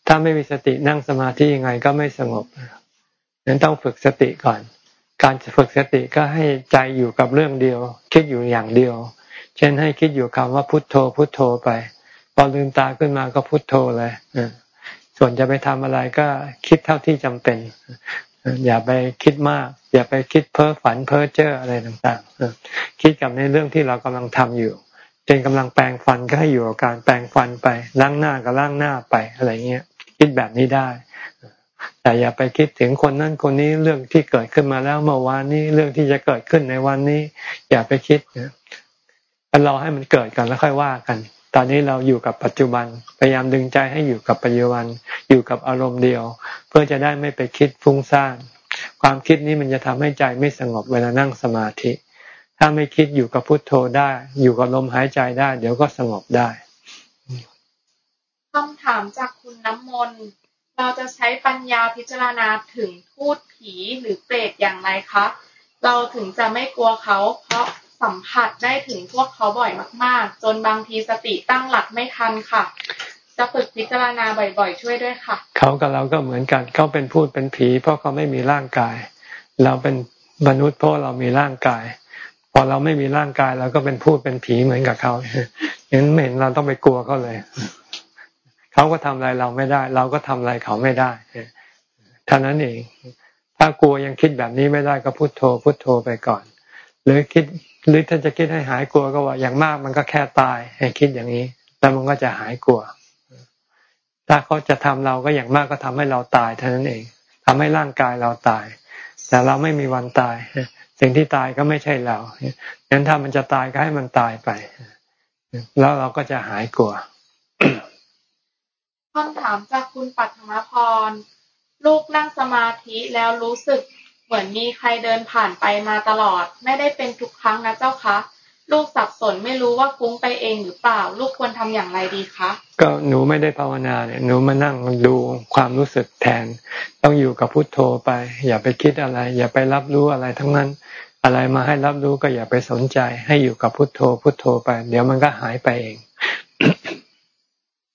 ถ้าไม่มีสตินั่งสมาธิยังไงก็ไม่สงบนั้นต้องฝึกสติก่อน การฝึกสติก็ให้ใจอยู่กับเรื่องเดียว คิดอยู่อย่างเดียว เช่นให้คิดอยู่คำว่าพุทโธพุทโธไป พอลืมตาขึ้นมาก็พุโทโธเลยส่วนจะไปทำอะไรก็คิดเท่าที่จำเป็น อย่าไปคิดมาก อย่าไปคิดเพ้อฝันเพ้อเจ้ออะไรต่างๆคิดกับในเรื่องที่เรากำลังทำอยู่เช่นกำลังแปลงฟันก็ให้อยู่กับการแปลงฟันไปล้างหน้าก็ล้างหน้าไปอะไรเงี้ยคิดแบบนี้ได้ แต่อย่าไปคิดถึงคนนั้นคนนี้เรื่องที่เกิดขึ้นมาแล้วเมื่อวานนี้เรื่องที่จะเกิดขึ้นในวันนี้ อย่าไปคิดนะเราให้มันเกิดกันแล้วค่อยว่ากัน ตอนนี้เราอยู่กับปัจจุบัน พยายามดึงใจให้อยู่กับปัจจุบัน อยู่กับอารมณ์เดียว เพื่อจะได้ไม่ไปคิดฟุ้งซ่านความคิดนี้มันจะทำให้ใจไม่สงบเวลานั่งสมาธิ ถ้าไม่คิดอยู่กับพุทโธได้ อยู่กับลมหายใจได้ เดี๋ยวก็สงบได้คำถามจากคุณน้ำมนต์ เราจะใช้ปัญญาพิจารณาถึงพูดผีหรือเปรตอย่างไรคะ เราถึงจะไม่กลัวเขา เพราะสัมผัสได้ถึงพวกเขาบ่อยมาก ๆ จนบางทีสติตั้งหลักไม่ทันค่ะ จะฝึกพิจารณาบ่อย ๆ ช่วยด้วยค่ะ เขากับเราก็เหมือนกัน เขาเป็นพูดเป็นผี เพราะเขาไม่มีร่างกาย เราเป็นมนุษย์เพราะเรามีร่างกาย พอเราไม่มีร่างกายเราก็เป็นพูดเป็นผีเหมือนกับเขาเห็นเห็นเราต้องไปกลัวเขาเลย เขาก็ทำอะไรเราไม่ได้ เราก็ทำอะไรเขาไม่ได้เท่านั้นเอง ถ้ากลัวยังคิดแบบนี้ไม่ได้ก็พุโทโธ พุโทโธไปก่อน หรือคิดหรือถ้าจะคิดให้หายกลัวก็ว่าอย่างมากมันก็แค่ตาย ให้คิดอย่างนี้ แล้วมันก็จะหายกลัว ถ้าเขาจะทำเราก็อย่างมากก็ทำให้เราตายเท่านั้นเองทำให้ร่างกายเราตาย แต่เราไม่มีวันตายสิ่งที่ตายก็ไม่ใช่เรางั้นถ้ามันจะตายก็ให้มันตายไป แล้วเราก็จะหายกลัว คำถามจากคุณปัทมพร ลูกนั่งสมาธิแล้วรู้สึกเหมือนมีใครเดินผ่านไปมาตลอด ไม่ได้เป็นทุกครั้งนะเจ้าคะ ลูกสับสนไม่รู้ว่าฟุ้งไปเองหรือเปล่า ลูกควรทำอย่างไรดีคะ ก็หนูไม่ได้ภาวนาเนี่ย หนูมานั่งดูความรู้สึกแทน ต้องอยู่กับพุทโธไป อย่าไปคิดอะไร อย่าไปรับรู้อะไรทั้งนั้น อะไรมาให้รับรู้ก็อย่าไปสนใจ ให้อยู่กับพุทโธ พุทโธไป เดี๋ยวมันก็หายไปเอง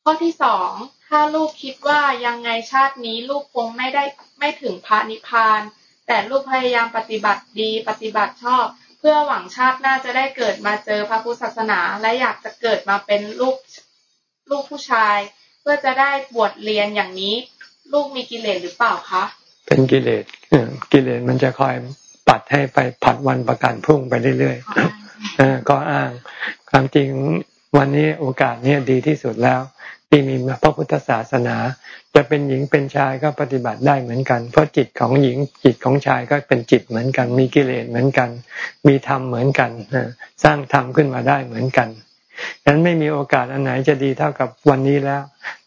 ข้อที่สอง ถ้าลูกคิดว่ายังไงชาตินี้ลูกคงไม่ได้ไม่ถึงพระนิพพาน แต่ลูกพยายามปฏิบัติดีปฏิบัติชอบ เพื่อหวังชาติหน้าจะได้เกิดมาเจอพระพุทธศาสนา และอยากจะเกิดมาเป็นลูกลูกผู้ชาย เพื่อจะได้บวชเรียนอย่างนี้ ลูกมีกิเลสหรือเปล่าคะ เป็นกิเลสกิเลสมันจะคอยปัดให้ไปผัดวันประกันพรุ่งไปเรื่อยๆก็อ้าง ความจริง วันนี้โอกาสนี้ดีที่สุดแล้วที่มีพระพุทธศาสนา จะเป็นหญิงเป็นชายก็ปฏิบัติได้เหมือนกัน เพราะจิตของหญิงจิตของชายก็เป็นจิตเหมือนกัน มีกิเลสเหมือนกัน มีธรรมเหมือนกันสร้างธรรมขึ้นมาได้เหมือนกันฉะนั้นไม่มีโอกาสอันไหนจะดีเท่ากับวันนี้แล้ว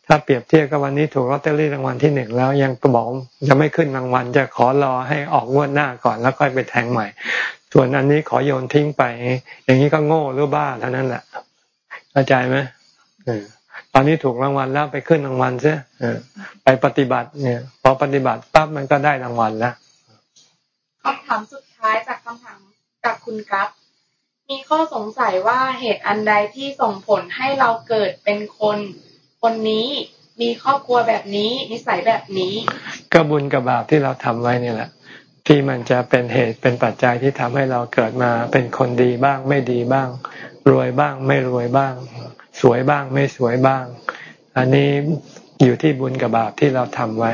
ถ้าเปรียบเทียบกับวันนี้ถูกลอตเตอรี่รางวัลที่หนึ่งแล้วยังบอกจะไม่ขึ้นรางวัลจะขอรอให้ออกงวดหน้าก่อนแล้วค่อยไปแทงใหม่ ส่วนอันนี้ขอโยนทิ้งไป อย่างนี้ก็โง่หรือบ้าเท่านั้นแหละ เข้าใจไหมตอนนี้ถูกรางวัลแล้วไปขึ้นรางวัลซะไปปฏิบัติเนี่ย พอปฏิบัติปั๊บมันก็ได้รางวัลแล้วคำถามสุดท้ายจากคำถามจากคุณครับ มีข้อสงสัยว่าเหตุอันใดที่ส่งผลให้เราเกิดเป็นคน คนนี้มีครอบครัวแบบนี้นิสัยแบบนี้ก็บุญกับบาปที่เราทำไว้นี่แหละที่มันจะเป็นเหตุเป็นปัจจัยที่ทำให้เราเกิดมาเป็นคนดีบ้างไม่ดีบ้าง รวยบ้างไม่รวยบ้าง สวยบ้างไม่สวยบ้าง อันนี้อยู่ที่บุญกับบาปที่เราทำไว้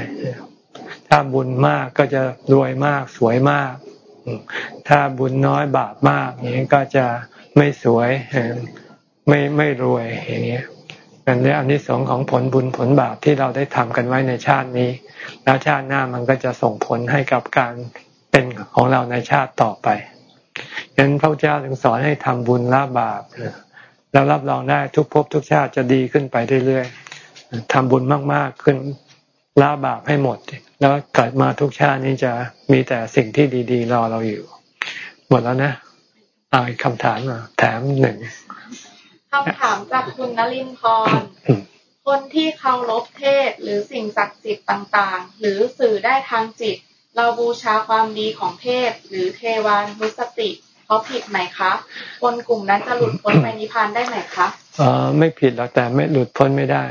ถ้าบุญมากก็จะรวยมากสวยมาก ถ้าบุญน้อยบาปมากอย่างนี้ก็จะไม่สวยไม่ไม่รวยอย่างนี้อันนี้อันนี้สองของผลบุญผลบาปที่เราได้ทำกันไว้ในชาตินี้ แล้วชาติหน้ามันก็จะส่งผลให้กับการเป็นของเราในชาติต่อไป ฉะนั้นพระเจ้าถึงสอนให้ทำบุญละบาปแล้วรับรองได้ทุกภพทุกชาติจะดีขึ้นไปเรื่อยๆทำบุญมากๆขึ้นละบาปให้หมด แล้วเกิดมาทุกชาตินี้จะมีแต่สิ่งที่ดีๆรอเราอยู่ หมดแล้วนะอาคำถามมาแถมหนึ่งคำถามจากคุณนลินพรคนที่เคารพเทศหรือสิ่งศักดิ์สิทธิ์ต่างๆ หรือสื่อได้ทางจิต เราบูชาความดีของเทพหรือเทวานุสติ เขาะผิดไหมคะ คนกลุ่มนั้นจะหลุดพ้นไปนิพพานได้ไหมคะอ๋อไม่ผิดหรอกแต่ไม่หลุดพ้นไม่ได้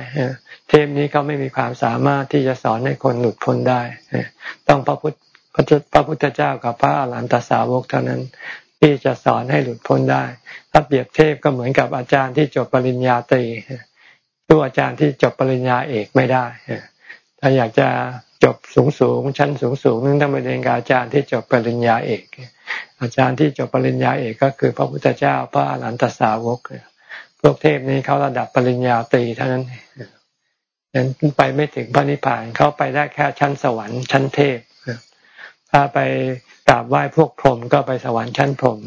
เทพนี้เขาไม่มีความสามารถที่จะสอนให้คนหลุดพ้นได้ต้องพระพุทธพระพุทธเจ้ากับพระอรหันตสาวกเท่านั้น ที่จะสอนให้หลุดพ้นได้ ถ้าเปรียบเทพก็เหมือนกับอาจารย์ที่จบปริญญาตรีตัวอาจารย์ที่จบปริญญาเอกไม่ได้ถ้าอยากจะจบสูงสูงชั้นสูงสูงนึงต้องไปเรียนกับอาจารย์ที่จบปริญญาเอก อาจารย์ที่จบปริญญาเอกก็คือพระพุทธเจ้าพระอรหันตสาวกพวกเทพนี้เขาระดับปริญญาตรีเท่านั้นยังไปไม่ถึงพระนิพพานเขาไปได้แค่ชั้นสวรรค์ชั้นเทพถ้าไปกราบไหว้พวกพรหมก็ไปสวรรค์ชั้นพรหม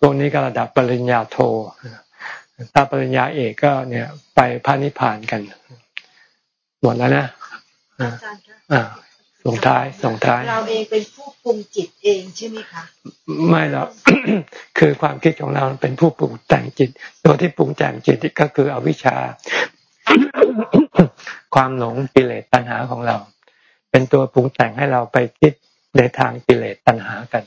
พวกนี้ก็ระดับปริญญาโทถ้าปริญญาเอกก็เนี่ย ไปพระนิพพานกัน หมดแล้วนะอ่า ส่งท้ายส่งท้าย เราเองเป็นผู้ปรุงจิตเองใช่ไหมคะไม่หรอกคือความคิดของเราเป็นผู้ปรุงแต่งจิต ตัวที่ปรุงแต่งจิตก็คืออวิชชา ความหลงกิเลสตัณหาของเรา เป็นตัวปรุงแต่งให้เราไปคิดในทางกิเลสตัณหากัน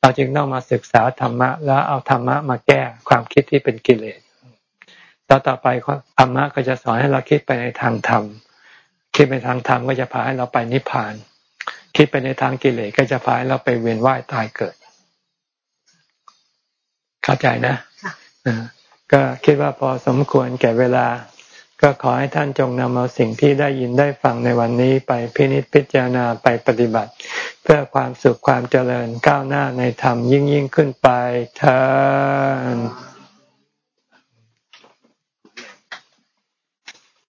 เราจึงต้องมาศึกษาธรรมะ แล้วเอาธรรมะมาแก้ความคิดที่เป็นกิเลสแล้วต่อไปธรรมะก็จะสอนให้เราคิดไปในทางธรรมคิดไปทางธรรมก็จะพาให้เราไปนิพพาน คิดไปในทางกิเลสก็จะพาเราไปเวียนว่ายตายเกิด เข้าใจนะก็คิดว่าพอสมควรแก่เวลา ก็ขอให้ท่านจงนำเอาสิ่งที่ได้ยินได้ฟังในวันนี้ไปพินิจพิจารณาไปปฏิบัติ เพื่อความสุขความเจริญก้าวหน้าในธรรมยิ่งยิ่งขึ้นไปเธอ